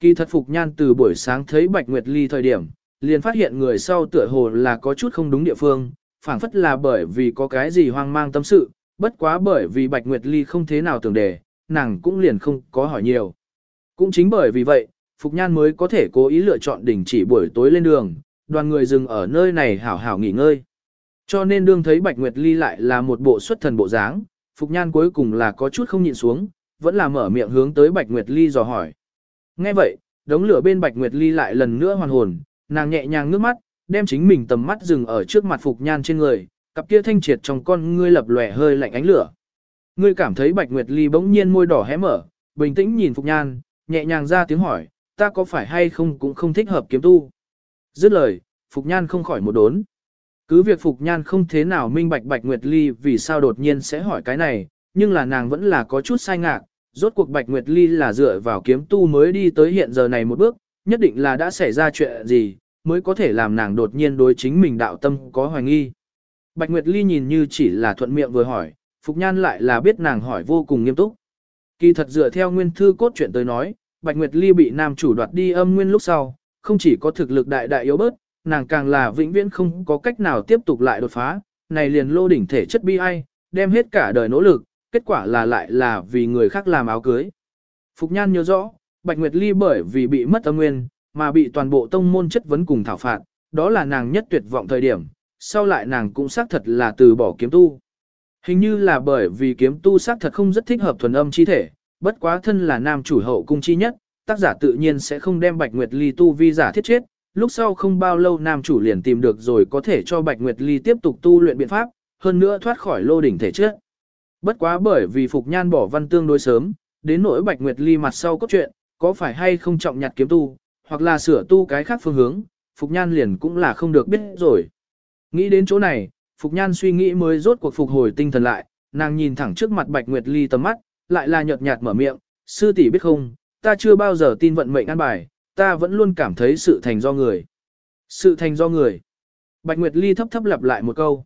Kỳ thật Phục Nhan từ buổi sáng thấy Bạch Nguyệt Ly thời điểm, liền phát hiện người sau tựa hồ là có chút không đúng địa phương, phảng phất là bởi vì có cái gì hoang mang tâm sự, bất quá bởi vì Bạch Nguyệt Ly không thế nào tưởng đề, nàng cũng liền không có hỏi nhiều. Cũng chính bởi vì vậy, Phục Nhan mới có thể cố ý lựa chọn đỉnh chỉ buổi tối lên đường, đoàn người dừng ở nơi này hảo hảo nghỉ ngơi. Cho nên đương thấy Bạch Nguyệt Ly lại là một bộ xuất thần bộ dáng, Phục Nhan cuối cùng là có chút không nhịn xuống, vẫn là mở miệng hướng tới Bạch Nguyệt Ly dò hỏi. Nghe vậy, đống lửa bên Bạch Nguyệt Ly lại lần nữa hoàn hồn, nàng nhẹ nhàng nước mắt, đem chính mình tầm mắt dừng ở trước mặt Phục Nhan trên người, cặp kia thanh triệt trong con ngươi lập lòe hơi lạnh ánh lửa. Ngươi cảm thấy Bạch Nguyệt Ly bỗng nhiên môi đỏ hé mở, bình tĩnh nhìn Phục Nhan, nhẹ nhàng ra tiếng hỏi, ta có phải hay không cũng không thích hợp kiếm tu. Dứt lời, Phục Nhan không khỏi một đốn. Cứ việc Phục Nhan không thế nào minh bạch Bạch Nguyệt Ly vì sao đột nhiên sẽ hỏi cái này, nhưng là nàng vẫn là có chút sai ngạc, rốt cuộc Bạch Nguyệt Ly là dựa vào kiếm tu mới đi tới hiện giờ này một bước, nhất định là đã xảy ra chuyện gì, mới có thể làm nàng đột nhiên đối chính mình đạo tâm có hoài nghi. Bạch Nguyệt Ly nhìn như chỉ là thuận miệng vừa hỏi, Phục Nhan lại là biết nàng hỏi vô cùng nghiêm túc. Kỳ thật dựa theo nguyên thư cốt truyện tới nói, Bạch Nguyệt Ly bị nam chủ đoạt đi âm nguyên lúc sau, không chỉ có thực lực đại đại yếu bớt, nàng càng là vĩnh viễn không có cách nào tiếp tục lại đột phá, này liền lô đỉnh thể chất bi ai, đem hết cả đời nỗ lực, kết quả là lại là vì người khác làm áo cưới. Phục Nhan nhớ rõ, Bạch Nguyệt Ly bởi vì bị mất âm nguyên, mà bị toàn bộ tông môn chất vấn cùng thảo phạt, đó là nàng nhất tuyệt vọng thời điểm, sau lại nàng cũng xác thật là từ bỏ kiếm tu. Hình như là bởi vì kiếm tu xác thật không rất thích hợp thuần âm chi thể, bất quá thân là nam chủ hậu cung chi nhất, tác giả tự nhiên sẽ không đem Bạch Nguyệt Ly tu vi giả thiết chết, lúc sau không bao lâu nam chủ liền tìm được rồi có thể cho Bạch Nguyệt Ly tiếp tục tu luyện biện pháp, hơn nữa thoát khỏi lô đỉnh thể chất. Bất quá bởi vì Phục Nhan bỏ văn tương đối sớm, đến nỗi Bạch Nguyệt Ly mặt sau cốt truyện, có phải hay không trọng nhặt kiếm tu, hoặc là sửa tu cái khác phương hướng, Phục Nhan liền cũng là không được biết rồi. Nghĩ đến chỗ này, Phục Nhan suy nghĩ mới rốt cuộc phục hồi tinh thần lại, nàng nhìn thẳng trước mặt Bạch Nguyệt Ly tầm mắt, lại là nhợt nhạt mở miệng, sư tỷ biết không, ta chưa bao giờ tin vận mệnh an bài, ta vẫn luôn cảm thấy sự thành do người. Sự thành do người. Bạch Nguyệt Ly thấp thấp lặp lại một câu.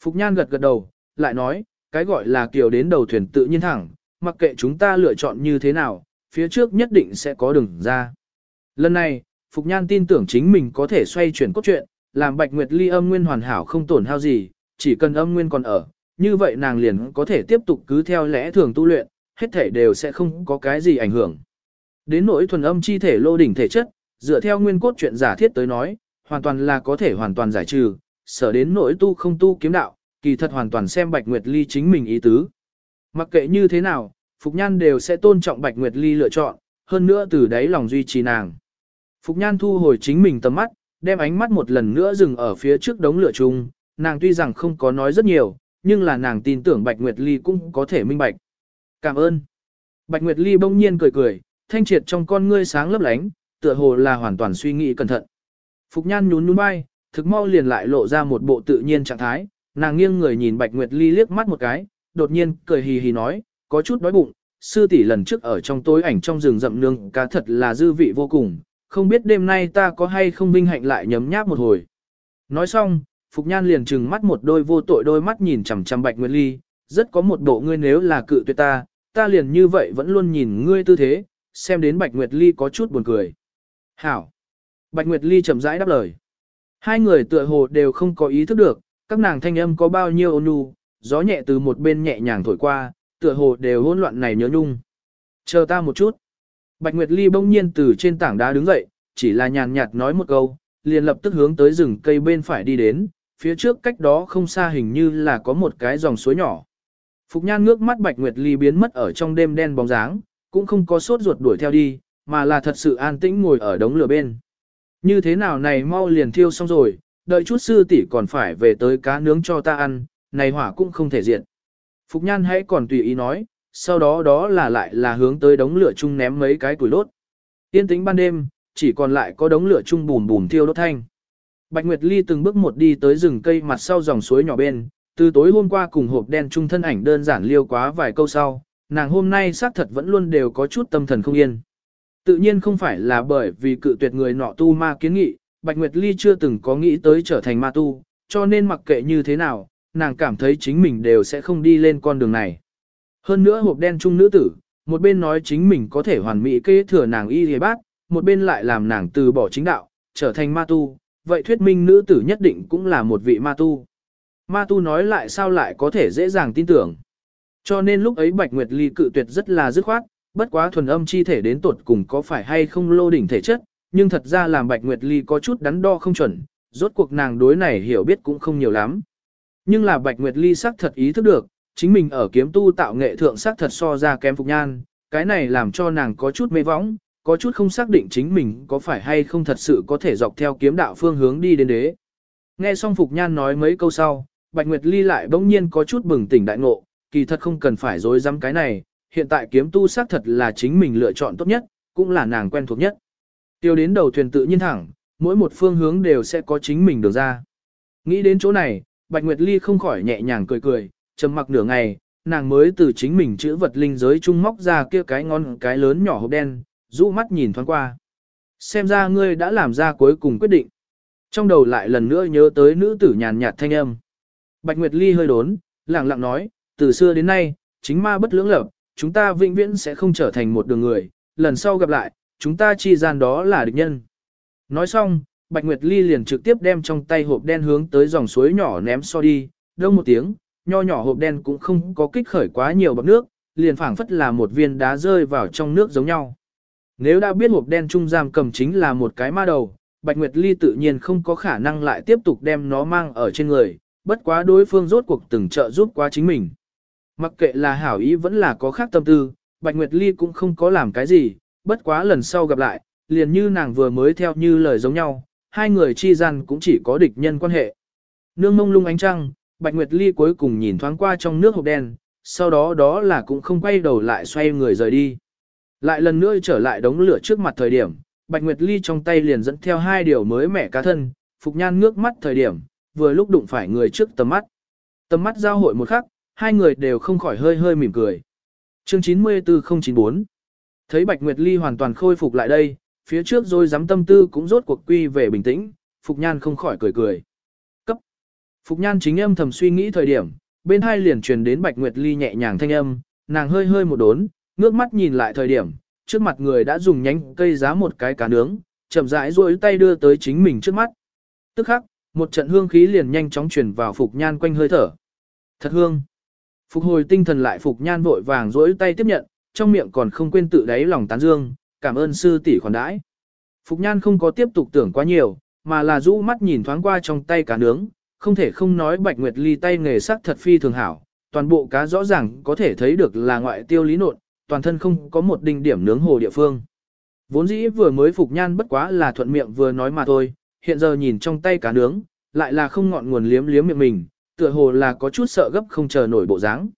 Phục Nhan gật gật đầu, lại nói, cái gọi là kiều đến đầu thuyền tự nhiên thẳng, mặc kệ chúng ta lựa chọn như thế nào, phía trước nhất định sẽ có đường ra. Lần này, Phục Nhan tin tưởng chính mình có thể xoay chuyển cốt truyện, làm Bạch Nguyệt Ly âm nguyên hoàn hảo không tổn hao gì, chỉ cần âm nguyên còn ở, như vậy nàng liền có thể tiếp tục cứ theo lẽ thường tu luyện, hết thể đều sẽ không có cái gì ảnh hưởng. Đến nỗi thuần âm chi thể lô đỉnh thể chất, dựa theo nguyên cốt truyện giả thiết tới nói, hoàn toàn là có thể hoàn toàn giải trừ, sở đến nỗi tu không tu kiếm đạo, kỳ thật hoàn toàn xem Bạch Nguyệt Ly chính mình ý tứ. Mặc kệ như thế nào, Phục Nhan đều sẽ tôn trọng Bạch Nguyệt Ly lựa chọn, hơn nữa từ đấy lòng duy trì nàng. Phục Nhan thu hồi chính mình tầm mắt, đem ánh mắt một lần nữa dừng ở phía trước đống lửa chung, nàng tuy rằng không có nói rất nhiều, nhưng là nàng tin tưởng Bạch Nguyệt Ly cũng có thể minh bạch. Cảm ơn. Bạch Nguyệt Ly bỗng nhiên cười cười, thanh triệt trong con ngươi sáng lấp lánh, tựa hồ là hoàn toàn suy nghĩ cẩn thận. Phục Nhan nhún nhún vai, thực mau liền lại lộ ra một bộ tự nhiên trạng thái, nàng nghiêng người nhìn Bạch Nguyệt Ly liếc mắt một cái, đột nhiên cười hì hì nói, có chút đói bụng, sư tỷ lần trước ở trong tối ảnh trong rừng rậm nương cá thật là dư vị vô cùng, không biết đêm nay ta có hay không vinh hạnh lại nhấm nháp một hồi. Nói xong, Phục Nhan liền trừng mắt một đôi vô tội đôi mắt nhìn chằm chằm Bạch Nguyệt Ly, rất có một bộ ngươi nếu là cự tuyệt ta, ta liền như vậy vẫn luôn nhìn ngươi tư thế, xem đến Bạch Nguyệt Ly có chút buồn cười. Hảo! Bạch Nguyệt Ly chậm rãi đáp lời. Hai người tựa hồ đều không có ý thức được, các nàng thanh âm có bao nhiêu ôn nhu, gió nhẹ từ một bên nhẹ nhàng thổi qua, tựa hồ đều hỗn loạn này nhớ nhung. Chờ ta một chút. Bạch Nguyệt Ly bỗng nhiên từ trên tảng đá đứng dậy, chỉ là nhàn nhạt nói một câu, liền lập tức hướng tới rừng cây bên phải đi đến, phía trước cách đó không xa hình như là có một cái dòng suối nhỏ. Phục Nhan ngước mắt Bạch Nguyệt Ly biến mất ở trong đêm đen bóng dáng, cũng không có sốt ruột đuổi theo đi, mà là thật sự an tĩnh ngồi ở đống lửa bên. Như thế nào này mau liền thiêu xong rồi, đợi chút sư tỷ còn phải về tới cá nướng cho ta ăn, này hỏa cũng không thể diện. Phục Nhan hãy còn tùy ý nói, sau đó đó là lại là hướng tới đống lửa chung ném mấy cái củi lốt. Yên tĩnh ban đêm, chỉ còn lại có đống lửa chung bùm bùm thiêu đốt thanh. Bạch Nguyệt Ly từng bước một đi tới rừng cây mặt sau dòng suối nhỏ bên, từ tối hôm qua cùng hộp đen trung thân ảnh đơn giản liêu quá vài câu sau, nàng hôm nay xác thật vẫn luôn đều có chút tâm thần không yên. Tự nhiên không phải là bởi vì cự tuyệt người nọ tu ma kiến nghị, Bạch Nguyệt Ly chưa từng có nghĩ tới trở thành ma tu, cho nên mặc kệ như thế nào, nàng cảm thấy chính mình đều sẽ không đi lên con đường này. Hơn nữa hộp đen trung nữ tử, một bên nói chính mình có thể hoàn mỹ kế thừa nàng y hề bác, một bên lại làm nàng từ bỏ chính đạo, trở thành ma tu, vậy thuyết minh nữ tử nhất định cũng là một vị ma tu. Ma tu nói lại sao lại có thể dễ dàng tin tưởng. Cho nên lúc ấy Bạch Nguyệt Ly cự tuyệt rất là dứt khoát, Bất quá thuần âm chi thể đến tuột cùng có phải hay không lô đỉnh thể chất, nhưng thật ra làm Bạch Nguyệt Ly có chút đắn đo không chuẩn, rốt cuộc nàng đối này hiểu biết cũng không nhiều lắm. Nhưng là Bạch Nguyệt Ly xác thật ý thức được, chính mình ở kiếm tu tạo nghệ thượng sắc thật so ra kém Phục Nhan, cái này làm cho nàng có chút mê võng, có chút không xác định chính mình có phải hay không thật sự có thể dọc theo kiếm đạo phương hướng đi đến đế. Nghe xong Phục Nhan nói mấy câu sau, Bạch Nguyệt Ly lại bỗng nhiên có chút bừng tỉnh đại ngộ, kỳ thật không cần phải dối dám cái này, hiện tại kiếm tu xác thật là chính mình lựa chọn tốt nhất, cũng là nàng quen thuộc nhất. Tiêu đến đầu thuyền tự nhiên thẳng, mỗi một phương hướng đều sẽ có chính mình được ra. Nghĩ đến chỗ này, Bạch Nguyệt Ly không khỏi nhẹ nhàng cười cười, trầm mặc nửa ngày, nàng mới từ chính mình chữ vật linh giới trung móc ra kia cái ngon cái lớn nhỏ hộp đen, rũ mắt nhìn thoáng qua. Xem ra ngươi đã làm ra cuối cùng quyết định. Trong đầu lại lần nữa nhớ tới nữ tử nhàn nhạt thanh âm. Bạch Nguyệt Ly hơi đốn, lặng lặng nói, từ xưa đến nay, chính ma bất lưỡng lập, chúng ta vĩnh viễn sẽ không trở thành một đường người, lần sau gặp lại, chúng ta chi gian đó là địch nhân. Nói xong, Bạch Nguyệt Ly liền trực tiếp đem trong tay hộp đen hướng tới dòng suối nhỏ ném so đi, đông một tiếng, nho nhỏ hộp đen cũng không có kích khởi quá nhiều bọc nước, liền phảng phất là một viên đá rơi vào trong nước giống nhau. Nếu đã biết hộp đen trung giam cầm chính là một cái ma đầu, Bạch Nguyệt Ly tự nhiên không có khả năng lại tiếp tục đem nó mang ở trên người, bất quá đối phương rốt cuộc từng trợ giúp quá chính mình. Mặc kệ là hảo ý vẫn là có khác tâm tư, Bạch Nguyệt Ly cũng không có làm cái gì, bất quá lần sau gặp lại, liền như nàng vừa mới theo như lời giống nhau, hai người chi gian cũng chỉ có địch nhân quan hệ. Nương mông lung ánh trăng, Bạch Nguyệt Ly cuối cùng nhìn thoáng qua trong nước hộp đen, sau đó đó là cũng không quay đầu lại xoay người rời đi. Lại lần nữa trở lại đống lửa trước mặt thời điểm, Bạch Nguyệt Ly trong tay liền dẫn theo hai điều mới mẻ cá thân, Phục Nhan ngước mắt thời điểm, vừa lúc đụng phải người trước tầm mắt. Tầm mắt giao hội một khắc, hai người đều không khỏi hơi hơi mỉm cười. Chương 94094 Thấy Bạch Nguyệt Ly hoàn toàn khôi phục lại đây, phía trước rồi dám tâm tư cũng rốt cuộc quy về bình tĩnh, Phục Nhan không khỏi cười cười. Phục Nhan chính âm thầm suy nghĩ thời điểm, bên hai liền truyền đến Bạch Nguyệt Ly nhẹ nhàng thanh âm, nàng hơi hơi một đốn, ngước mắt nhìn lại thời điểm, trước mặt người đã dùng nhánh cây giá một cái cá nướng, chậm rãi duỗi tay đưa tới chính mình trước mắt. Tức khắc, một trận hương khí liền nhanh chóng truyền vào Phục Nhan quanh hơi thở. Thật hương. Phục hồi tinh thần lại Phục Nhan vội vàng duỗi tay tiếp nhận, trong miệng còn không quên tự đáy lòng tán dương, cảm ơn sư tỷ khoản đãi. Phục Nhan không có tiếp tục tưởng quá nhiều, mà là rũ mắt nhìn thoáng qua trong tay cá nướng, không thể không nói Bạch Nguyệt Ly tay nghề sắc thật phi thường hảo, toàn bộ cá rõ ràng có thể thấy được là ngoại tiêu lý nộn, toàn thân không có một đỉnh điểm nướng hồ địa phương. Vốn dĩ vừa mới Phục Nhan bất quá là thuận miệng vừa nói mà thôi, hiện giờ nhìn trong tay cá nướng, lại là không ngọn nguồn liếm liếm miệng mình, tựa hồ là có chút sợ gấp không chờ nổi bộ dáng.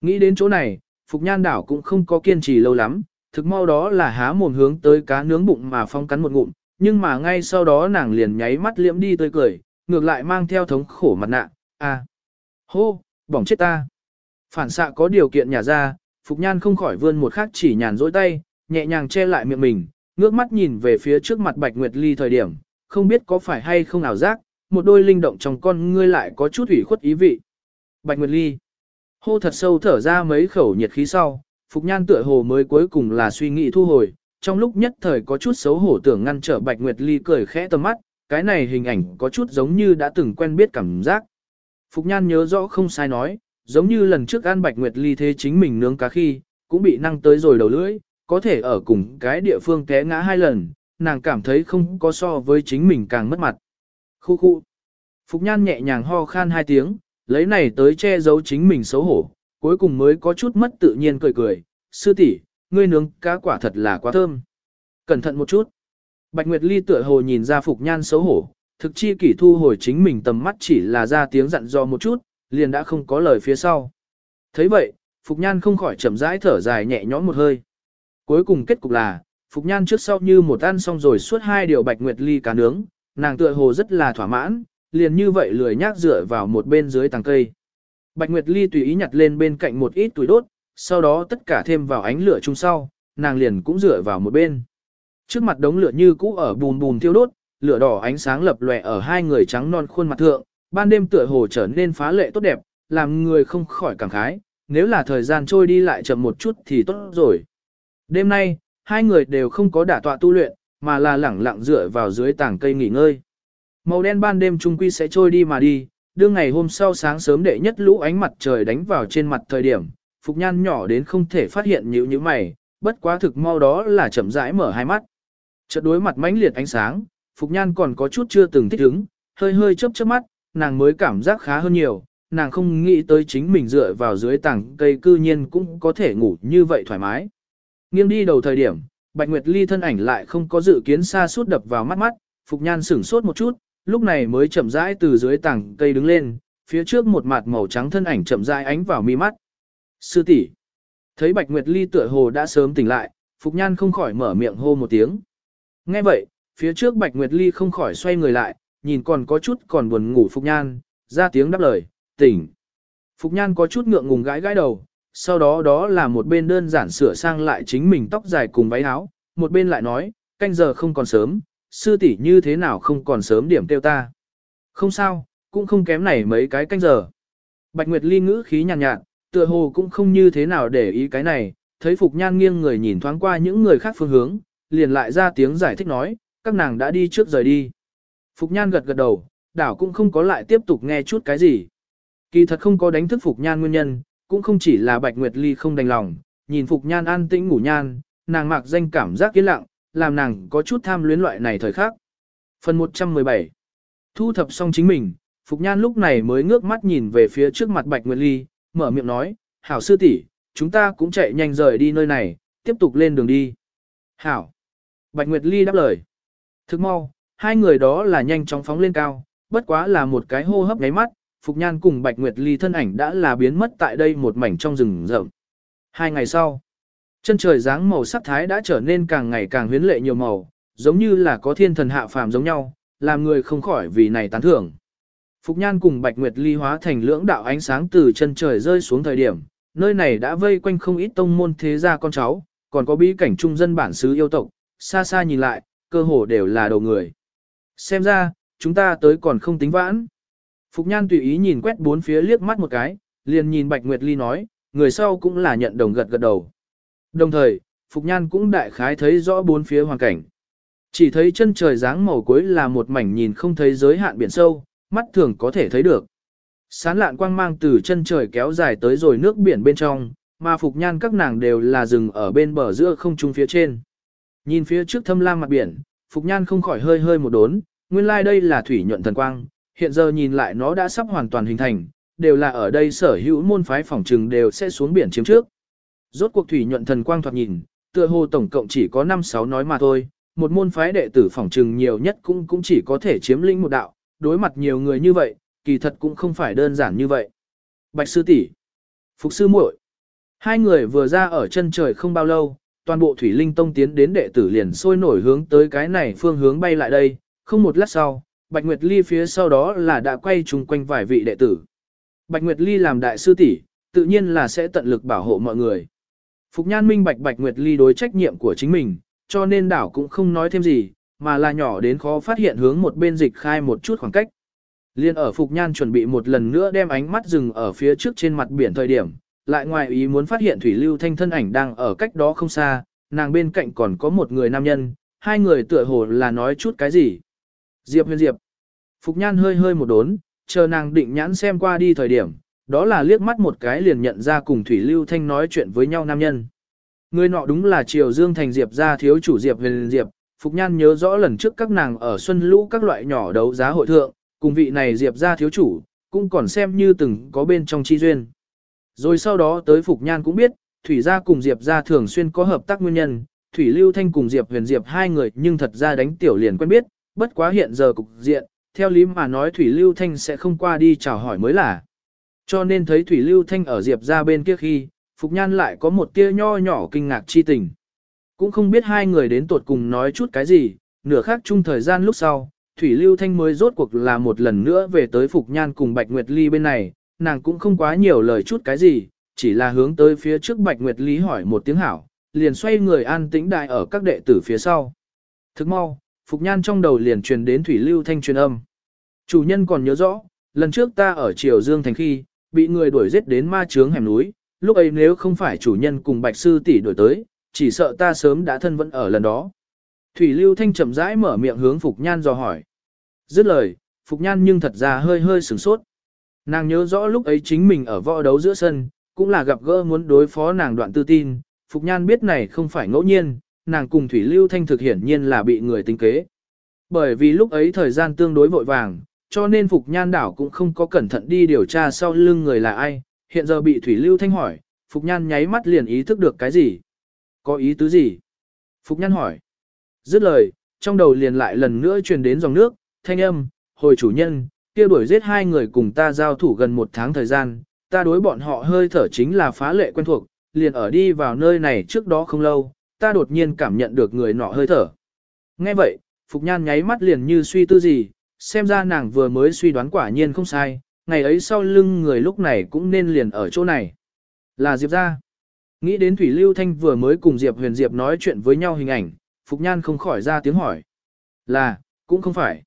Nghĩ đến chỗ này, Phục Nhan đảo cũng không có kiên trì lâu lắm, thực mau đó là há mồm hướng tới cá nướng bụng mà phong cắn một ngụm, nhưng mà ngay sau đó nàng liền nháy mắt liễm đi tươi cười, ngược lại mang theo thống khổ mặt nạ, à, hô, bỏng chết ta. Phản xạ có điều kiện nhả ra, Phục Nhan không khỏi vươn một khắc chỉ nhàn dối tay, nhẹ nhàng che lại miệng mình, ngước mắt nhìn về phía trước mặt Bạch Nguyệt Ly thời điểm, không biết có phải hay không ảo giác, một đôi linh động trong con ngươi lại có chút ủy khuất ý vị. Bạch Nguyệt Ly hô thật sâu thở ra mấy khẩu nhiệt khí sau, Phục Nhan tựa hồ mới cuối cùng là suy nghĩ thu hồi, trong lúc nhất thời có chút xấu hổ tưởng ngăn trở Bạch Nguyệt Ly cười khẽ tầm mắt, cái này hình ảnh có chút giống như đã từng quen biết cảm giác. Phục Nhan nhớ rõ không sai nói, giống như lần trước an Bạch Nguyệt Ly thế chính mình nướng cá khi, cũng bị năng tới rồi đầu lưỡi, có thể ở cùng cái địa phương té ngã hai lần, nàng cảm thấy không có so với chính mình càng mất mặt. Khu khu. Phục Nhan nhẹ nhàng ho khan hai tiếng, lấy này tới che giấu chính mình xấu hổ, cuối cùng mới có chút mất tự nhiên cười cười, sư tỷ, ngươi nướng cá quả thật là quá thơm. Cẩn thận một chút. Bạch Nguyệt Ly tựa hồ nhìn ra Phục Nhan xấu hổ, thực chi kỷ thu hồi chính mình tầm mắt chỉ là ra tiếng dặn dò một chút, liền đã không có lời phía sau. thấy vậy, Phục Nhan không khỏi chậm rãi thở dài nhẹ nhõm một hơi. Cuối cùng kết cục là, Phục Nhan trước sau như một ăn xong rồi suốt hai điều Bạch Nguyệt Ly cá nướng, nàng tựa hồ rất là thỏa mãn, liền như vậy lười nhác dựa vào một bên dưới tàng cây. Bạch Nguyệt Ly tùy ý nhặt lên bên cạnh một ít tuổi đốt, sau đó tất cả thêm vào ánh lửa chung sau, nàng liền cũng dựa vào một bên. Trước mặt đống lửa như cũ ở bùn bùn thiêu đốt, lửa đỏ ánh sáng lập lòe ở hai người trắng non khuôn mặt thượng, ban đêm tựa hồ trở nên phá lệ tốt đẹp, làm người không khỏi cảm khái, nếu là thời gian trôi đi lại chậm một chút thì tốt rồi. Đêm nay, hai người đều không có đả tọa tu luyện, mà là lẳng lặng dựa vào dưới tảng cây nghỉ ngơi. Màu đen ban đêm trung quy sẽ trôi đi mà đi, đương ngày hôm sau sáng sớm đệ nhất lũ ánh mặt trời đánh vào trên mặt thời điểm, Phục Nhan nhỏ đến không thể phát hiện nhữ như mày, bất quá thực mau đó là chậm rãi mở hai mắt. Chợt đối mặt mãnh liệt ánh sáng, Phục Nhan còn có chút chưa từng thích ứng, hơi hơi chớp chớp mắt, nàng mới cảm giác khá hơn nhiều, nàng không nghĩ tới chính mình dựa vào dưới tảng cây cư nhiên cũng có thể ngủ như vậy thoải mái. Nghiêng đi đầu thời điểm, Bạch Nguyệt Ly thân ảnh lại không có dự kiến xa suốt đập vào mắt mắt, Phục Nhan sửng sốt một chút, lúc này mới chậm rãi từ dưới tảng cây đứng lên, phía trước một mặt màu trắng thân ảnh chậm rãi ánh vào mi mắt. Sư tỷ Thấy Bạch Nguyệt Ly tựa hồ đã sớm tỉnh lại, Phục Nhan không khỏi mở miệng hô một tiếng. Nghe vậy, phía trước Bạch Nguyệt Ly không khỏi xoay người lại, nhìn còn có chút còn buồn ngủ Phục Nhan, ra tiếng đáp lời, tỉnh. Phục Nhan có chút ngượng ngùng gãi gãi đầu, sau đó đó là một bên đơn giản sửa sang lại chính mình tóc dài cùng váy áo, một bên lại nói, canh giờ không còn sớm, sư tỷ như thế nào không còn sớm điểm tiêu ta. Không sao, cũng không kém này mấy cái canh giờ. Bạch Nguyệt Ly ngữ khí nhàn nhạt, nhạt, tựa hồ cũng không như thế nào để ý cái này, thấy Phục Nhan nghiêng người nhìn thoáng qua những người khác phương hướng, liền lại ra tiếng giải thích nói, các nàng đã đi trước rời đi. Phục Nhan gật gật đầu, đảo cũng không có lại tiếp tục nghe chút cái gì. Kỳ thật không có đánh thức Phục Nhan nguyên nhân, cũng không chỉ là Bạch Nguyệt Ly không đành lòng, nhìn Phục Nhan an tĩnh ngủ nhan, nàng mặc danh cảm giác yên lặng, làm nàng có chút tham luyến loại này thời khắc. Phần 117 Thu thập xong chính mình, Phục Nhan lúc này mới ngước mắt nhìn về phía trước mặt Bạch Nguyệt Ly, mở miệng nói, Hảo sư tỷ chúng ta cũng chạy nhanh rời đi nơi này, tiếp tục lên đường đi. Hảo. Bạch Nguyệt Ly đáp lời. Thức mau, hai người đó là nhanh chóng phóng lên cao, bất quá là một cái hô hấp ngáy mắt, Phục Nhan cùng Bạch Nguyệt Ly thân ảnh đã là biến mất tại đây một mảnh trong rừng rậm. Hai ngày sau, chân trời dáng màu sắc thái đã trở nên càng ngày càng huyến lệ nhiều màu, giống như là có thiên thần hạ phàm giống nhau, làm người không khỏi vì này tán thưởng. Phục Nhan cùng Bạch Nguyệt Ly hóa thành lưỡng đạo ánh sáng từ chân trời rơi xuống thời điểm, nơi này đã vây quanh không ít tông môn thế gia con cháu, còn có bí cảnh trung dân bản xứ yêu tộc, xa xa nhìn lại, cơ hồ đều là đầu người. Xem ra, chúng ta tới còn không tính vãn. Phục Nhan tùy ý nhìn quét bốn phía liếc mắt một cái, liền nhìn Bạch Nguyệt Ly nói, người sau cũng là nhận đồng gật gật đầu. Đồng thời, Phục Nhan cũng đại khái thấy rõ bốn phía hoàn cảnh. Chỉ thấy chân trời dáng màu cuối là một mảnh nhìn không thấy giới hạn biển sâu, mắt thường có thể thấy được. Sán lạn quang mang từ chân trời kéo dài tới rồi nước biển bên trong, mà Phục Nhan các nàng đều là rừng ở bên bờ giữa không trung phía trên. Nhìn phía trước thâm lam mặt biển, Phục Nhan không khỏi hơi hơi một đốn, nguyên lai like đây là thủy nhuận thần quang, hiện giờ nhìn lại nó đã sắp hoàn toàn hình thành, đều là ở đây sở hữu môn phái phòng trừng đều sẽ xuống biển chiếm trước. Rốt cuộc thủy nhuận thần quang thoạt nhìn, tựa hồ tổng cộng chỉ có 5-6 nói mà thôi, một môn phái đệ tử phòng trừng nhiều nhất cũng cũng chỉ có thể chiếm lĩnh một đạo, đối mặt nhiều người như vậy, kỳ thật cũng không phải đơn giản như vậy. Bạch sư tỷ, Phục sư muội, hai người vừa ra ở chân trời không bao lâu, toàn bộ thủy linh tông tiến đến đệ tử liền sôi nổi hướng tới cái này phương hướng bay lại đây, không một lát sau, Bạch Nguyệt Ly phía sau đó là đã quay chung quanh vài vị đệ tử. Bạch Nguyệt Ly làm đại sư tỷ, tự nhiên là sẽ tận lực bảo hộ mọi người. Phục Nhan minh bạch Bạch Nguyệt Ly đối trách nhiệm của chính mình, cho nên đảo cũng không nói thêm gì, mà là nhỏ đến khó phát hiện hướng một bên dịch khai một chút khoảng cách. Liên ở Phục Nhan chuẩn bị một lần nữa đem ánh mắt dừng ở phía trước trên mặt biển thời điểm, lại ngoài ý muốn phát hiện Thủy Lưu Thanh thân ảnh đang ở cách đó không xa, nàng bên cạnh còn có một người nam nhân, hai người tựa hồ là nói chút cái gì. Diệp huyền Diệp. Phục Nhan hơi hơi một đốn, chờ nàng định nhãn xem qua đi thời điểm, đó là liếc mắt một cái liền nhận ra cùng Thủy Lưu Thanh nói chuyện với nhau nam nhân. Người nọ đúng là Triều Dương Thành Diệp gia thiếu chủ Diệp huyền Diệp, Phục Nhan nhớ rõ lần trước các nàng ở Xuân Lũ các loại nhỏ đấu giá hội thượng, cùng vị này Diệp gia thiếu chủ, cũng còn xem như từng có bên trong chi duyên. Rồi sau đó tới Phục Nhan cũng biết, Thủy gia cùng Diệp gia thường xuyên có hợp tác nguyên nhân, Thủy Lưu Thanh cùng Diệp Huyền Diệp hai người nhưng thật ra đánh tiểu liền quen biết, bất quá hiện giờ cục diện, theo lý mà nói Thủy Lưu Thanh sẽ không qua đi chào hỏi mới là. Cho nên thấy Thủy Lưu Thanh ở Diệp gia bên kia khi, Phục Nhan lại có một tia nho nhỏ kinh ngạc chi tình. Cũng không biết hai người đến tuột cùng nói chút cái gì, nửa khác chung thời gian lúc sau, Thủy Lưu Thanh mới rốt cuộc là một lần nữa về tới Phục Nhan cùng Bạch Nguyệt Ly bên này, nàng cũng không quá nhiều lời chút cái gì, chỉ là hướng tới phía trước Bạch Nguyệt Lý hỏi một tiếng hảo, liền xoay người an tĩnh đại ở các đệ tử phía sau. Thức mau, Phục Nhan trong đầu liền truyền đến Thủy Lưu Thanh truyền âm. Chủ nhân còn nhớ rõ, lần trước ta ở Triều Dương Thành khi, bị người đuổi giết đến ma trướng hẻm núi, lúc ấy nếu không phải chủ nhân cùng Bạch Sư tỷ đuổi tới, chỉ sợ ta sớm đã thân vẫn ở lần đó. Thủy Lưu Thanh chậm rãi mở miệng hướng Phục Nhan dò hỏi. Dứt lời, Phục Nhan nhưng thật ra hơi hơi sửng sốt. Nàng nhớ rõ lúc ấy chính mình ở võ đấu giữa sân, cũng là gặp gỡ muốn đối phó nàng đoạn tư tin, Phục Nhan biết này không phải ngẫu nhiên, nàng cùng Thủy Lưu Thanh thực hiển nhiên là bị người tính kế. Bởi vì lúc ấy thời gian tương đối vội vàng, cho nên Phục Nhan đảo cũng không có cẩn thận đi điều tra sau lưng người là ai, hiện giờ bị Thủy Lưu Thanh hỏi, Phục Nhan nháy mắt liền ý thức được cái gì. Có ý tứ gì? Phục Nhan hỏi. Dứt lời, trong đầu liền lại lần nữa truyền đến dòng nước, thanh âm, hồi chủ nhân, kia đuổi giết hai người cùng ta giao thủ gần một tháng thời gian, ta đối bọn họ hơi thở chính là phá lệ quen thuộc, liền ở đi vào nơi này trước đó không lâu, ta đột nhiên cảm nhận được người nọ hơi thở. Nghe vậy, Phục Nhan nháy mắt liền như suy tư gì, xem ra nàng vừa mới suy đoán quả nhiên không sai, ngày ấy sau lưng người lúc này cũng nên liền ở chỗ này. Là Diệp ra. Nghĩ đến Thủy Lưu Thanh vừa mới cùng Diệp Huyền Diệp nói chuyện với nhau hình ảnh, Phục Nhan không khỏi ra tiếng hỏi. Là, cũng không phải.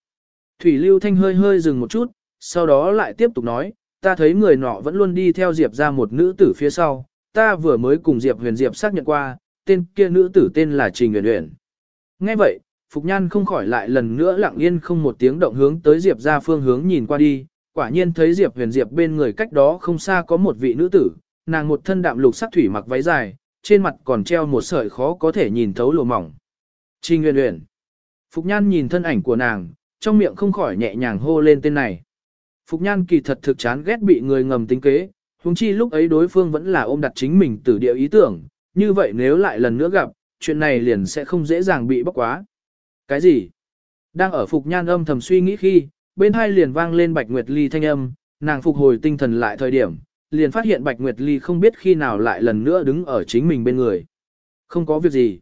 Thủy Lưu Thanh hơi hơi dừng một chút, sau đó lại tiếp tục nói, ta thấy người nọ vẫn luôn đi theo Diệp ra một nữ tử phía sau, ta vừa mới cùng Diệp Huyền Diệp xác nhận qua, tên kia nữ tử tên là Trình Huyền Huyền. Nghe vậy, Phục Nhan không khỏi lại lần nữa lặng yên không một tiếng động hướng tới Diệp ra phương hướng nhìn qua đi, quả nhiên thấy Diệp Huyền Diệp bên người cách đó không xa có một vị nữ tử, nàng một thân đạm lục sắc thủy mặc váy dài, trên mặt còn treo một sợi khó có thể nhìn thấu lồ mỏng. Trình Huyền Huyền. Phục Nhan nhìn thân ảnh của nàng, trong miệng không khỏi nhẹ nhàng hô lên tên này. Phục Nhan kỳ thật thực chán ghét bị người ngầm tính kế, huống chi lúc ấy đối phương vẫn là ôm đặt chính mình từ địa ý tưởng, như vậy nếu lại lần nữa gặp, chuyện này liền sẽ không dễ dàng bị bóc quá. Cái gì? Đang ở Phục Nhan âm thầm suy nghĩ khi, bên hai liền vang lên Bạch Nguyệt Ly thanh âm, nàng phục hồi tinh thần lại thời điểm, liền phát hiện Bạch Nguyệt Ly không biết khi nào lại lần nữa đứng ở chính mình bên người. Không có việc gì.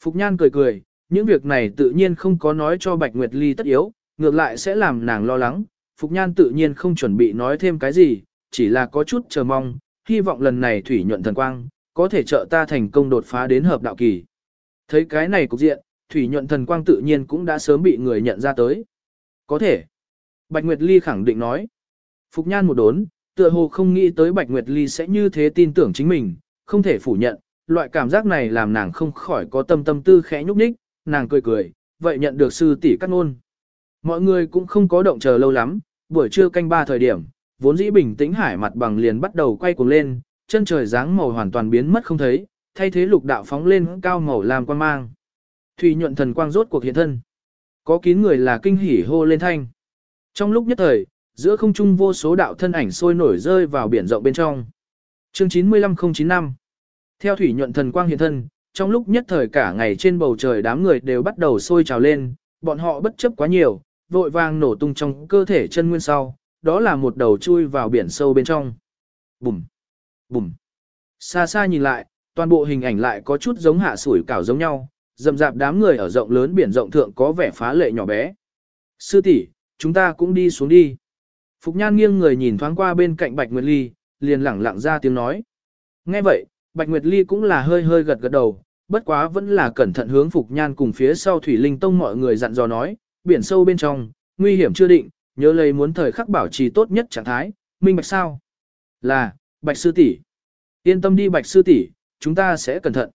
Phục Nhan cười cười, những việc này tự nhiên không có nói cho Bạch Nguyệt Ly tất yếu, ngược lại sẽ làm nàng lo lắng. Phục Nhan tự nhiên không chuẩn bị nói thêm cái gì, chỉ là có chút chờ mong, hy vọng lần này thủy nhuận thần quang, có thể trợ ta thành công đột phá đến hợp đạo kỳ. Thấy cái này cục diện, thủy nhuận thần quang tự nhiên cũng đã sớm bị người nhận ra tới. Có thể. Bạch Nguyệt Ly khẳng định nói. Phục Nhan một đốn, tựa hồ không nghĩ tới Bạch Nguyệt Ly sẽ như thế tin tưởng chính mình, không thể phủ nhận, loại cảm giác này làm nàng không khỏi có tâm tâm tư khẽ nhúc nhích, nàng cười cười, vậy nhận được sư tỷ cắt ngôn. Mọi người cũng không có động chờ lâu lắm, buổi trưa canh ba thời điểm, vốn dĩ bình tĩnh hải mặt bằng liền bắt đầu quay cuồng lên, chân trời dáng màu hoàn toàn biến mất không thấy, thay thế lục đạo phóng lên cao màu làm quan mang. Thủy nhuận thần quang rốt cuộc hiện thân. Có kín người là kinh hỉ hô lên thanh. Trong lúc nhất thời, giữa không trung vô số đạo thân ảnh sôi nổi rơi vào biển rộng bên trong. Chương 95095 Theo thủy nhuận thần quang hiện thân, trong lúc nhất thời cả ngày trên bầu trời đám người đều bắt đầu sôi trào lên, bọn họ bất chấp quá nhiều, vội vàng nổ tung trong cơ thể chân nguyên sau, đó là một đầu chui vào biển sâu bên trong. Bùm, bùm. Xa xa nhìn lại, toàn bộ hình ảnh lại có chút giống hạ sủi cảo giống nhau, dầm dạp đám người ở rộng lớn biển rộng thượng có vẻ phá lệ nhỏ bé. Sư tỷ, chúng ta cũng đi xuống đi. Phục Nhan nghiêng người nhìn thoáng qua bên cạnh Bạch Nguyệt Ly, liền lẳng lặng ra tiếng nói. Nghe vậy, Bạch Nguyệt Ly cũng là hơi hơi gật gật đầu, bất quá vẫn là cẩn thận hướng Phục Nhan cùng phía sau Thủy Linh Tông mọi người dặn dò nói, biển sâu bên trong, nguy hiểm chưa định, nhớ lấy muốn thời khắc bảo trì tốt nhất trạng thái, minh bạch sao? Là, Bạch Sư tỷ Yên tâm đi Bạch Sư tỷ chúng ta sẽ cẩn thận.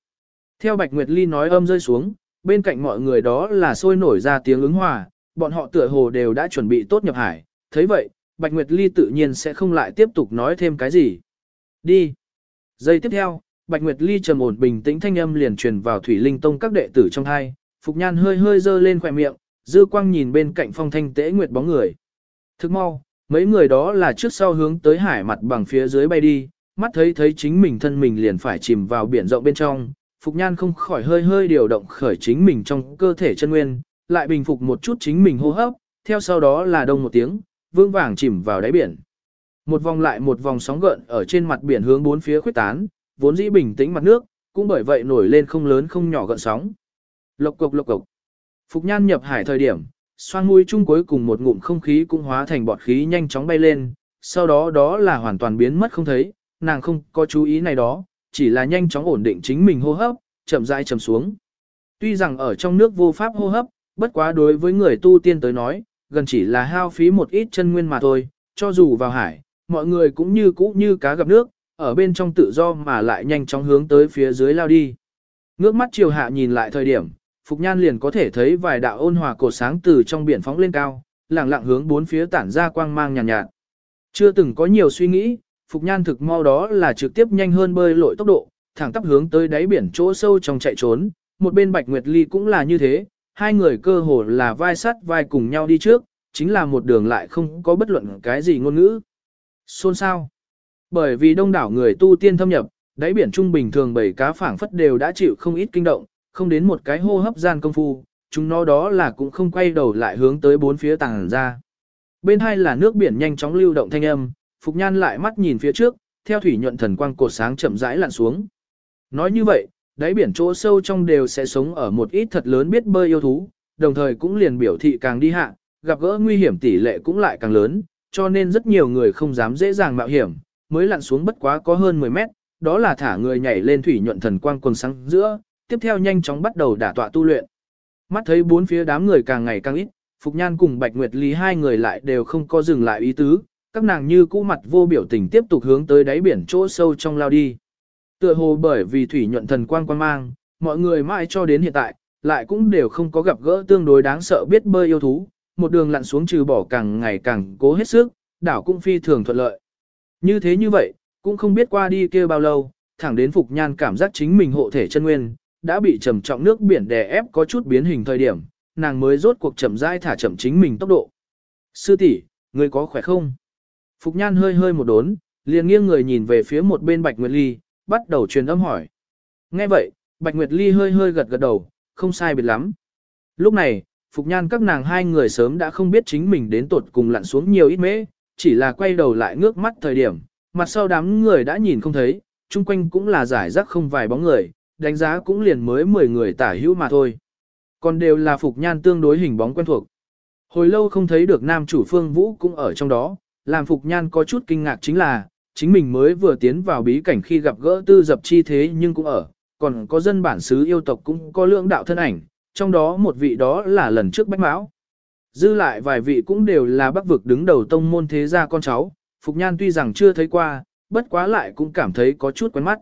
Theo Bạch Nguyệt Ly nói âm rơi xuống, bên cạnh mọi người đó là sôi nổi ra tiếng ứng hòa, bọn họ tựa hồ đều đã chuẩn bị tốt nhập hải, thấy vậy, Bạch Nguyệt Ly tự nhiên sẽ không lại tiếp tục nói thêm cái gì. Đi. Giây tiếp theo, Bạch Nguyệt Ly trầm ổn bình tĩnh thanh âm liền truyền vào Thủy Linh Tông các đệ tử trong hai, Phục Nhan hơi hơi dơ lên khỏe miệng, dư quang nhìn bên cạnh phong thanh tế nguyệt bóng người. Thức mau, mấy người đó là trước sau hướng tới hải mặt bằng phía dưới bay đi, mắt thấy thấy chính mình thân mình liền phải chìm vào biển rộng bên trong, Phục Nhan không khỏi hơi hơi điều động khởi chính mình trong cơ thể chân nguyên, lại bình phục một chút chính mình hô hấp, theo sau đó là đông một tiếng, vương vàng chìm vào đáy biển. Một vòng lại một vòng sóng gợn ở trên mặt biển hướng bốn phía khuyết tán, vốn dĩ bình tĩnh mặt nước, cũng bởi vậy nổi lên không lớn không nhỏ gợn sóng. Lộc cục lộc cục. Phục Nhan nhập hải thời điểm, xoang mũi chung cuối cùng một ngụm không khí cũng hóa thành bọt khí nhanh chóng bay lên, sau đó đó là hoàn toàn biến mất không thấy, nàng không có chú ý này đó, chỉ là nhanh chóng ổn định chính mình hô hấp, chậm rãi chậm xuống. Tuy rằng ở trong nước vô pháp hô hấp, bất quá đối với người tu tiên tới nói, gần chỉ là hao phí một ít chân nguyên mà thôi, cho dù vào hải, mọi người cũng như cũ như cá gặp nước, ở bên trong tự do mà lại nhanh chóng hướng tới phía dưới lao đi. Ngước mắt chiều hạ nhìn lại thời điểm, Phục Nhan liền có thể thấy vài đạo ôn hòa cổ sáng từ trong biển phóng lên cao, lặng lặng hướng bốn phía tản ra quang mang nhàn nhạt, nhạt. Chưa từng có nhiều suy nghĩ, Phục Nhan thực mau đó là trực tiếp nhanh hơn bơi lội tốc độ, thẳng tắp hướng tới đáy biển chỗ sâu trong chạy trốn, một bên Bạch Nguyệt Ly cũng là như thế, hai người cơ hồ là vai sắt vai cùng nhau đi trước, chính là một đường lại không có bất luận cái gì ngôn ngữ. Xôn sao? Bởi vì đông đảo người tu tiên thâm nhập, đáy biển trung bình thường bảy cá phảng phất đều đã chịu không ít kinh động, không đến một cái hô hấp gian công phu, chúng nó đó là cũng không quay đầu lại hướng tới bốn phía tàng ra. Bên hai là nước biển nhanh chóng lưu động thanh âm, Phục Nhan lại mắt nhìn phía trước, theo thủy nhuận thần quang cột sáng chậm rãi lặn xuống. Nói như vậy, đáy biển chỗ sâu trong đều sẽ sống ở một ít thật lớn biết bơi yêu thú, đồng thời cũng liền biểu thị càng đi hạ, gặp gỡ nguy hiểm tỷ lệ cũng lại càng lớn, cho nên rất nhiều người không dám dễ dàng mạo hiểm, mới lặn xuống bất quá có hơn 10 mét, đó là thả người nhảy lên thủy nhuận thần quang quần sáng giữa, tiếp theo nhanh chóng bắt đầu đả tọa tu luyện. Mắt thấy bốn phía đám người càng ngày càng ít, Phục Nhan cùng Bạch Nguyệt Lý hai người lại đều không có dừng lại ý tứ, các nàng như cũ mặt vô biểu tình tiếp tục hướng tới đáy biển chỗ sâu trong lao đi. Tựa hồ bởi vì thủy nhuận thần quang quan mang, mọi người mãi cho đến hiện tại, lại cũng đều không có gặp gỡ tương đối đáng sợ biết bơi yêu thú, một đường lặn xuống trừ bỏ càng ngày càng cố hết sức, đảo cũng phi thường thuận lợi. Như thế như vậy, cũng không biết qua đi kia bao lâu, thẳng đến Phục Nhan cảm giác chính mình hộ thể chân nguyên, đã bị trầm trọng nước biển đè ép có chút biến hình thời điểm, nàng mới rốt cuộc chậm rãi thả chậm chính mình tốc độ. Sư tỷ, người có khỏe không? Phục Nhan hơi hơi một đốn, liền nghiêng người nhìn về phía một bên Bạch Nguyệt Ly, bắt đầu truyền âm hỏi. Nghe vậy, Bạch Nguyệt Ly hơi hơi gật gật đầu, không sai biệt lắm. Lúc này, Phục Nhan các nàng hai người sớm đã không biết chính mình đến tột cùng lặn xuống nhiều ít mễ, chỉ là quay đầu lại ngước mắt thời điểm, mặt sau đám người đã nhìn không thấy, chung quanh cũng là giải rác không vài bóng người, đánh giá cũng liền mới 10 người tả hữu mà thôi. Còn đều là Phục Nhan tương đối hình bóng quen thuộc. Hồi lâu không thấy được nam chủ Phương Vũ cũng ở trong đó, làm Phục Nhan có chút kinh ngạc chính là, chính mình mới vừa tiến vào bí cảnh khi gặp gỡ tư dập chi thế nhưng cũng ở, còn có dân bản xứ yêu tộc cũng có lượng đạo thân ảnh, trong đó một vị đó là lần trước bách mão. Dư lại vài vị cũng đều là bắc vực đứng đầu tông môn thế gia con cháu, Phục Nhan tuy rằng chưa thấy qua, bất quá lại cũng cảm thấy có chút quen mắt.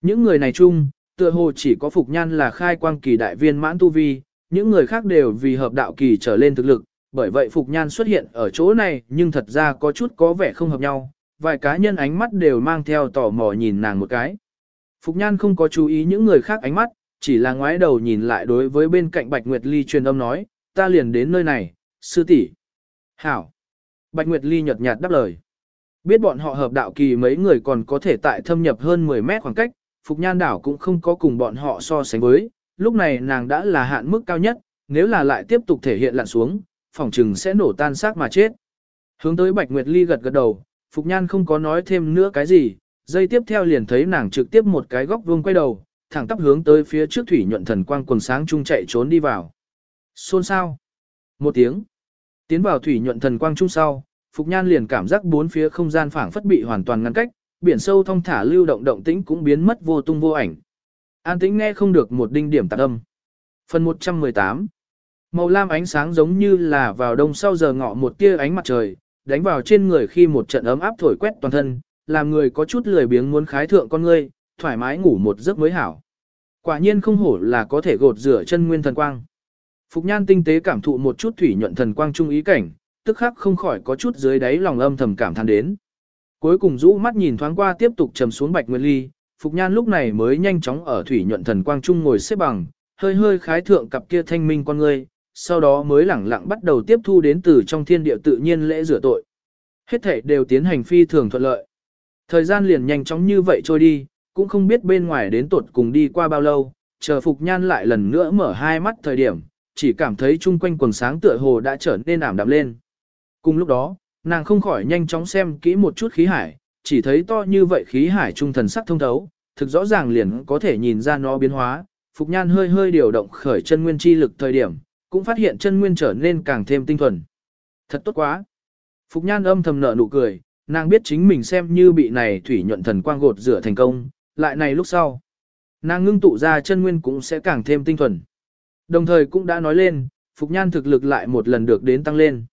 Những người này chung, tựa hồ chỉ có Phục Nhan là khai quang kỳ đại viên mãn tu vi, những người khác đều vì hợp đạo kỳ trở lên thực lực, bởi vậy Phục Nhan xuất hiện ở chỗ này nhưng thật ra có chút có vẻ không hợp nhau, vài cá nhân ánh mắt đều mang theo tò mò nhìn nàng một cái. Phục Nhan không có chú ý những người khác ánh mắt, chỉ là ngoái đầu nhìn lại đối với bên cạnh Bạch Nguyệt Ly truyền âm nói, ta liền đến nơi này, sư tỷ. Hảo. Bạch Nguyệt Ly nhợt nhạt đáp lời. Biết bọn họ hợp đạo kỳ mấy người còn có thể tại thâm nhập hơn 10 mét khoảng cách, Phục Nhan đảo cũng không có cùng bọn họ so sánh với, lúc này nàng đã là hạn mức cao nhất, nếu là lại tiếp tục thể hiện lặn xuống, phòng trừng sẽ nổ tan xác mà chết. Hướng tới Bạch Nguyệt Ly gật gật đầu, Phục Nhan không có nói thêm nữa cái gì, dây tiếp theo liền thấy nàng trực tiếp một cái góc vuông quay đầu, thẳng tắp hướng tới phía trước thủy nhuận thần quang quần sáng trung chạy trốn đi vào. Xôn sao? Một tiếng. Tiến vào thủy nhuận thần quang trung sau, Phục Nhan liền cảm giác bốn phía không gian phảng phất bị hoàn toàn ngăn cách, biển sâu thông thả lưu động động tĩnh cũng biến mất vô tung vô ảnh. An tĩnh nghe không được một đinh điểm tạc âm. Phần 118 Màu lam ánh sáng giống như là vào đông sau giờ ngọ một tia ánh mặt trời, đánh vào trên người khi một trận ấm áp thổi quét toàn thân, làm người có chút lười biếng muốn khái thượng con ngươi, thoải mái ngủ một giấc mới hảo. Quả nhiên không hổ là có thể gột rửa chân nguyên thần quang. Phục Nhan tinh tế cảm thụ một chút thủy nhuận thần quang trung ý cảnh, tức khắc không khỏi có chút dưới đáy lòng âm thầm cảm than đến. Cuối cùng rũ mắt nhìn thoáng qua tiếp tục trầm xuống Bạch Nguyên Ly, Phục Nhan lúc này mới nhanh chóng ở thủy nhuận thần quang trung ngồi xếp bằng, hơi hơi khái thượng cặp kia thanh minh con ngươi, sau đó mới lẳng lặng bắt đầu tiếp thu đến từ trong thiên địa tự nhiên lễ rửa tội. Hết thể đều tiến hành phi thường thuận lợi. Thời gian liền nhanh chóng như vậy trôi đi, cũng không biết bên ngoài đến tuột cùng đi qua bao lâu, chờ Phục Nhan lại lần nữa mở hai mắt thời điểm, chỉ cảm thấy chung quanh quần sáng tựa hồ đã trở nên ảm đạm lên. Cùng lúc đó, nàng không khỏi nhanh chóng xem kỹ một chút khí hải, chỉ thấy to như vậy khí hải trung thần sắc thông thấu, thực rõ ràng liền có thể nhìn ra nó biến hóa. Phục Nhan hơi hơi điều động khởi chân nguyên chi lực thời điểm, cũng phát hiện chân nguyên trở nên càng thêm tinh thuần. Thật tốt quá. Phục Nhan âm thầm nở nụ cười, nàng biết chính mình xem như bị này thủy nhuận thần quang gột rửa thành công, lại này lúc sau. Nàng ngưng tụ ra chân nguyên cũng sẽ càng thêm tinh thuần. Đồng thời cũng đã nói lên, Phục Nhan thực lực lại một lần được đến tăng lên.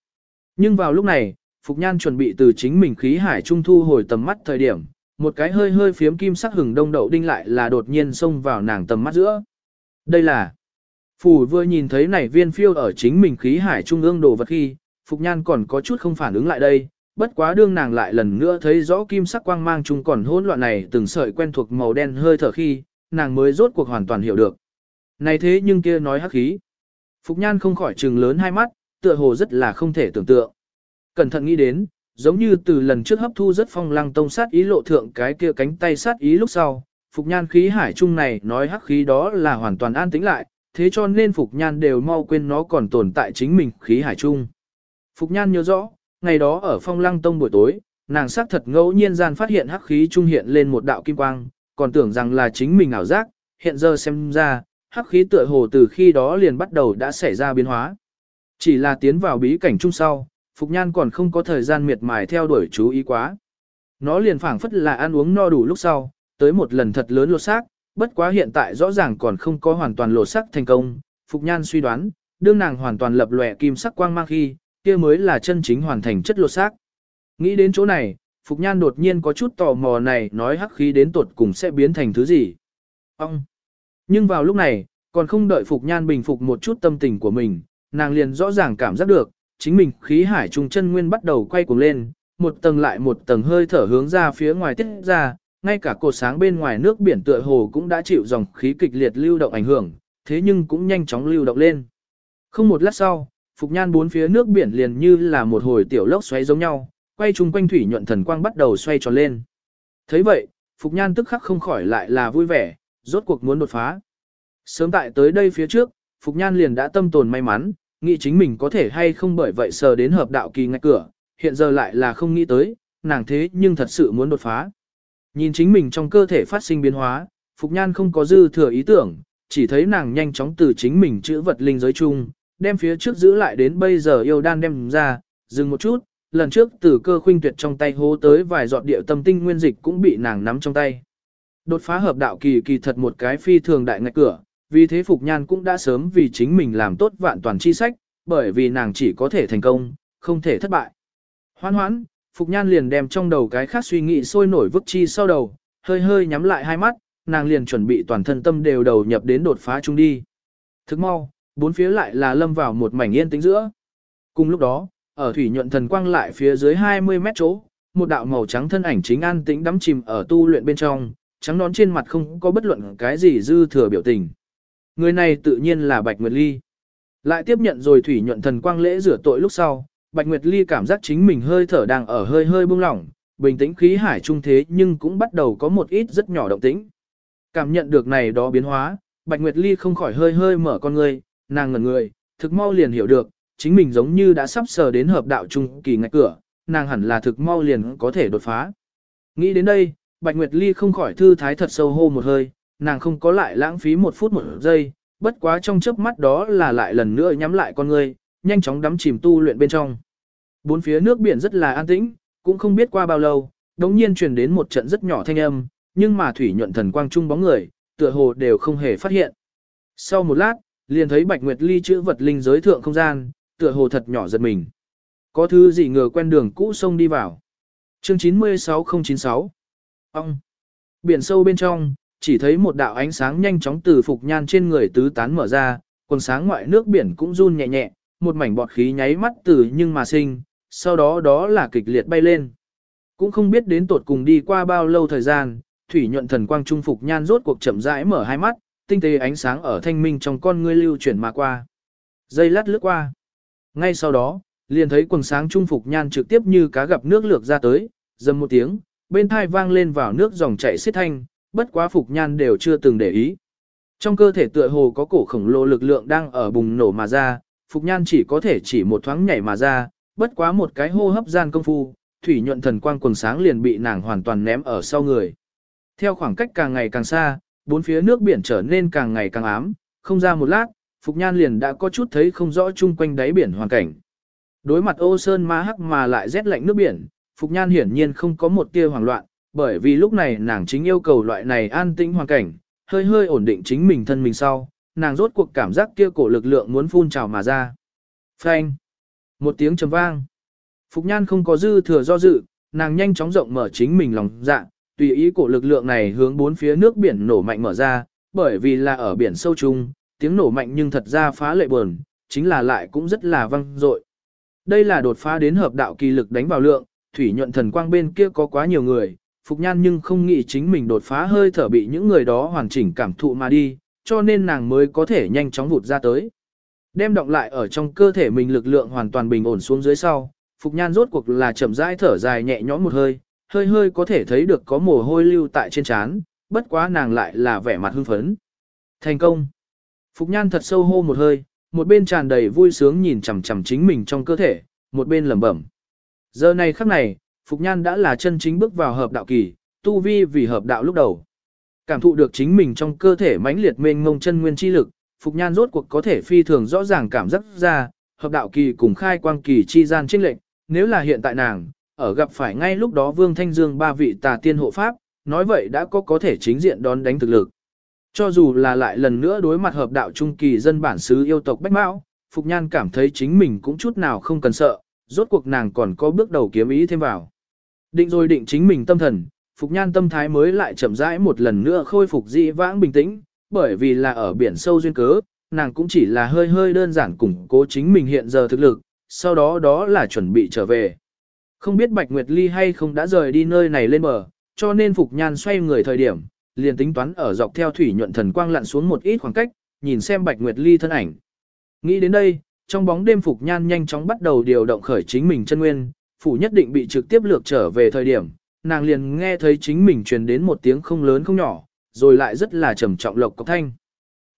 Nhưng vào lúc này, Phục Nhan chuẩn bị từ chính mình khí hải trung thu hồi tầm mắt thời điểm, một cái hơi hơi phiếm kim sắc hừng đông đậu đinh lại là đột nhiên xông vào nàng tầm mắt giữa. Đây là Phủ vừa nhìn thấy này viên phiêu ở chính mình khí hải trung ương đồ vật khi, Phục Nhan còn có chút không phản ứng lại đây, bất quá đương nàng lại lần nữa thấy rõ kim sắc quang mang chung còn hỗn loạn này từng sợi quen thuộc màu đen hơi thở khi, nàng mới rốt cuộc hoàn toàn hiểu được. Này thế nhưng kia nói hắc khí. Phục Nhan không khỏi trừng lớn hai mắt, tựa hồ rất là không thể tưởng tượng. Cẩn thận nghĩ đến, giống như từ lần trước hấp thu rất phong lăng tông sát ý lộ thượng cái kia cánh tay sát ý lúc sau, Phục Nhan khí hải chung này nói hắc khí đó là hoàn toàn an tĩnh lại, thế cho nên Phục Nhan đều mau quên nó còn tồn tại chính mình khí hải chung. Phục Nhan nhớ rõ, ngày đó ở phong lăng tông buổi tối, nàng xác thật ngẫu nhiên gian phát hiện hắc khí trung hiện lên một đạo kim quang, còn tưởng rằng là chính mình ảo giác, hiện giờ xem ra, hắc khí tựa hồ từ khi đó liền bắt đầu đã xảy ra biến hóa. Chỉ là tiến vào bí cảnh chung sau, Phục Nhan còn không có thời gian miệt mài theo đuổi chú ý quá. Nó liền phảng phất là ăn uống no đủ lúc sau, tới một lần thật lớn lột xác, bất quá hiện tại rõ ràng còn không có hoàn toàn lột xác thành công. Phục Nhan suy đoán, đương nàng hoàn toàn lập lòe kim sắc quang mang khi, kia mới là chân chính hoàn thành chất lột xác. Nghĩ đến chỗ này, Phục Nhan đột nhiên có chút tò mò này nói hắc khí đến tột cùng sẽ biến thành thứ gì. Ông! Nhưng vào lúc này, còn không đợi Phục Nhan bình phục một chút tâm tình của mình, nàng liền rõ ràng cảm giác được, chính mình khí hải trung chân nguyên bắt đầu quay cuồng lên, một tầng lại một tầng hơi thở hướng ra phía ngoài tiết ra, ngay cả cột sáng bên ngoài nước biển tựa hồ cũng đã chịu dòng khí kịch liệt lưu động ảnh hưởng, thế nhưng cũng nhanh chóng lưu động lên. Không một lát sau, Phục Nhan bốn phía nước biển liền như là một hồi tiểu lốc xoáy giống nhau, quay chung quanh thủy nhuận thần quang bắt đầu xoay tròn lên. thấy vậy, Phục Nhan tức khắc không khỏi lại là vui vẻ, rốt cuộc muốn đột phá. Sớm tại tới đây phía trước, Phục Nhan liền đã tâm tồn may mắn, nghĩ chính mình có thể hay không bởi vậy sờ đến hợp đạo kỳ ngạch cửa, hiện giờ lại là không nghĩ tới, nàng thế nhưng thật sự muốn đột phá. Nhìn chính mình trong cơ thể phát sinh biến hóa, Phục Nhan không có dư thừa ý tưởng, chỉ thấy nàng nhanh chóng từ chính mình chữa vật linh giới chung, đem phía trước giữ lại đến bây giờ yêu đan đem ra, dừng một chút, lần trước từ cơ khuynh tuyệt trong tay hố tới vài giọt địa tâm tinh nguyên dịch cũng bị nàng nắm trong tay. Đột phá hợp đạo kỳ kỳ thật một cái phi thường đại ngạch cửa, vì thế Phục Nhan cũng đã sớm vì chính mình làm tốt vạn toàn chi sách, bởi vì nàng chỉ có thể thành công, không thể thất bại. Hoan hoãn, Phục Nhan liền đem trong đầu cái khác suy nghĩ sôi nổi vức chi sau đầu, hơi hơi nhắm lại hai mắt, nàng liền chuẩn bị toàn thân tâm đều đầu nhập đến đột phá chung đi. Thức mau, bốn phía lại là lâm vào một mảnh yên tĩnh giữa. Cùng lúc đó, ở thủy nhuận thần quang lại phía dưới 20 mét chỗ, một đạo màu trắng thân ảnh chính an tĩnh đắm chìm ở tu luyện bên trong, trắng nón trên mặt không có bất luận cái gì dư thừa biểu tình. Người này tự nhiên là Bạch Nguyệt Ly. Lại tiếp nhận rồi thủy nhuận thần quang lễ rửa tội lúc sau, Bạch Nguyệt Ly cảm giác chính mình hơi thở đang ở hơi hơi buông lỏng, bình tĩnh khí hải trung thế nhưng cũng bắt đầu có một ít rất nhỏ động tĩnh. Cảm nhận được này đó biến hóa, Bạch Nguyệt Ly không khỏi hơi hơi mở con người, nàng ngẩn người, thực mau liền hiểu được, chính mình giống như đã sắp sờ đến hợp đạo trung kỳ ngạch cửa, nàng hẳn là thực mau liền có thể đột phá. Nghĩ đến đây, Bạch Nguyệt Ly không khỏi thư thái thật sâu hô một hơi, nàng không có lại lãng phí một phút một giây, bất quá trong chớp mắt đó là lại lần nữa nhắm lại con người, nhanh chóng đắm chìm tu luyện bên trong. Bốn phía nước biển rất là an tĩnh, cũng không biết qua bao lâu, đống nhiên truyền đến một trận rất nhỏ thanh âm, nhưng mà thủy nhuận thần quang trung bóng người, tựa hồ đều không hề phát hiện. Sau một lát, liền thấy Bạch Nguyệt Ly chữ vật linh giới thượng không gian, tựa hồ thật nhỏ giật mình. Có thứ gì ngờ quen đường cũ sông đi vào. Chương 96096 Ông Biển sâu bên trong, chỉ thấy một đạo ánh sáng nhanh chóng từ phục nhan trên người tứ tán mở ra, quần sáng ngoại nước biển cũng run nhẹ nhẹ, một mảnh bọt khí nháy mắt từ nhưng mà sinh, sau đó đó là kịch liệt bay lên. Cũng không biết đến tột cùng đi qua bao lâu thời gian, thủy nhuận thần quang trung phục nhan rốt cuộc chậm rãi mở hai mắt, tinh tế ánh sáng ở thanh minh trong con ngươi lưu chuyển mà qua. Dây lát lướt qua. Ngay sau đó, liền thấy quần sáng trung phục nhan trực tiếp như cá gặp nước lược ra tới, dầm một tiếng, bên thai vang lên vào nước dòng chảy xiết thanh, bất quá phục nhan đều chưa từng để ý. Trong cơ thể tựa hồ có cổ khổng lồ lực lượng đang ở bùng nổ mà ra, phục nhan chỉ có thể chỉ một thoáng nhảy mà ra, bất quá một cái hô hấp gian công phu, thủy nhuận thần quang quần sáng liền bị nàng hoàn toàn ném ở sau người. Theo khoảng cách càng ngày càng xa, bốn phía nước biển trở nên càng ngày càng ám, không ra một lát, Phục Nhan liền đã có chút thấy không rõ chung quanh đáy biển hoàn cảnh. Đối mặt ô sơn ma hắc mà lại rét lạnh nước biển, Phục Nhan hiển nhiên không có một tia hoảng loạn, bởi vì lúc này nàng chính yêu cầu loại này an tĩnh hoàn cảnh, hơi hơi ổn định chính mình thân mình sau, nàng rốt cuộc cảm giác kia cổ lực lượng muốn phun trào mà ra. Phanh! Một tiếng trầm vang. Phục Nhan không có dư thừa do dự, nàng nhanh chóng rộng mở chính mình lòng dạ, tùy ý cổ lực lượng này hướng bốn phía nước biển nổ mạnh mở ra, bởi vì là ở biển sâu chung, tiếng nổ mạnh nhưng thật ra phá lệ buồn, chính là lại cũng rất là vang dội. Đây là đột phá đến hợp đạo kỳ lực đánh vào lượng, thủy nhuận thần quang bên kia có quá nhiều người, Phục Nhan nhưng không nghĩ chính mình đột phá hơi thở bị những người đó hoàn chỉnh cảm thụ mà đi, cho nên nàng mới có thể nhanh chóng vụt ra tới. Đem động lại ở trong cơ thể mình lực lượng hoàn toàn bình ổn xuống dưới sau, Phục Nhan rốt cuộc là chậm rãi thở dài nhẹ nhõm một hơi, hơi hơi có thể thấy được có mồ hôi lưu tại trên trán, bất quá nàng lại là vẻ mặt hưng phấn. Thành công! Phục Nhan thật sâu hô một hơi, một bên tràn đầy vui sướng nhìn chằm chằm chính mình trong cơ thể, một bên lẩm bẩm. Giờ này khắc này, Phục Nhan đã là chân chính bước vào hợp đạo kỳ, tu vi vì hợp đạo lúc đầu. Cảm thụ được chính mình trong cơ thể mãnh liệt mênh ngông chân nguyên chi lực, Phục Nhan rốt cuộc có thể phi thường rõ ràng cảm giác ra, hợp đạo kỳ cùng khai quang kỳ chi gian chênh lệnh, nếu là hiện tại nàng, ở gặp phải ngay lúc đó Vương Thanh Dương ba vị tà tiên hộ pháp, nói vậy đã có có thể chính diện đón đánh thực lực. Cho dù là lại lần nữa đối mặt hợp đạo trung kỳ dân bản xứ yêu tộc Bách Mão, Phục Nhan cảm thấy chính mình cũng chút nào không cần sợ, rốt cuộc nàng còn có bước đầu kiếm ý thêm vào. Định rồi định chính mình tâm thần, Phục Nhan tâm thái mới lại chậm rãi một lần nữa khôi phục dị vãng bình tĩnh, bởi vì là ở biển sâu duyên cớ, nàng cũng chỉ là hơi hơi đơn giản củng cố chính mình hiện giờ thực lực, sau đó đó là chuẩn bị trở về. Không biết Bạch Nguyệt Ly hay không đã rời đi nơi này lên bờ, cho nên Phục Nhan xoay người thời điểm, liền tính toán ở dọc theo thủy nhuận thần quang lặn xuống một ít khoảng cách, nhìn xem Bạch Nguyệt Ly thân ảnh. Nghĩ đến đây, trong bóng đêm Phục Nhan nhanh chóng bắt đầu điều động khởi chính mình chân nguyên, phủ nhất định bị trực tiếp lược trở về thời điểm, nàng liền nghe thấy chính mình truyền đến một tiếng không lớn không nhỏ, rồi lại rất là trầm trọng lộc cọc thanh.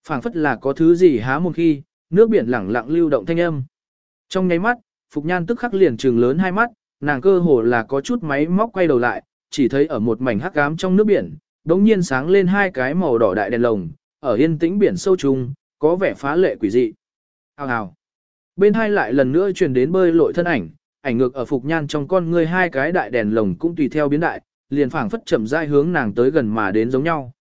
phảng phất là có thứ gì há một khi, nước biển lẳng lặng lưu động thanh âm. Trong nháy mắt, Phục Nhan tức khắc liền trừng lớn hai mắt, nàng cơ hồ là có chút máy móc quay đầu lại, chỉ thấy ở một mảnh hắc ám trong nước biển, đống nhiên sáng lên hai cái màu đỏ đại đèn lồng, ở yên tĩnh biển sâu trùng, có vẻ phá lệ quỷ dị. Hào hào. Bên hai lại lần nữa truyền đến bơi lội thân ảnh, ảnh ngược ở Phục Nhan trong con người hai cái đại đèn lồng cũng tùy theo biến đại, liền phảng phất chậm rãi hướng nàng tới gần mà đến giống nhau.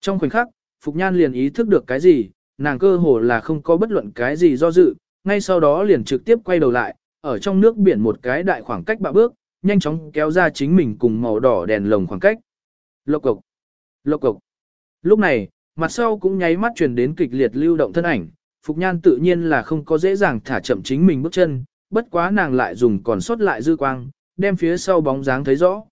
Trong khoảnh khắc, Phục Nhan liền ý thức được cái gì, nàng cơ hồ là không có bất luận cái gì do dự, ngay sau đó liền trực tiếp quay đầu lại, ở trong nước biển một cái đại khoảng cách bạ bước, nhanh chóng kéo ra chính mình cùng màu đỏ đèn lồng khoảng cách. Lộc cục, lộc cục. Lúc này, mặt sau cũng nháy mắt truyền đến kịch liệt lưu động thân ảnh, Phục Nhan tự nhiên là không có dễ dàng thả chậm chính mình bước chân, bất quá nàng lại dùng còn sót lại dư quang, đem phía sau bóng dáng thấy rõ.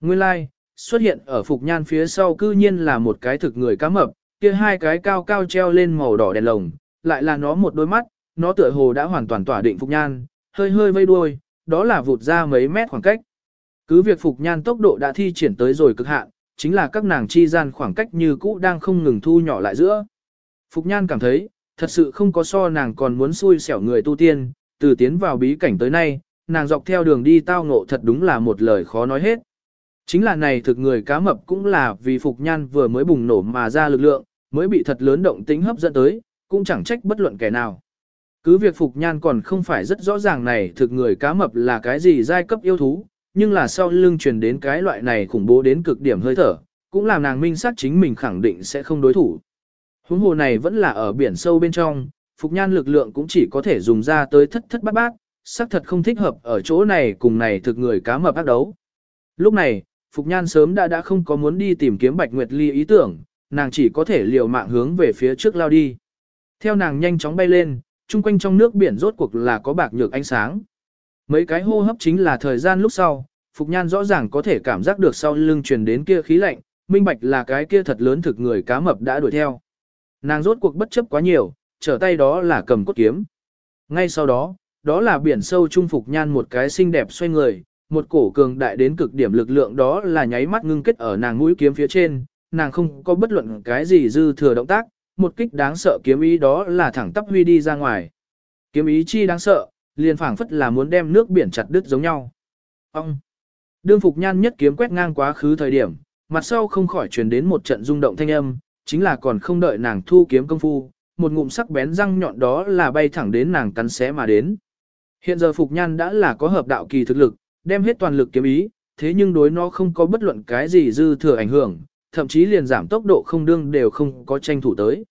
Nguyên lai, like, xuất hiện ở Phục Nhan phía sau cư nhiên là một cái thực người cá mập, kia hai cái cao cao treo lên màu đỏ đèn lồng, lại là nó một đôi mắt, nó tựa hồ đã hoàn toàn tỏa định Phục Nhan, hơi hơi vây đuôi, đó là vụt ra mấy mét khoảng cách. Cứ việc Phục Nhan tốc độ đã thi triển tới rồi cực hạn, chính là các nàng chi gian khoảng cách như cũ đang không ngừng thu nhỏ lại giữa. Phục Nhan cảm thấy, thật sự không có so nàng còn muốn xui xẻo người tu tiên, từ tiến vào bí cảnh tới nay, nàng dọc theo đường đi tao ngộ thật đúng là một lời khó nói hết. Chính là này thực người cá mập cũng là vì Phục Nhan vừa mới bùng nổ mà ra lực lượng, mới bị thật lớn động tính hấp dẫn tới, cũng chẳng trách bất luận kẻ nào. Cứ việc Phục Nhan còn không phải rất rõ ràng này thực người cá mập là cái gì giai cấp yêu thú, nhưng là sau lưng truyền đến cái loại này khủng bố đến cực điểm hơi thở, cũng làm nàng minh sát chính mình khẳng định sẽ không đối thủ. Huống hồ này vẫn là ở biển sâu bên trong, Phục Nhan lực lượng cũng chỉ có thể dùng ra tới thất thất bát bát, xác thật không thích hợp ở chỗ này cùng này thực người cá mập ác đấu. Lúc này, Phục Nhan sớm đã đã không có muốn đi tìm kiếm Bạch Nguyệt Ly ý tưởng, nàng chỉ có thể liều mạng hướng về phía trước lao đi. Theo nàng nhanh chóng bay lên, chung quanh trong nước biển rốt cuộc là có bạc nhược ánh sáng. Mấy cái hô hấp chính là thời gian lúc sau, Phục Nhan rõ ràng có thể cảm giác được sau lưng truyền đến kia khí lạnh, minh bạch là cái kia thật lớn thực người cá mập đã đuổi theo. Nàng rốt cuộc bất chấp quá nhiều, trở tay đó là cầm cốt kiếm. Ngay sau đó, đó là biển sâu trung Phục Nhan một cái xinh đẹp xoay người, một cổ cường đại đến cực điểm lực lượng đó là nháy mắt ngưng kết ở nàng mũi kiếm phía trên, nàng không có bất luận cái gì dư thừa động tác, một kích đáng sợ kiếm ý đó là thẳng tắp huy đi ra ngoài. Kiếm ý chi đáng sợ, liền phảng phất là muốn đem nước biển chặt đứt giống nhau. Ông! Đương Phục Nhan nhất kiếm quét ngang quá khứ thời điểm, mặt sau không khỏi truyền đến một trận rung động thanh âm, chính là còn không đợi nàng thu kiếm công phu, một ngụm sắc bén răng nhọn đó là bay thẳng đến nàng cắn xé mà đến. Hiện giờ Phục Nhan đã là có hợp đạo kỳ thực lực, đem hết toàn lực kiếm ý, thế nhưng đối nó không có bất luận cái gì dư thừa ảnh hưởng, thậm chí liền giảm tốc độ không đương đều không có tranh thủ tới.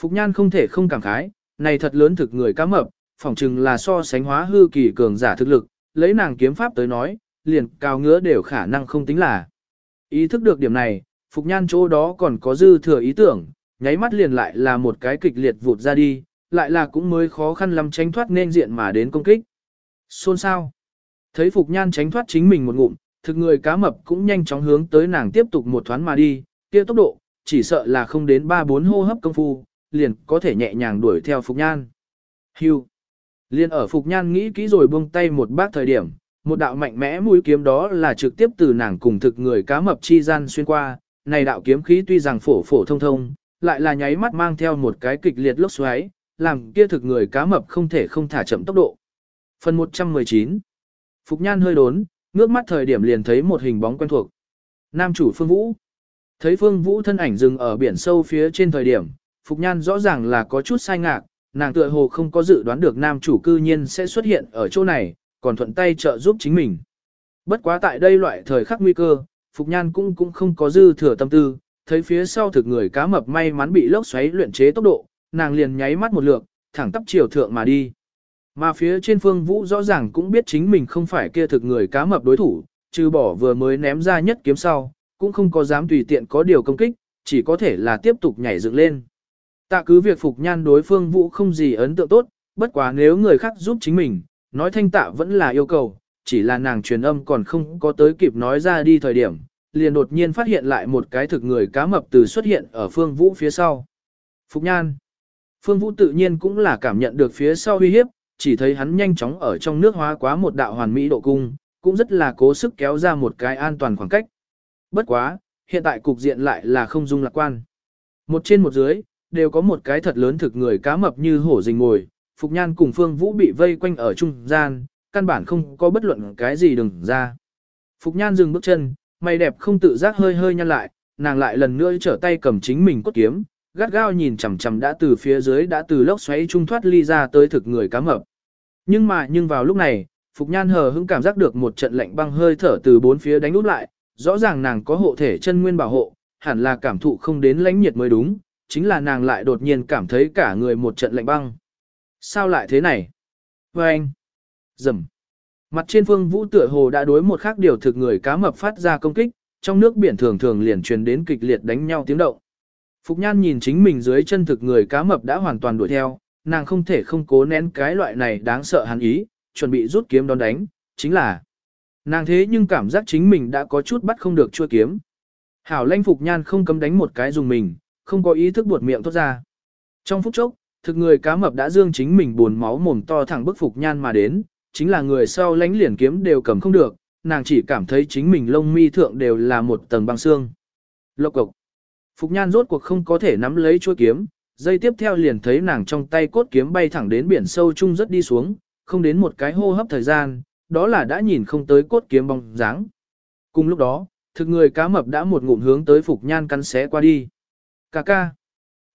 Phục Nhan không thể không cảm khái, này thật lớn thực người cá mập, phỏng chừng là so sánh hóa hư kỳ cường giả thực lực, lấy nàng kiếm pháp tới nói, liền cao ngứa đều khả năng không tính là. Ý thức được điểm này, Phục Nhan chỗ đó còn có dư thừa ý tưởng, nháy mắt liền lại là một cái kịch liệt vụt ra đi, lại là cũng mới khó khăn lắm tránh thoát nên diện mà đến công kích. Xôn sao? Thấy Phục Nhan tránh thoát chính mình một ngụm, thực người cá mập cũng nhanh chóng hướng tới nàng tiếp tục một thoáng mà đi, kia tốc độ, chỉ sợ là không đến 3-4 hô hấp công phu, liền có thể nhẹ nhàng đuổi theo Phục Nhan. Hưu. Liên ở Phục Nhan nghĩ kỹ rồi buông tay một bác thời điểm, một đạo mạnh mẽ mũi kiếm đó là trực tiếp từ nàng cùng thực người cá mập chi gian xuyên qua, này đạo kiếm khí tuy rằng phổ phổ thông thông, lại là nháy mắt mang theo một cái kịch liệt lốc xoáy, làm kia thực người cá mập không thể không thả chậm tốc độ. Phần 119 Phục Nhan hơi đốn, ngước mắt thời điểm liền thấy một hình bóng quen thuộc. Nam chủ Phương Vũ Thấy Phương Vũ thân ảnh dừng ở biển sâu phía trên thời điểm, Phục Nhan rõ ràng là có chút sai ngạc, nàng tựa hồ không có dự đoán được nam chủ cư nhiên sẽ xuất hiện ở chỗ này, còn thuận tay trợ giúp chính mình. Bất quá tại đây loại thời khắc nguy cơ, Phục Nhan cũng cũng không có dư thừa tâm tư, thấy phía sau thực người cá mập may mắn bị lốc xoáy luyện chế tốc độ, nàng liền nháy mắt một lượt, thẳng tắp chiều thượng mà đi. Mà phía trên phương vũ rõ ràng cũng biết chính mình không phải kia thực người cá mập đối thủ, trừ bỏ vừa mới ném ra nhất kiếm sau, cũng không có dám tùy tiện có điều công kích, chỉ có thể là tiếp tục nhảy dựng lên. Tạ cứ việc phục nhan đối phương vũ không gì ấn tượng tốt, bất quá nếu người khác giúp chính mình, nói thanh tạ vẫn là yêu cầu, chỉ là nàng truyền âm còn không có tới kịp nói ra đi thời điểm, liền đột nhiên phát hiện lại một cái thực người cá mập từ xuất hiện ở phương vũ phía sau. Phục nhan. Phương vũ tự nhiên cũng là cảm nhận được phía sau uy hiếp, chỉ thấy hắn nhanh chóng ở trong nước hóa quá một đạo hoàn mỹ độ cung, cũng rất là cố sức kéo ra một cái an toàn khoảng cách. Bất quá, hiện tại cục diện lại là không dung lạc quan. Một trên một dưới, đều có một cái thật lớn thực người cá mập như hổ rình ngồi, Phục Nhan cùng Phương Vũ bị vây quanh ở trung gian, căn bản không có bất luận cái gì đừng ra. Phục Nhan dừng bước chân, mày đẹp không tự giác hơi hơi nhăn lại, nàng lại lần nữa trở tay cầm chính mình cốt kiếm, gắt gao nhìn chằm chằm đã từ phía dưới đã từ lốc xoáy trung thoát ly ra tới thực người cá mập. Nhưng mà nhưng vào lúc này, Phục Nhan hờ hững cảm giác được một trận lạnh băng hơi thở từ bốn phía đánh út lại, rõ ràng nàng có hộ thể chân nguyên bảo hộ, hẳn là cảm thụ không đến lãnh nhiệt mới đúng, chính là nàng lại đột nhiên cảm thấy cả người một trận lạnh băng. Sao lại thế này? Và anh, dầm. Mặt trên phương vũ tựa hồ đã đối một khác điều thực người cá mập phát ra công kích, trong nước biển thường thường liền truyền đến kịch liệt đánh nhau tiếng động. Phục Nhan nhìn chính mình dưới chân thực người cá mập đã hoàn toàn đuổi theo, nàng không thể không cố nén cái loại này đáng sợ hắn ý, chuẩn bị rút kiếm đón đánh, chính là nàng thế nhưng cảm giác chính mình đã có chút bắt không được chua kiếm. Hảo lanh Phục Nhan không cấm đánh một cái dùng mình, không có ý thức buột miệng tốt ra. Trong phút chốc, thực người cá mập đã dương chính mình buồn máu mồm to thẳng bức Phục Nhan mà đến, chính là người sau lánh liền kiếm đều cầm không được, nàng chỉ cảm thấy chính mình lông mi thượng đều là một tầng băng xương. Lộc cục. Phục Nhan rốt cuộc không có thể nắm lấy chuôi kiếm, dây tiếp theo liền thấy nàng trong tay cốt kiếm bay thẳng đến biển sâu chung rất đi xuống, không đến một cái hô hấp thời gian, đó là đã nhìn không tới cốt kiếm bóng dáng. Cùng lúc đó, thực người cá mập đã một ngụm hướng tới Phục Nhan cắn xé qua đi. Cà ca.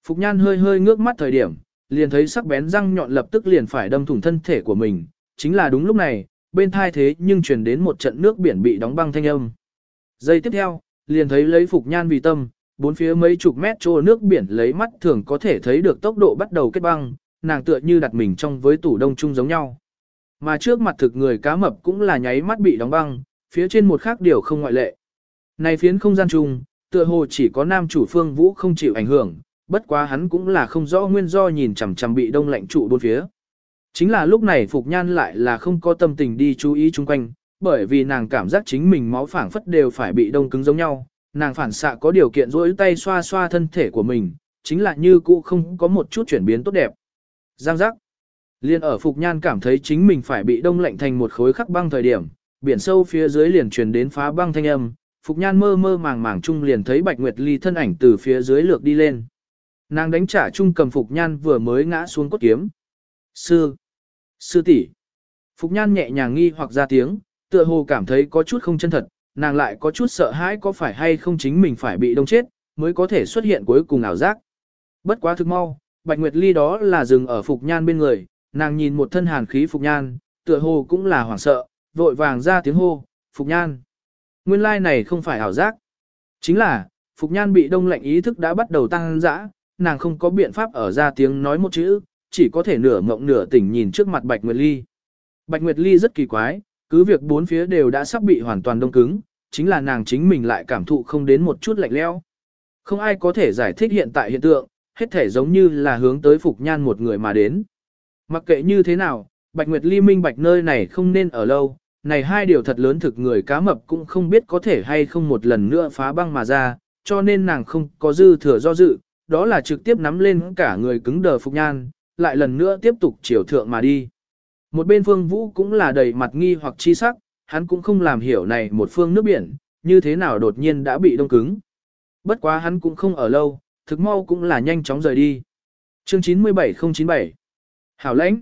Phục Nhan hơi hơi ngước mắt thời điểm, liền thấy sắc bén răng nhọn lập tức liền phải đâm thủng thân thể của mình, chính là đúng lúc này, bên thai thế nhưng truyền đến một trận nước biển bị đóng băng thanh âm. Giây tiếp theo, liền thấy lấy Phục Nhan vì tâm, bốn phía mấy chục mét trô nước biển lấy mắt thường có thể thấy được tốc độ bắt đầu kết băng, nàng tựa như đặt mình trong với tủ đông chung giống nhau. Mà trước mặt thực người cá mập cũng là nháy mắt bị đóng băng, phía trên một khác điều không ngoại lệ. Này phiến không gian chung, tựa hồ chỉ có nam chủ phương vũ không chịu ảnh hưởng, bất quá hắn cũng là không rõ nguyên do nhìn chằm chằm bị đông lạnh trụ bốn phía. Chính là lúc này Phục Nhan lại là không có tâm tình đi chú ý chung quanh, bởi vì nàng cảm giác chính mình máu phảng phất đều phải bị đông cứng giống nhau, nàng phản xạ có điều kiện rỗi tay xoa xoa thân thể của mình, chính là như cũ không có một chút chuyển biến tốt đẹp. Giang giác. Liên ở Phục Nhan cảm thấy chính mình phải bị đông lạnh thành một khối khắc băng thời điểm, biển sâu phía dưới liền truyền đến phá băng thanh âm, Phục Nhan mơ mơ màng màng chung liền thấy Bạch Nguyệt Ly thân ảnh từ phía dưới lược đi lên. Nàng đánh trả chung cầm Phục Nhan vừa mới ngã xuống cốt kiếm. Sư! Sư tỷ Phục Nhan nhẹ nhàng nghi hoặc ra tiếng, tựa hồ cảm thấy có chút không chân thật, nàng lại có chút sợ hãi có phải hay không chính mình phải bị đông chết, mới có thể xuất hiện cuối cùng ảo giác. Bất quá thực mau, Bạch Nguyệt Ly đó là dừng ở Phục Nhan bên người, nàng nhìn một thân hàn khí Phục Nhan, tựa hồ cũng là hoảng sợ, vội vàng ra tiếng hô, Phục Nhan. Nguyên lai like này không phải ảo giác. Chính là, Phục Nhan bị đông lạnh ý thức đã bắt đầu tăng dã, nàng không có biện pháp ở ra tiếng nói một chữ, chỉ có thể nửa mộng nửa tỉnh nhìn trước mặt Bạch Nguyệt Ly. Bạch Nguyệt Ly rất kỳ quái, cứ việc bốn phía đều đã sắp bị hoàn toàn đông cứng, chính là nàng chính mình lại cảm thụ không đến một chút lạnh lẽo. Không ai có thể giải thích hiện tại hiện tượng, hết thể giống như là hướng tới Phục Nhan một người mà đến. Mặc kệ như thế nào, Bạch Nguyệt Ly minh bạch nơi này không nên ở lâu, này hai điều thật lớn thực người cá mập cũng không biết có thể hay không một lần nữa phá băng mà ra, cho nên nàng không có dư thừa do dự, đó là trực tiếp nắm lên cả người cứng đờ Phục Nhan, lại lần nữa tiếp tục chiều thượng mà đi. Một bên phương vũ cũng là đầy mặt nghi hoặc chi sắc, hắn cũng không làm hiểu này một phương nước biển, như thế nào đột nhiên đã bị đông cứng. Bất quá hắn cũng không ở lâu, thực mau cũng là nhanh chóng rời đi. Chương 97097 Hảo lãnh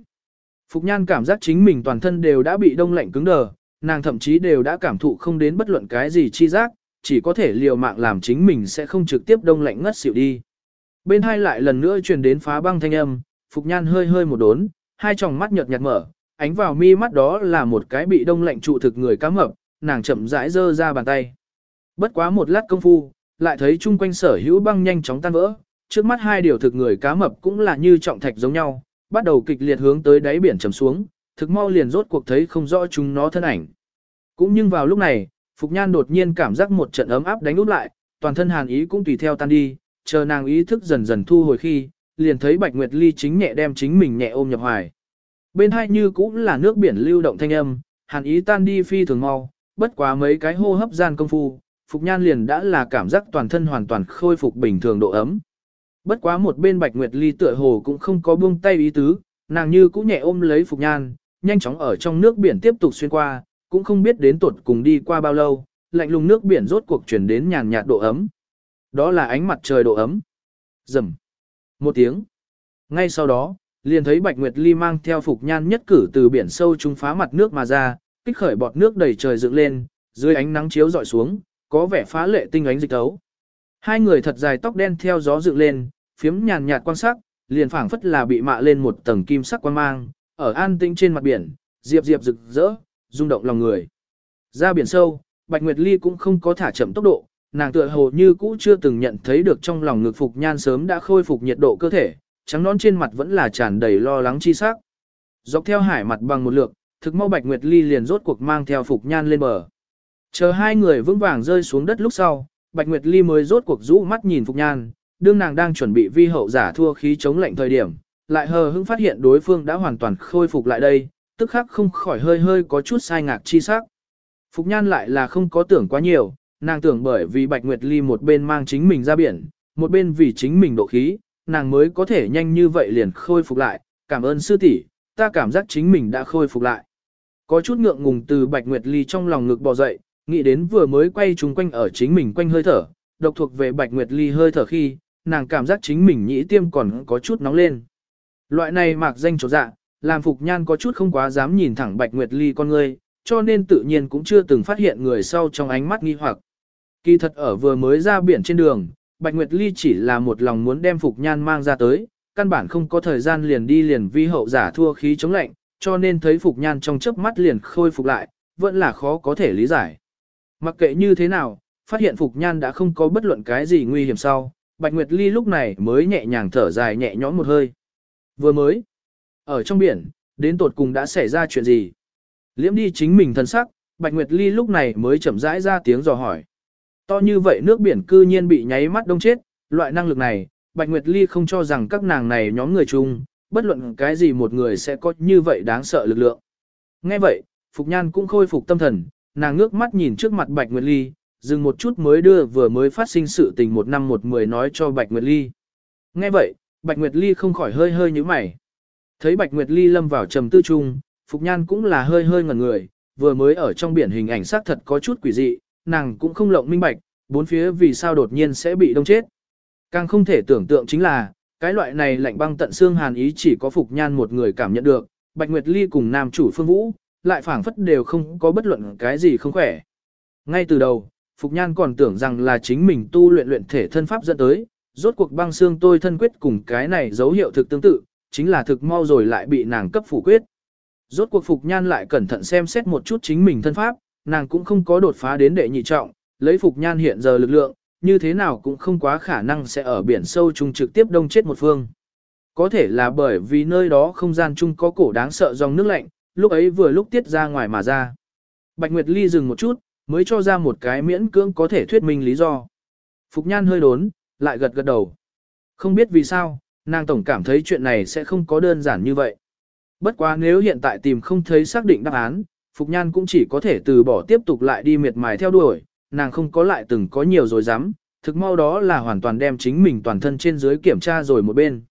Phục Nhan cảm giác chính mình toàn thân đều đã bị đông lạnh cứng đờ, nàng thậm chí đều đã cảm thụ không đến bất luận cái gì chi giác, chỉ có thể liều mạng làm chính mình sẽ không trực tiếp đông lạnh ngất xỉu đi. Bên hai lại lần nữa truyền đến phá băng thanh âm, Phục Nhan hơi hơi một đốn, hai tròng mắt nhợt nhạt mở, ánh vào mi mắt đó là một cái bị đông lạnh trụ thực người cá mập, nàng chậm rãi giơ ra bàn tay. Bất quá một lát công phu, lại thấy chung quanh sở hữu băng nhanh chóng tan vỡ, trước mắt hai điều thực người cá mập cũng là như trọng thạch giống nhau, bắt đầu kịch liệt hướng tới đáy biển trầm xuống, thực mau liền rốt cuộc thấy không rõ chúng nó thân ảnh. Cũng nhưng vào lúc này, Phục Nhan đột nhiên cảm giác một trận ấm áp đánh úp lại, toàn thân hàn ý cũng tùy theo tan đi, chờ nàng ý thức dần dần thu hồi khi, liền thấy Bạch Nguyệt Ly chính nhẹ đem chính mình nhẹ ôm nhập hoài. Bên hai như cũng là nước biển lưu động thanh âm, hàn ý tan đi phi thường mau, bất quá mấy cái hô hấp gian công phu, Phục Nhan liền đã là cảm giác toàn thân hoàn toàn khôi phục bình thường độ ấm. Bất quá một bên Bạch Nguyệt Ly tựa hồ cũng không có buông tay ý tứ, nàng như cũng nhẹ ôm lấy Phục Nhan, nhanh chóng ở trong nước biển tiếp tục xuyên qua, cũng không biết đến tuột cùng đi qua bao lâu, lạnh lùng nước biển rốt cuộc chuyển đến nhàn nhạt độ ấm. Đó là ánh mặt trời độ ấm. Dầm. Một tiếng. Ngay sau đó, liền thấy Bạch Nguyệt Ly mang theo Phục Nhan nhất cử từ biển sâu trung phá mặt nước mà ra, kích khởi bọt nước đầy trời dựng lên, dưới ánh nắng chiếu dọi xuống, có vẻ phá lệ tinh ánh dịch tấu. Hai người thật dài tóc đen theo gió dựng lên, phiếm nhàn nhạt quan sắc, liền phảng phất là bị mạ lên một tầng kim sắc quan mang, ở an tĩnh trên mặt biển, diệp diệp rực rỡ, rung động lòng người. Ra biển sâu, Bạch Nguyệt Ly cũng không có thả chậm tốc độ, nàng tựa hồ như cũ chưa từng nhận thấy được trong lòng ngực Phục Nhan sớm đã khôi phục nhiệt độ cơ thể, trắng nón trên mặt vẫn là tràn đầy lo lắng chi sắc. Dọc theo hải mặt bằng một lượt, thực mau Bạch Nguyệt Ly liền rốt cuộc mang theo Phục Nhan lên bờ. Chờ hai người vững vàng rơi xuống đất lúc sau, Bạch Nguyệt Ly mới rốt cuộc rũ mắt nhìn Phục Nhan, đương nàng đang chuẩn bị vi hậu giả thua khí chống lạnh thời điểm, lại hờ hững phát hiện đối phương đã hoàn toàn khôi phục lại đây, tức khắc không khỏi hơi hơi có chút sai ngạc chi sắc. Phục Nhan lại là không có tưởng quá nhiều, nàng tưởng bởi vì Bạch Nguyệt Ly một bên mang chính mình ra biển, một bên vì chính mình độ khí, nàng mới có thể nhanh như vậy liền khôi phục lại, cảm ơn sư tỷ, ta cảm giác chính mình đã khôi phục lại. Có chút ngượng ngùng từ Bạch Nguyệt Ly trong lòng ngực bò dậy, nghĩ đến vừa mới quay chúng quanh ở chính mình quanh hơi thở, độc thuộc về Bạch Nguyệt Ly hơi thở khi, nàng cảm giác chính mình nhĩ tiêm còn có chút nóng lên. Loại này mạc danh chỗ dạ, làm Phục Nhan có chút không quá dám nhìn thẳng Bạch Nguyệt Ly con ngươi, cho nên tự nhiên cũng chưa từng phát hiện người sau trong ánh mắt nghi hoặc. Kỳ thật ở vừa mới ra biển trên đường, Bạch Nguyệt Ly chỉ là một lòng muốn đem Phục Nhan mang ra tới, căn bản không có thời gian liền đi liền vi hậu giả thua khí chống lạnh, cho nên thấy Phục Nhan trong chớp mắt liền khôi phục lại, vẫn là khó có thể lý giải. Mặc kệ như thế nào, phát hiện Phục Nhan đã không có bất luận cái gì nguy hiểm sau, Bạch Nguyệt Ly lúc này mới nhẹ nhàng thở dài nhẹ nhõm một hơi. Vừa mới, ở trong biển, đến tột cùng đã xảy ra chuyện gì? Liễm đi chính mình thân sắc, Bạch Nguyệt Ly lúc này mới chậm rãi ra tiếng dò hỏi. To như vậy nước biển cư nhiên bị nháy mắt đông chết, loại năng lực này, Bạch Nguyệt Ly không cho rằng các nàng này nhóm người chung, bất luận cái gì một người sẽ có như vậy đáng sợ lực lượng. Nghe vậy, Phục Nhan cũng khôi phục tâm thần, nàng ngước mắt nhìn trước mặt Bạch Nguyệt Ly, dừng một chút mới đưa vừa mới phát sinh sự tình một năm một mười nói cho Bạch Nguyệt Ly. Nghe vậy, Bạch Nguyệt Ly không khỏi hơi hơi như mày. Thấy Bạch Nguyệt Ly lâm vào trầm tư trung, Phục Nhan cũng là hơi hơi ngẩn người, vừa mới ở trong biển hình ảnh sắc thật có chút quỷ dị, nàng cũng không lộng minh bạch, bốn phía vì sao đột nhiên sẽ bị đông chết. Càng không thể tưởng tượng chính là, cái loại này lạnh băng tận xương hàn ý chỉ có Phục Nhan một người cảm nhận được, Bạch Nguyệt Ly cùng nam chủ Phương Vũ, lại phảng phất đều không có bất luận cái gì không khỏe. Ngay từ đầu, Phục Nhan còn tưởng rằng là chính mình tu luyện luyện thể thân pháp dẫn tới, rốt cuộc băng xương tôi thân quyết cùng cái này dấu hiệu thực tương tự, chính là thực mau rồi lại bị nàng cấp phủ quyết. Rốt cuộc Phục Nhan lại cẩn thận xem xét một chút chính mình thân pháp, nàng cũng không có đột phá đến đệ nhị trọng, lấy Phục Nhan hiện giờ lực lượng, như thế nào cũng không quá khả năng sẽ ở biển sâu chung trực tiếp đông chết một phương. Có thể là bởi vì nơi đó không gian chung có cổ đáng sợ dòng nước lạnh, lúc ấy vừa lúc tiết ra ngoài mà ra. Bạch Nguyệt Ly dừng một chút, mới cho ra một cái miễn cưỡng có thể thuyết minh lý do. Phục Nhan hơi đốn, lại gật gật đầu. Không biết vì sao, nàng tổng cảm thấy chuyện này sẽ không có đơn giản như vậy. Bất quá nếu hiện tại tìm không thấy xác định đáp án, Phục Nhan cũng chỉ có thể từ bỏ tiếp tục lại đi miệt mài theo đuổi, nàng không có lại từng có nhiều rồi dám, thực mau đó là hoàn toàn đem chính mình toàn thân trên dưới kiểm tra rồi một bên.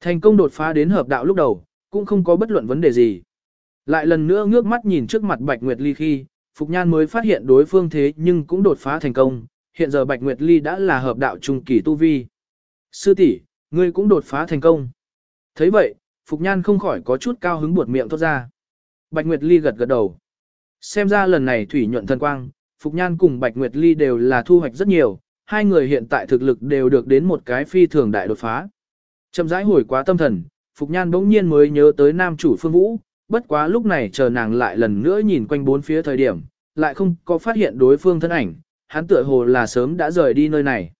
Thành công đột phá đến hợp đạo lúc đầu, cũng không có bất luận vấn đề gì. Lại lần nữa ngước mắt nhìn trước mặt Bạch Nguyệt Ly khi, Phục Nhan mới phát hiện đối phương thế nhưng cũng đột phá thành công, hiện giờ Bạch Nguyệt Ly đã là hợp đạo trung kỳ tu vi. Sư tỷ, ngươi cũng đột phá thành công. thấy vậy, Phục Nhan không khỏi có chút cao hứng buột miệng thốt ra. Bạch Nguyệt Ly gật gật đầu. Xem ra lần này thủy nhuận thần quang, Phục Nhan cùng Bạch Nguyệt Ly đều là thu hoạch rất nhiều, hai người hiện tại thực lực đều được đến một cái phi thường đại đột phá. Chậm rãi hồi quá tâm thần, Phục Nhan bỗng nhiên mới nhớ tới nam chủ Phương Vũ, bất quá lúc này chờ nàng lại lần nữa nhìn quanh bốn phía thời điểm, lại không có phát hiện đối phương thân ảnh, hắn tựa hồ là sớm đã rời đi nơi này.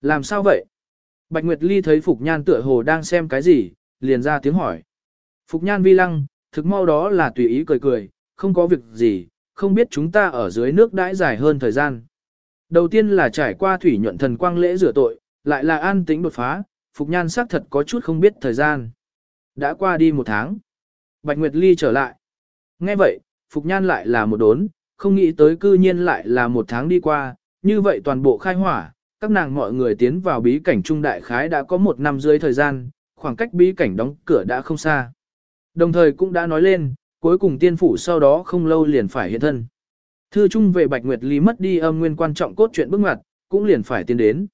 Làm sao vậy? Bạch Nguyệt Ly thấy Phục Nhan tựa hồ đang xem cái gì, liền ra tiếng hỏi. Phục Nhan vi lăng, thực mau đó là tùy ý cười cười, không có việc gì, không biết chúng ta ở dưới nước đãi dài hơn thời gian. Đầu tiên là trải qua thủy nhuận thần quang lễ rửa tội, lại là an tĩnh đột phá, Phục Nhan xác thật có chút không biết thời gian. Đã qua đi một tháng. Bạch Nguyệt Ly trở lại. Nghe vậy, Phục Nhan lại là một đốn, không nghĩ tới cư nhiên lại là một tháng đi qua, như vậy toàn bộ khai hỏa, các nàng mọi người tiến vào bí cảnh trung đại khái đã có một năm dưới thời gian, khoảng cách bí cảnh đóng cửa đã không xa. Đồng thời cũng đã nói lên, cuối cùng tiên phủ sau đó không lâu liền phải hiện thân. Thư chung về Bạch Nguyệt Ly mất đi âm nguyên quan trọng cốt truyện bước ngoặt, cũng liền phải tiến đến.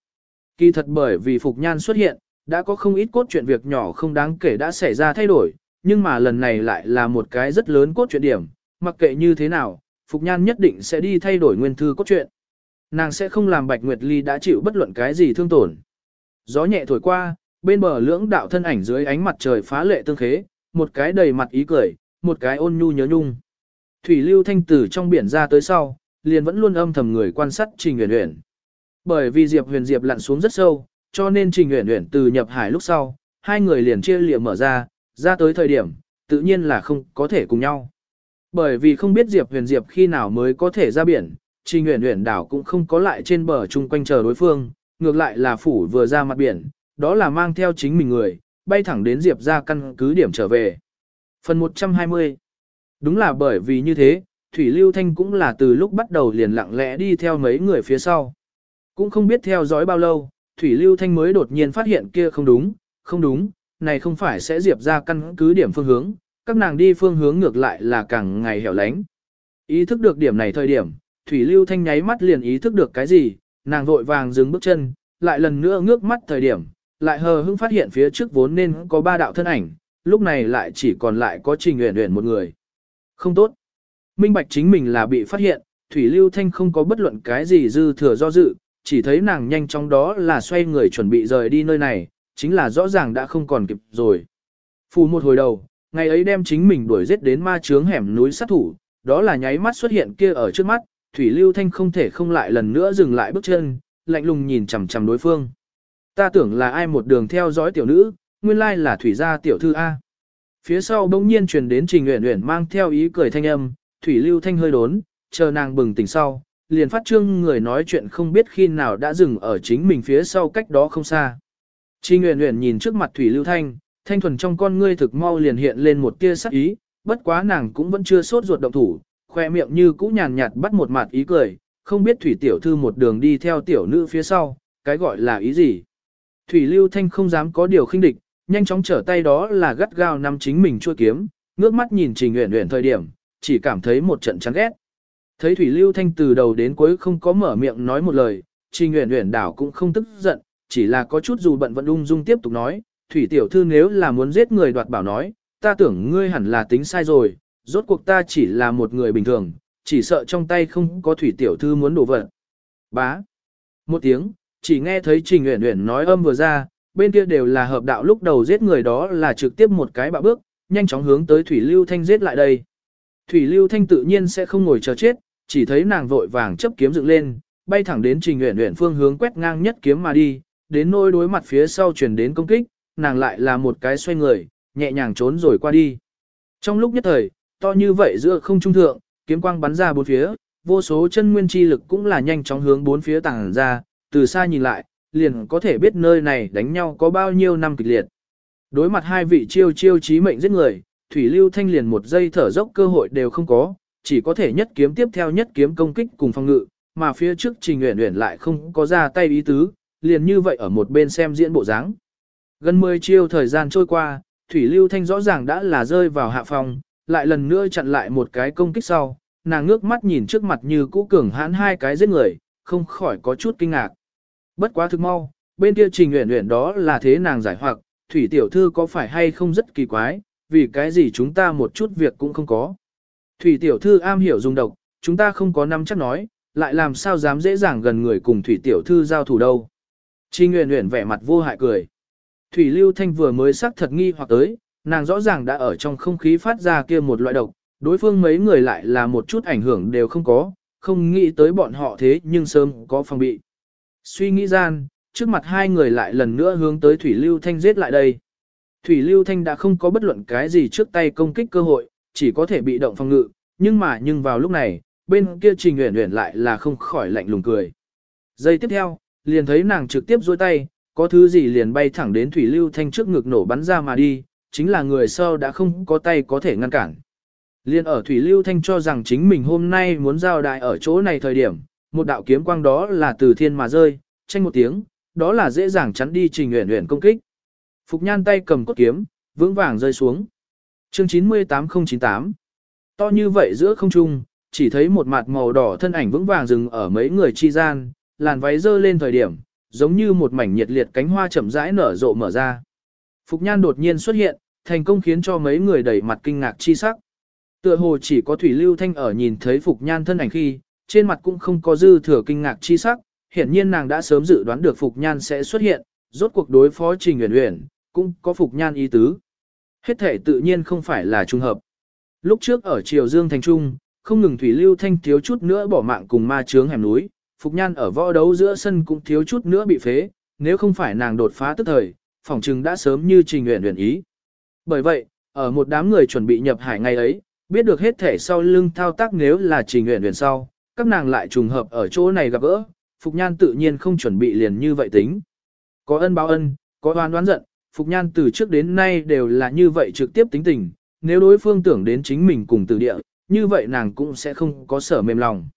Kỳ thật bởi vì Phục Nhan xuất hiện, đã có không ít cốt truyện việc nhỏ không đáng kể đã xảy ra thay đổi, nhưng mà lần này lại là một cái rất lớn cốt truyện điểm, mặc kệ như thế nào, Phục Nhan nhất định sẽ đi thay đổi nguyên thư cốt truyện. Nàng sẽ không làm Bạch Nguyệt Ly đã chịu bất luận cái gì thương tổn. Gió nhẹ thổi qua, bên bờ lưỡng đạo thân ảnh dưới ánh mặt trời phá lệ tương khế, một cái đầy mặt ý cười, một cái ôn nhu nhớ nhung. Thủy lưu thanh tử trong biển ra tới sau, liền vẫn luôn âm thầm người quan sát Trình Uyển Uyển. Bởi vì Diệp Huyền Diệp lặn xuống rất sâu, cho nên Trình Uyển Uyển từ nhập hải lúc sau, hai người liền chia liệm mở ra, ra tới thời điểm, tự nhiên là không có thể cùng nhau. Bởi vì không biết Diệp Huyền Diệp khi nào mới có thể ra biển, Trình Uyển Uyển đảo cũng không có lại trên bờ chung quanh chờ đối phương, ngược lại là phủ vừa ra mặt biển, đó là mang theo chính mình người, bay thẳng đến Diệp ra căn cứ điểm trở về. Phần 120 Đúng là bởi vì như thế, Thủy Lưu Thanh cũng là từ lúc bắt đầu liền lặng lẽ đi theo mấy người phía sau. Cũng không biết theo dõi bao lâu, Thủy Lưu Thanh mới đột nhiên phát hiện kia không đúng, không đúng, này không phải sẽ Diệp ra căn cứ điểm phương hướng, các nàng đi phương hướng ngược lại là càng ngày hẻo lánh. Ý thức được điểm này thời điểm, Thủy Lưu Thanh nháy mắt liền ý thức được cái gì, nàng vội vàng dừng bước chân, lại lần nữa ngước mắt thời điểm, lại hờ hững phát hiện phía trước vốn nên có ba đạo thân ảnh, lúc này lại chỉ còn lại có Trình Uyển Uyển một người. Không tốt. Minh Bạch chính mình là bị phát hiện, Thủy Lưu Thanh không có bất luận cái gì dư thừa do dự, chỉ thấy nàng nhanh chóng đó là xoay người chuẩn bị rời đi nơi này, chính là rõ ràng đã không còn kịp rồi. Phù một hồi đầu, ngày ấy đem chính mình đuổi giết đến ma chướng hẻm núi sát thủ, đó là nháy mắt xuất hiện kia ở trước mắt, Thủy Lưu Thanh không thể không lại lần nữa dừng lại bước chân, lạnh lùng nhìn chằm chằm đối phương. Ta tưởng là ai một đường theo dõi tiểu nữ, nguyên lai là Thủy gia tiểu thư A. Phía sau bỗng nhiên truyền đến Trình Uyển Uyển mang theo ý cười thanh âm, Thủy Lưu Thanh hơi đốn, chờ nàng bừng tỉnh sau, liền phát trương người nói chuyện không biết khi nào đã dừng ở chính mình phía sau cách đó không xa. Trình Uyển Uyển nhìn trước mặt Thủy Lưu Thanh, thanh thuần trong con ngươi thực mau liền hiện lên một tia sắc ý, bất quá nàng cũng vẫn chưa sốt ruột động thủ, khoe miệng như cũ nhàn nhạt bắt một mặt ý cười, không biết Thủy tiểu thư một đường đi theo tiểu nữ phía sau, cái gọi là ý gì. Thủy Lưu Thanh không dám có điều khinh địch, nhanh chóng trở tay đó là gắt gao nắm chính mình chua kiếm, ngước mắt nhìn Trình Uyển Uyển thời điểm, chỉ cảm thấy một trận chán ghét. Thấy Thủy Lưu Thanh từ đầu đến cuối không có mở miệng nói một lời, Trình Uyển Uyển đảo cũng không tức giận, chỉ là có chút dù bận vẫn ung dung tiếp tục nói, Thủy tiểu thư nếu là muốn giết người đoạt bảo nói, ta tưởng ngươi hẳn là tính sai rồi, rốt cuộc ta chỉ là một người bình thường, chỉ sợ trong tay không có Thủy tiểu thư muốn đổ vật. Bá. Một tiếng, chỉ nghe thấy Trình Uyển Uyển nói âm vừa ra, bên kia đều là hợp đạo lúc đầu giết người đó là trực tiếp một cái bạo bước, nhanh chóng hướng tới Thủy Lưu Thanh giết lại đây. Thủy Lưu Thanh tự nhiên sẽ không ngồi chờ chết, chỉ thấy nàng vội vàng chấp kiếm dựng lên, bay thẳng đến Trình Uyển Uyển phương hướng quét ngang nhất kiếm mà đi, đến nỗi đối mặt phía sau truyền đến công kích, nàng lại là một cái xoay người, nhẹ nhàng trốn rồi qua đi. Trong lúc nhất thời, to như vậy giữa không trung thượng, kiếm quang bắn ra bốn phía, vô số chân nguyên chi lực cũng là nhanh chóng hướng bốn phía tàng ra, từ xa nhìn lại, liền có thể biết nơi này đánh nhau có bao nhiêu năm kịch liệt. Đối mặt hai vị chiêu chiêu chí mệnh giết người, Thủy Lưu Thanh liền một giây thở dốc cơ hội đều không có, chỉ có thể nhất kiếm tiếp theo nhất kiếm công kích cùng phòng ngự, mà phía trước Trình Uyển Uyển lại không có ra tay ý tứ, liền như vậy ở một bên xem diễn bộ dáng. Gần 10 chiêu thời gian trôi qua, Thủy Lưu Thanh rõ ràng đã là rơi vào hạ phòng, lại lần nữa chặn lại một cái công kích sau, nàng ngước mắt nhìn trước mặt như cũ cường hãn hai cái giết người, không khỏi có chút kinh ngạc. Bất quá thực mau, bên kia Trình nguyện nguyện đó là thế nàng giải hoặc, Thủy tiểu thư có phải hay không rất kỳ quái, vì cái gì chúng ta một chút việc cũng không có. Thủy tiểu thư am hiểu dùng độc, chúng ta không có năm chắc nói, lại làm sao dám dễ dàng gần người cùng Thủy tiểu thư giao thủ đâu. Trình nguyện nguyện vẻ mặt vô hại cười. Thủy Lưu Thanh vừa mới xác thật nghi hoặc tới, nàng rõ ràng đã ở trong không khí phát ra kia một loại độc, đối phương mấy người lại là một chút ảnh hưởng đều không có, không nghĩ tới bọn họ thế nhưng sớm có phòng bị. Suy nghĩ gian, trước mặt hai người lại lần nữa hướng tới Thủy Lưu Thanh giết lại đây. Thủy Lưu Thanh đã không có bất luận cái gì trước tay công kích cơ hội, chỉ có thể bị động phòng ngự, nhưng mà nhưng vào lúc này, bên kia Trình Uyển Uyển lại là không khỏi lạnh lùng cười. Giây tiếp theo, liền thấy nàng trực tiếp duỗi tay, có thứ gì liền bay thẳng đến Thủy Lưu Thanh trước ngực nổ bắn ra mà đi, chính là người sau đã không có tay có thể ngăn cản. Liên ở Thủy Lưu Thanh cho rằng chính mình hôm nay muốn giao đại ở chỗ này thời điểm, một đạo kiếm quang đó là từ thiên mà rơi, tranh một tiếng, đó là dễ dàng chắn đi trình nguyện nguyện công kích. Phục nhan tay cầm cốt kiếm, vững vàng rơi xuống. Chương 98098 To như vậy giữa không trung, chỉ thấy một mặt màu đỏ thân ảnh vững vàng dừng ở mấy người chi gian, làn váy dơ lên thời điểm, giống như một mảnh nhiệt liệt cánh hoa chậm rãi nở rộ mở ra. Phục nhan đột nhiên xuất hiện, thành công khiến cho mấy người đẩy mặt kinh ngạc chi sắc. Tựa hồ chỉ có Thủy Lưu Thanh ở nhìn thấy Phục Nhan thân ảnh khi, trên mặt cũng không có dư thừa kinh ngạc chi sắc, hiển nhiên nàng đã sớm dự đoán được Phục Nhan sẽ xuất hiện, rốt cuộc đối phó Trình Uyển Uyển, cũng có Phục Nhan ý tứ. Hết thể tự nhiên không phải là trùng hợp. Lúc trước ở Triều Dương Thành Trung, không ngừng Thủy Lưu Thanh thiếu chút nữa bỏ mạng cùng ma chướng hẻm núi, Phục Nhan ở võ đấu giữa sân cũng thiếu chút nữa bị phế, nếu không phải nàng đột phá tức thời, phòng trừng đã sớm như Trình Uyển Uyển ý. Bởi vậy, ở một đám người chuẩn bị nhập hải ngày ấy, biết được hết thể sau lưng thao tác nếu là trình uyển uyển sau, các nàng lại trùng hợp ở chỗ này gặp gỡ, Phục Nhan tự nhiên không chuẩn bị liền như vậy tính. Có ân báo ân, có oán đoán giận, Phục Nhan từ trước đến nay đều là như vậy trực tiếp tính tình, nếu đối phương tưởng đến chính mình cùng từ địa, như vậy nàng cũng sẽ không có sở mềm lòng.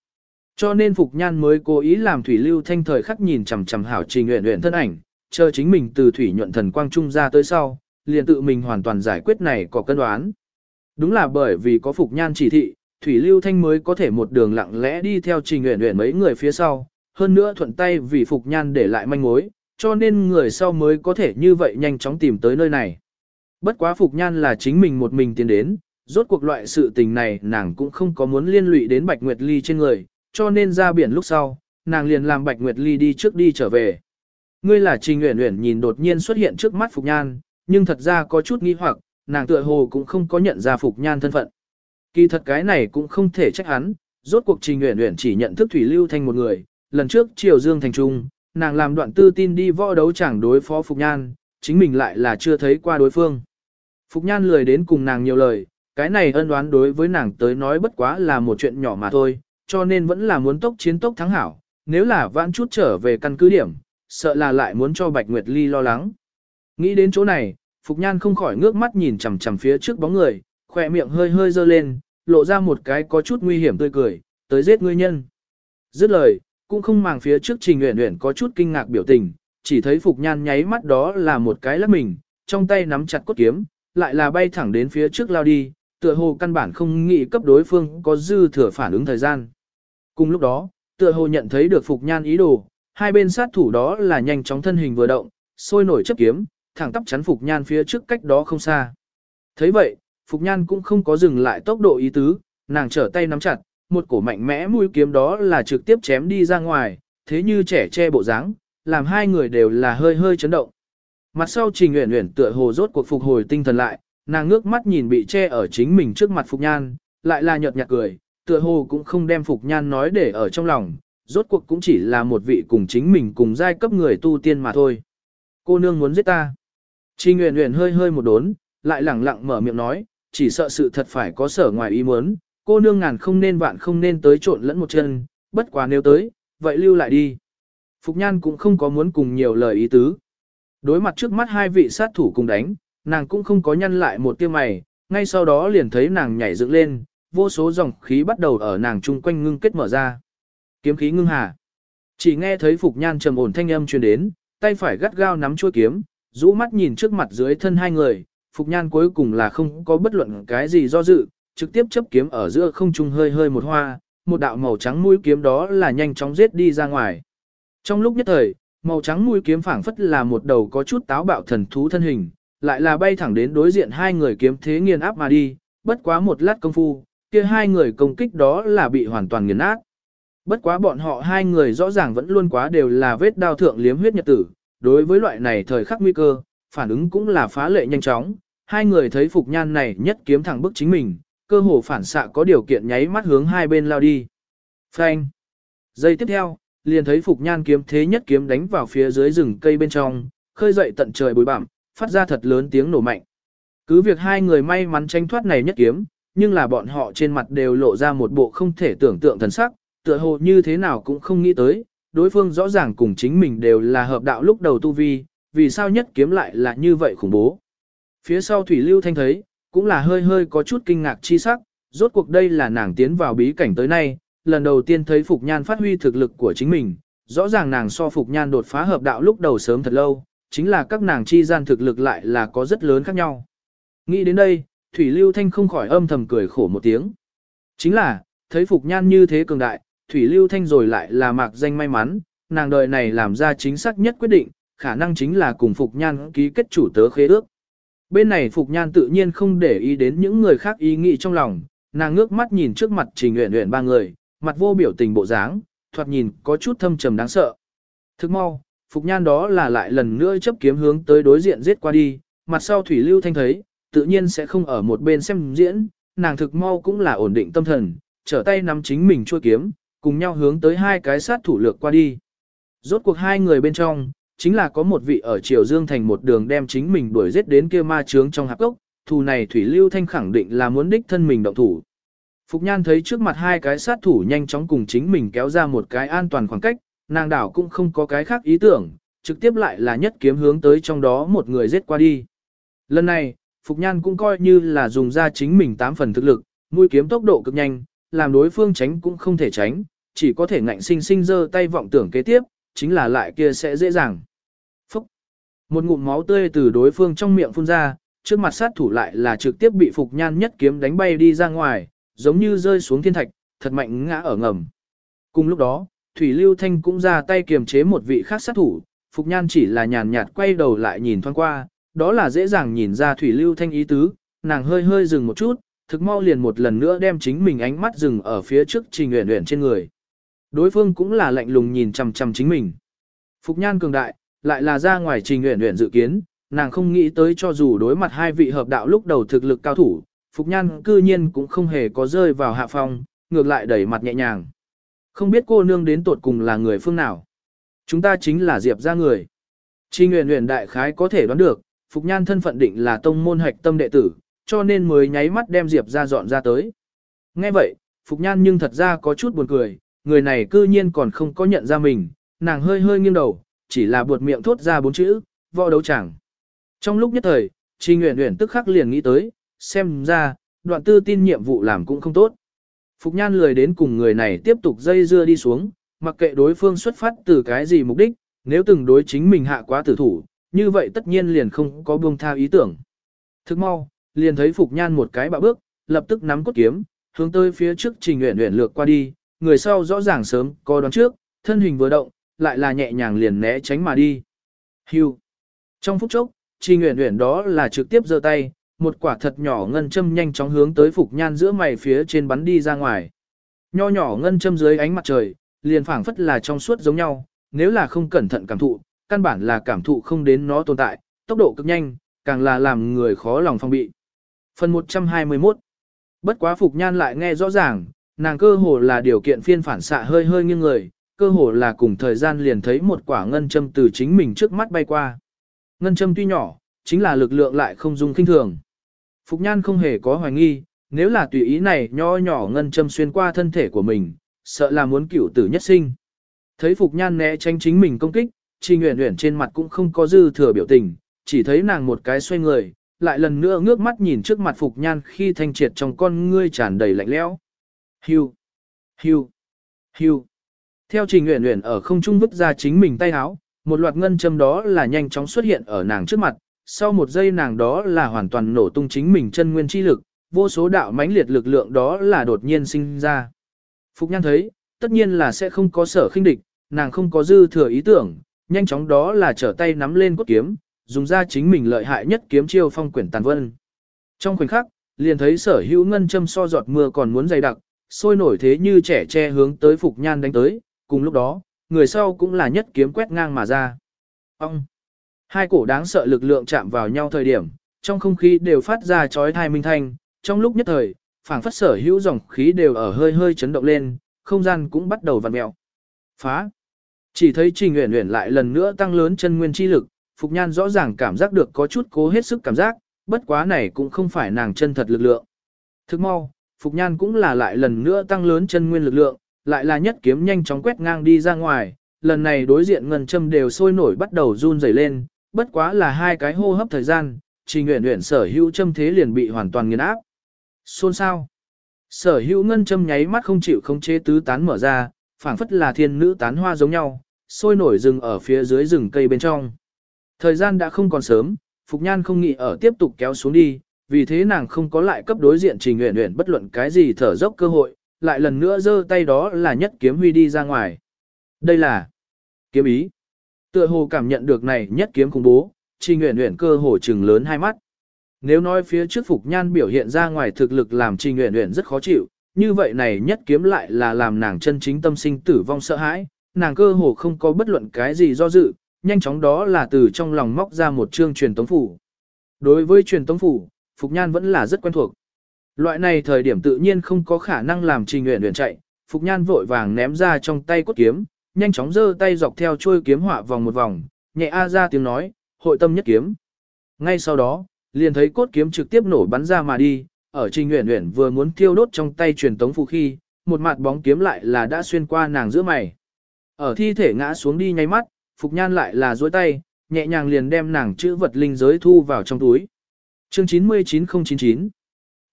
Cho nên Phục Nhan mới cố ý làm Thủy Lưu Thanh thời khắc nhìn chằm chằm hảo trình nguyện nguyện thân ảnh, chờ chính mình từ Thủy nhuận thần quang trung ra tới sau, liền tự mình hoàn toàn giải quyết này có cân đoán. Đúng là bởi vì có Phục Nhan chỉ thị, Thủy Lưu Thanh mới có thể một đường lặng lẽ đi theo Trình Uyển Uyển mấy người phía sau, hơn nữa thuận tay vì Phục Nhan để lại manh mối, cho nên người sau mới có thể như vậy nhanh chóng tìm tới nơi này. Bất quá Phục Nhan là chính mình một mình tiến đến, rốt cuộc loại sự tình này nàng cũng không có muốn liên lụy đến Bạch Nguyệt Ly trên người, cho nên ra biển lúc sau, nàng liền làm Bạch Nguyệt Ly đi trước đi trở về. Ngươi là Trình Uyển Uyển nhìn đột nhiên xuất hiện trước mắt Phục Nhan, nhưng thật ra có chút nghi hoặc, nàng tựa hồ cũng không có nhận ra Phục Nhan thân phận. Kỳ thật cái này cũng không thể trách hắn, rốt cuộc Trình Uyển Uyển chỉ nhận thức Thủy Lưu Thanh một người, lần trước Triều Dương thành trung, nàng làm đoạn tư tin đi võ đấu chẳng đối phó Phục Nhan, chính mình lại là chưa thấy qua đối phương. Phục Nhan lười đến cùng nàng nhiều lời, cái này ân đoán đối với nàng tới nói bất quá là một chuyện nhỏ mà thôi, cho nên vẫn là muốn tốc chiến tốc thắng hảo, nếu là vãn chút trở về căn cứ điểm, sợ là lại muốn cho Bạch Nguyệt Ly lo lắng. Nghĩ đến chỗ này, Phục Nhan không khỏi ngước mắt nhìn chằm chằm phía trước bóng người, khỏe miệng hơi hơi dơ lên, lộ ra một cái có chút nguy hiểm tươi cười, tới giết ngươi nhân. Dứt lời, cũng không màng phía trước Trình Uyển Uyển có chút kinh ngạc biểu tình, chỉ thấy Phục Nhan nháy mắt đó là một cái lắc mình, trong tay nắm chặt cốt kiếm, lại là bay thẳng đến phía trước lao đi, tựa hồ căn bản không nghĩ cấp đối phương có dư thừa phản ứng thời gian. Cùng lúc đó, tựa hồ nhận thấy được Phục Nhan ý đồ, hai bên sát thủ đó là nhanh chóng thân hình vừa động, sôi nổi chấp kiếm, thẳng tắp chắn Phục Nhan phía trước cách đó không xa. thấy vậy, Phục Nhan cũng không có dừng lại tốc độ ý tứ, nàng trở tay nắm chặt, một cổ mạnh mẽ mũi kiếm đó là trực tiếp chém đi ra ngoài, thế như trẻ che bộ dáng, làm hai người đều là hơi hơi chấn động. Mặt sau Trình Uyển Uyển tựa hồ rốt cuộc phục hồi tinh thần lại, nàng ngước mắt nhìn bị che ở chính mình trước mặt Phục Nhan, lại là nhợt nhạt cười, tựa hồ cũng không đem Phục Nhan nói để ở trong lòng, rốt cuộc cũng chỉ là một vị cùng chính mình cùng giai cấp người tu tiên mà thôi. Cô nương muốn giết ta. Trình Uyển Uyển hơi hơi một đốn, lại lẳng lặng mở miệng nói, chỉ sợ sự thật phải có sở ngoài ý muốn, cô nương ngàn không nên vạn không nên tới trộn lẫn một chân, bất quá nếu tới, vậy lưu lại đi. Phục Nhan cũng không có muốn cùng nhiều lời ý tứ. Đối mặt trước mắt hai vị sát thủ cùng đánh, nàng cũng không có nhăn lại một tiêu mày, ngay sau đó liền thấy nàng nhảy dựng lên, vô số dòng khí bắt đầu ở nàng chung quanh ngưng kết mở ra. Kiếm khí ngưng hà. Chỉ nghe thấy Phục Nhan trầm ổn thanh âm truyền đến, tay phải gắt gao nắm chuôi kiếm, rũ mắt nhìn trước mặt dưới thân hai người, Phục Nhan cuối cùng là không có bất luận cái gì do dự, trực tiếp chấp kiếm ở giữa không trung hơi hơi một hoa, một đạo màu trắng mũi kiếm đó là nhanh chóng giết đi ra ngoài. Trong lúc nhất thời, màu trắng mũi kiếm phảng phất là một đầu có chút táo bạo thần thú thân hình, lại là bay thẳng đến đối diện hai người kiếm thế nghiền áp mà đi, bất quá một lát công phu, kia hai người công kích đó là bị hoàn toàn nghiền nát. Bất quá bọn họ hai người rõ ràng vẫn luôn quá đều là vết đao thượng liếm huyết nhật tử, đối với loại này thời khắc nguy cơ, phản ứng cũng là phá lệ nhanh chóng, hai người thấy Phục Nhan này nhất kiếm thẳng bức chính mình, cơ hồ phản xạ có điều kiện nháy mắt hướng hai bên lao đi. Phanh! Giây tiếp theo, liền thấy Phục Nhan kiếm thế nhất kiếm đánh vào phía dưới rừng cây bên trong, khơi dậy tận trời bối bặm, phát ra thật lớn tiếng nổ mạnh. Cứ việc hai người may mắn tranh thoát này nhất kiếm, nhưng là bọn họ trên mặt đều lộ ra một bộ không thể tưởng tượng thần sắc, tựa hồ như thế nào cũng không nghĩ tới, đối phương rõ ràng cùng chính mình đều là hợp đạo lúc đầu tu vi, vì sao nhất kiếm lại là như vậy khủng bố. Phía sau Thủy Lưu Thanh thấy, cũng là hơi hơi có chút kinh ngạc chi sắc, rốt cuộc đây là nàng tiến vào bí cảnh tới nay, lần đầu tiên thấy Phục Nhan phát huy thực lực của chính mình, rõ ràng nàng so Phục Nhan đột phá hợp đạo lúc đầu sớm thật lâu, chính là các nàng chi gian thực lực lại là có rất lớn khác nhau. Nghĩ đến đây, Thủy Lưu Thanh không khỏi âm thầm cười khổ một tiếng. Chính là, thấy Phục Nhan như thế cường đại, Thủy Lưu Thanh rồi lại là mạc danh may mắn, nàng đời này làm ra chính xác nhất quyết định, khả năng chính là cùng Phục Nhan ký kết chủ tớ khế ước. Bên này Phục Nhan tự nhiên không để ý đến những người khác ý nghĩ trong lòng, nàng ngước mắt nhìn trước mặt Trình Uyển Uyển ba người, mặt vô biểu tình bộ dáng, thoạt nhìn có chút thâm trầm đáng sợ. Thức mau, Phục Nhan đó là lại lần nữa chấp kiếm hướng tới đối diện giết qua đi, mặt sau Thủy Lưu Thanh thấy, tự nhiên sẽ không ở một bên xem diễn, nàng thực mau cũng là ổn định tâm thần, trở tay nắm chính mình chua kiếm, cùng nhau hướng tới hai cái sát thủ lược qua đi. Rốt cuộc hai người bên trong, chính là có một vị ở Triều Dương thành một đường đem chính mình đuổi giết đến kia ma trướng trong hạp gốc, thù này Thủy Lưu Thanh khẳng định là muốn đích thân mình động thủ. Phục Nhan thấy trước mặt hai cái sát thủ nhanh chóng cùng chính mình kéo ra một cái an toàn khoảng cách, nàng đảo cũng không có cái khác ý tưởng, trực tiếp lại là nhất kiếm hướng tới trong đó một người giết qua đi. Lần này, Phục Nhan cũng coi như là dùng ra chính mình tám phần thực lực, mũi kiếm tốc độ cực nhanh, làm đối phương tránh cũng không thể tránh, chỉ có thể ngạnh sinh sinh giơ tay vọng tưởng kế tiếp, chính là lại kia sẽ dễ dàng. Phúc! Một ngụm máu tươi từ đối phương trong miệng phun ra, trước mặt sát thủ lại là trực tiếp bị Phục Nhan nhất kiếm đánh bay đi ra ngoài, giống như rơi xuống thiên thạch, thật mạnh ngã ở ngầm. Cùng lúc đó, Thủy Lưu Thanh cũng ra tay kiềm chế một vị khác sát thủ, Phục Nhan chỉ là nhàn nhạt quay đầu lại nhìn thoáng qua, đó là dễ dàng nhìn ra Thủy Lưu Thanh ý tứ, nàng hơi hơi dừng một chút, thực mau liền một lần nữa đem chính mình ánh mắt dừng ở phía trước Trình Uyển Uyển trên người. Đối phương cũng là lạnh lùng nhìn chằm chằm chính mình. Phục Nhan cường đại, lại là ra ngoài Trình nguyện nguyện dự kiến, nàng không nghĩ tới cho dù đối mặt hai vị hợp đạo lúc đầu thực lực cao thủ, Phục Nhan cư nhiên cũng không hề có rơi vào hạ phong, ngược lại đẩy mặt nhẹ nhàng. Không biết cô nương đến tột cùng là người phương nào. Chúng ta chính là Diệp ra người. Trình nguyện nguyện đại khái có thể đoán được, Phục Nhan thân phận định là tông môn hạch tâm đệ tử, cho nên mới nháy mắt đem Diệp ra dọn ra tới. Nghe vậy, Phục Nhan nhưng thật ra có chút buồn cười, người này cư nhiên còn không có nhận ra mình, nàng hơi hơi nghiêng đầu, chỉ là buột miệng thốt ra bốn chữ, võ đấu chẳng. Trong lúc nhất thời, Trình Uyển Uyển tức khắc liền nghĩ tới, xem ra, đoạn tư tin nhiệm vụ làm cũng không tốt. Phục Nhan lười đến cùng người này tiếp tục dây dưa đi xuống, mặc kệ đối phương xuất phát từ cái gì mục đích, nếu từng đối chính mình hạ quá tử thủ, như vậy tất nhiên liền không có buông tha ý tưởng. Thức mau, liền thấy Phục Nhan một cái bạo bước, lập tức nắm cốt kiếm, hướng tới phía trước Trình Uyển Uyển lược qua đi, người sau rõ ràng sớm có đoán trước, thân hình vừa động, lại là nhẹ nhàng liền né tránh mà đi. Hưu. Trong phút chốc, Trình Uyển Uyển đó là trực tiếp giơ tay, một quả thật nhỏ ngân châm nhanh chóng hướng tới Phục Nhan giữa mày phía trên bắn đi ra ngoài. Nho nhỏ ngân châm dưới ánh mặt trời, liền phảng phất là trong suốt giống nhau, nếu là không cẩn thận cảm thụ, căn bản là cảm thụ không đến nó tồn tại, tốc độ cực nhanh, càng là làm người khó lòng phong bị. Phần 121 Bất quá Phục Nhan lại nghe rõ ràng, nàng cơ hồ là điều kiện phiên phản xạ hơi hơi nghiêng người, cơ hồ là cùng thời gian liền thấy một quả ngân châm từ chính mình trước mắt bay qua. Ngân châm tuy nhỏ, chính là lực lượng lại không dung kinh thường. Phục Nhan không hề có hoài nghi, nếu là tùy ý này nho nhỏ ngân châm xuyên qua thân thể của mình, sợ là muốn cửu tử nhất sinh. Thấy Phục Nhan né tránh chính mình công kích, Trình Uyển Uyển trên mặt cũng không có dư thừa biểu tình, chỉ thấy nàng một cái xoay người, lại lần nữa ngước mắt nhìn trước mặt Phục Nhan khi thanh triệt trong con ngươi tràn đầy lạnh lẽo. Hưu, hưu, hưu. Theo Trình Uyển Uyển ở không trung vứt ra chính mình tay áo, một loạt ngân châm đó là nhanh chóng xuất hiện ở nàng trước mặt, sau một giây nàng đó là hoàn toàn nổ tung chính mình chân nguyên chi lực, vô số đạo mãnh liệt lực lượng đó là đột nhiên sinh ra. Phục Nhan thấy, tất nhiên là sẽ không có sở khinh địch, nàng không có dư thừa ý tưởng, nhanh chóng đó là trở tay nắm lên cốt kiếm, dùng ra chính mình lợi hại nhất kiếm chiêu phong quyển tàn vân. Trong khoảnh khắc, liền thấy sở hữu ngân châm so giọt mưa còn muốn dày đặc, sôi nổi thế như trẻ che hướng tới Phục Nhan đánh tới, cùng lúc đó, người sau cũng là nhất kiếm quét ngang mà ra. Ông! Hai cổ đáng sợ lực lượng chạm vào nhau thời điểm, trong không khí đều phát ra chói thai minh thanh, trong lúc nhất thời, phảng phất sở hữu dòng khí đều ở hơi hơi chấn động lên, không gian cũng bắt đầu vặn mèo. Phá! Chỉ thấy Trình Uyển Uyển lại lần nữa tăng lớn chân nguyên chi lực, Phục Nhan rõ ràng cảm giác được có chút cố hết sức cảm giác, bất quá này cũng không phải nàng chân thật lực lượng. Thức mau, Phục Nhan cũng là lại lần nữa tăng lớn chân nguyên lực lượng, lại là nhất kiếm nhanh chóng quét ngang đi ra ngoài, lần này đối diện ngân châm đều sôi nổi bắt đầu run rẩy lên, bất quá là hai cái hô hấp thời gian, Trình Uyển Uyển sở hữu châm thế liền bị hoàn toàn nghiền áp. Xôn sao? Sở hữu ngân châm nháy mắt không chịu không chế tứ tán mở ra, phảng phất là thiên nữ tán hoa giống nhau, sôi nổi rừng ở phía dưới rừng cây bên trong. Thời gian đã không còn sớm, Phục Nhan không nghĩ ở tiếp tục kéo xuống đi, vì thế nàng không có lại cấp đối diện Trình Uyển Uyển bất luận cái gì thở dốc cơ hội, lại lần nữa giơ tay đó là nhất kiếm huy đi ra ngoài. Đây là kiếm ý. Tựa hồ cảm nhận được này nhất kiếm khủng bố, Trình Uyển Uyển cơ hồ trừng lớn hai mắt. Nếu nói phía trước Phục Nhan biểu hiện ra ngoài thực lực làm Trình Uyển Uyển rất khó chịu, như vậy này nhất kiếm lại là làm nàng chân chính tâm sinh tử vong sợ hãi, nàng cơ hồ không có bất luận cái gì do dự, nhanh chóng đó là từ trong lòng móc ra một chương truyền tống phủ. Đối với truyền tống phủ, Phục Nhan vẫn là rất quen thuộc. Loại này thời điểm tự nhiên không có khả năng làm Trình Uyển Uyển chạy, Phục Nhan vội vàng ném ra trong tay cốt kiếm, nhanh chóng giơ tay dọc theo chuôi kiếm họa vòng một vòng, nhẹ a ra tiếng nói, hội tâm nhất kiếm. Ngay sau đó, liền thấy cốt kiếm trực tiếp nổ bắn ra mà đi, ở Trình Uyển Uyển vừa muốn tiêu đốt trong tay truyền tống phù khi, một mặt bóng kiếm lại là đã xuyên qua nàng giữa mày. Ở thi thể ngã xuống đi nháy mắt, Phục Nhan lại là duỗi tay, nhẹ nhàng liền đem nàng chữ vật linh giới thu vào trong túi. Chương 99099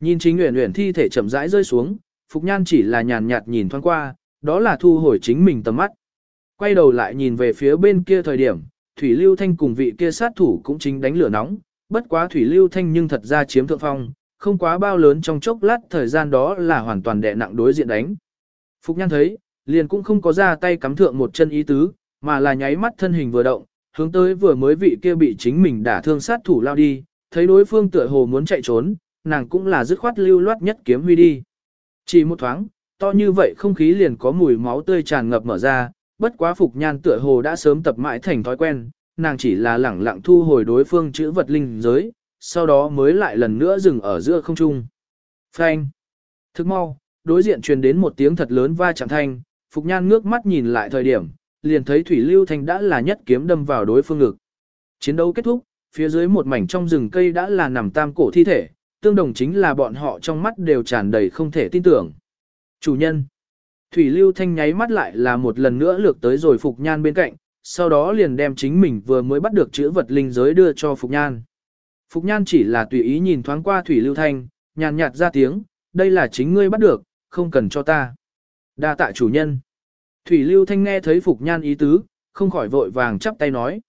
Nhìn chính Uyển Uyển thi thể chậm rãi rơi xuống, Phục Nhan chỉ là nhàn nhạt nhìn thoáng qua, đó là thu hồi chính mình tầm mắt. Quay đầu lại nhìn về phía bên kia thời điểm, Thủy Lưu Thanh cùng vị kia sát thủ cũng chính đánh lửa nóng, bất quá Thủy Lưu Thanh nhưng thật ra chiếm thượng phong, không quá bao lớn trong chốc lát thời gian đó là hoàn toàn đè nặng đối diện đánh. Phục Nhan thấy, liền cũng không có ra tay cắm thượng một chân ý tứ, mà là nháy mắt thân hình vừa động, hướng tới vừa mới vị kia bị chính mình đả thương sát thủ lao đi, thấy đối phương tựa hồ muốn chạy trốn, nàng cũng là dứt khoát lưu loát nhất kiếm huy đi. Chỉ một thoáng, to như vậy không khí liền có mùi máu tươi tràn ngập mở ra, bất quá Phục Nhan tựa hồ đã sớm tập mãi thành thói quen, nàng chỉ là lẳng lặng thu hồi đối phương chữ vật linh giới, sau đó mới lại lần nữa dừng ở giữa không trung. Phanh! Thức mau, đối diện truyền đến một tiếng thật lớn va chạm thanh, Phục Nhan ngước mắt nhìn lại thời điểm, liền thấy Thủy Lưu Thanh đã là nhất kiếm đâm vào đối phương ngực. Chiến đấu kết thúc, phía dưới một mảnh trong rừng cây đã là nằm tam cổ thi thể, tương đồng chính là bọn họ trong mắt đều tràn đầy không thể tin tưởng. Chủ nhân! Thủy Lưu Thanh nháy mắt lại là một lần nữa lược tới rồi Phục Nhan bên cạnh, sau đó liền đem chính mình vừa mới bắt được chữ vật linh giới đưa cho Phục Nhan. Phục Nhan chỉ là tùy ý nhìn thoáng qua Thủy Lưu Thanh, nhàn nhạt ra tiếng, đây là chính ngươi bắt được, không cần cho ta. đa tạ chủ nhân. Thủy Lưu Thanh nghe thấy Phục Nhan ý tứ, không khỏi vội vàng chắp tay nói.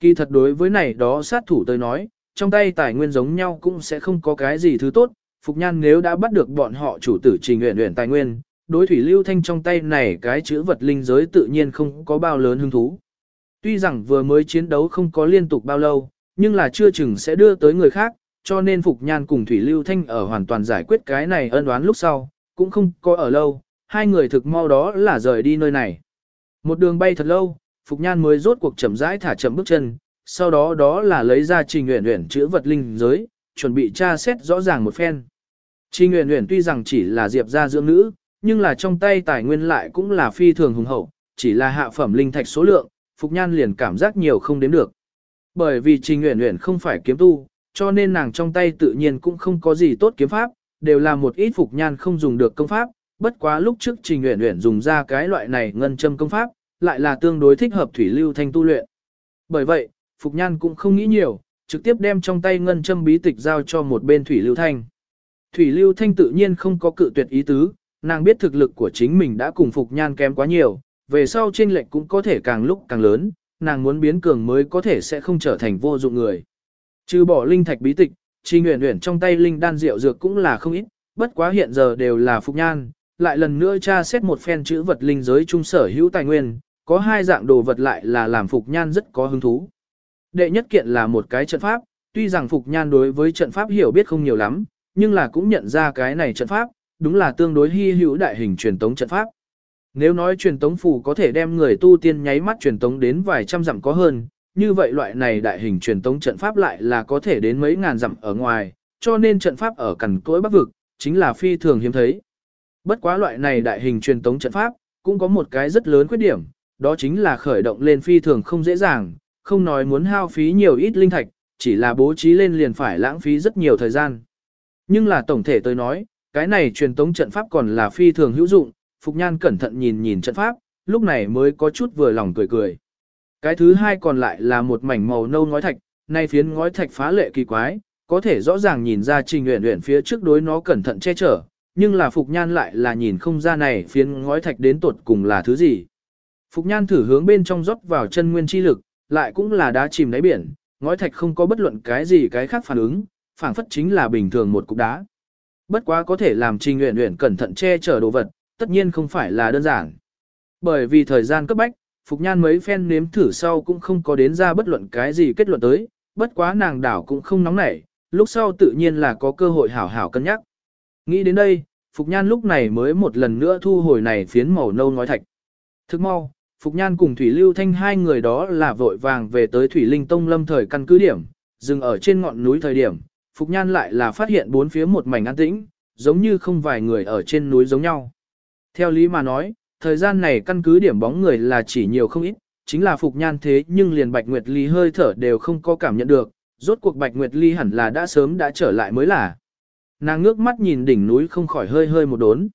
Kỳ thật đối với này đó sát thủ tới nói, trong tay tài nguyên giống nhau cũng sẽ không có cái gì thứ tốt. Phục Nhan nếu đã bắt được bọn họ chủ tử trình nguyện nguyện tài nguyên, đối Thủy Lưu Thanh trong tay này cái chữ vật linh giới tự nhiên không có bao lớn hứng thú. Tuy rằng vừa mới chiến đấu không có liên tục bao lâu, nhưng là chưa chừng sẽ đưa tới người khác, cho nên Phục Nhan cùng Thủy Lưu Thanh ở hoàn toàn giải quyết cái này ân oán lúc sau, cũng không có ở lâu, hai người thực mau đó là rời đi nơi này. Một đường bay thật lâu, Phục Nhan mới rốt cuộc chậm rãi thả chậm bước chân, sau đó đó là lấy ra trình nguyện nguyện chữ vật linh giới, chuẩn bị tra xét rõ ràng một phen. Trình nguyện nguyện tuy rằng chỉ là diệp gia dưỡng nữ, nhưng là trong tay tài nguyên lại cũng là phi thường hùng hậu, chỉ là hạ phẩm linh thạch số lượng, Phục Nhan liền cảm giác nhiều không đếm được. Bởi vì Trình Uyển Uyển không phải kiếm tu, cho nên nàng trong tay tự nhiên cũng không có gì tốt kiếm pháp, đều là một ít Phục Nhan không dùng được công pháp, bất quá lúc trước Trình Uyển Uyển dùng ra cái loại này ngân châm công pháp, lại là tương đối thích hợp thủy lưu thanh tu luyện. Bởi vậy, Phục Nhan cũng không nghĩ nhiều, trực tiếp đem trong tay ngân châm bí tịch giao cho một bên Thủy Lưu Thanh. Thủy Lưu Thanh tự nhiên không có cự tuyệt ý tứ, nàng biết thực lực của chính mình đã cùng Phục Nhan kém quá nhiều, về sau trên lệnh cũng có thể càng lúc càng lớn, nàng muốn biến cường mới có thể sẽ không trở thành vô dụng người. Trừ bỏ linh thạch bí tịch, chi nguyện nguyện trong tay linh đan rượu dược cũng là không ít, bất quá hiện giờ đều là Phục Nhan, lại lần nữa tra xét một phen chữ vật linh giới trung sở hữu tài nguyên, có hai dạng đồ vật lại là làm Phục Nhan rất có hứng thú. Đệ nhất kiện là một cái trận pháp, tuy rằng Phục Nhan đối với trận pháp hiểu biết không nhiều lắm, nhưng là cũng nhận ra cái này trận pháp, đúng là tương đối hy hữu đại hình truyền tống trận pháp. Nếu nói truyền tống phù có thể đem người tu tiên nháy mắt truyền tống đến vài trăm dặm có hơn, như vậy loại này đại hình truyền tống trận pháp lại là có thể đến mấy ngàn dặm ở ngoài, cho nên trận pháp ở cằn cối bắc vực, chính là phi thường hiếm thấy. Bất quá loại này đại hình truyền tống trận pháp, cũng có một cái rất lớn khuyết điểm, đó chính là khởi động lên phi thường không dễ dàng, không nói muốn hao phí nhiều ít linh thạch, chỉ là bố trí lên liền phải lãng phí rất nhiều thời gian. Nhưng là tổng thể tôi nói, cái này truyền tống trận pháp còn là phi thường hữu dụng, Phục Nhan cẩn thận nhìn nhìn trận pháp, lúc này mới có chút vừa lòng cười cười. Cái thứ hai còn lại là một mảnh màu nâu ngói thạch, nay phiến ngói thạch phá lệ kỳ quái, có thể rõ ràng nhìn ra trình nguyện nguyện phía trước đối nó cẩn thận che chở, nhưng là Phục Nhan lại là nhìn không ra này phiến ngói thạch đến tột cùng là thứ gì. Phục Nhan thử hướng bên trong rót vào chân nguyên chi lực, lại cũng là đá chìm đáy biển, ngói thạch không có bất luận cái gì cái khác phản ứng, phản phất chính là bình thường một cục đá. Bất quá có thể làm trình nguyện nguyện cẩn thận che chở đồ vật, tất nhiên không phải là đơn giản. Bởi vì thời gian cấp bách, Phục Nhan mấy phen nếm thử sau cũng không có đến ra bất luận cái gì kết luận tới, bất quá nàng đảo cũng không nóng nảy, lúc sau tự nhiên là có cơ hội hảo hảo cân nhắc. Nghĩ đến đây, Phục Nhan lúc này mới một lần nữa thu hồi này phiến màu nâu ngói thạch. Thức mau, Phục Nhan cùng Thủy Lưu Thanh hai người đó là vội vàng về tới Thủy Linh Tông lâm thời căn cứ điểm, dừng ở trên ngọn núi thời điểm, Phục Nhan lại là phát hiện bốn phía một mảnh an tĩnh, giống như không vài người ở trên núi giống nhau. Theo lý mà nói, thời gian này căn cứ điểm bóng người là chỉ nhiều không ít, chính là Phục Nhan thế nhưng liền Bạch Nguyệt Ly hơi thở đều không có cảm nhận được, rốt cuộc Bạch Nguyệt Ly hẳn là đã sớm đã trở lại mới là. Nàng ngước mắt nhìn đỉnh núi không khỏi hơi hơi một đốn.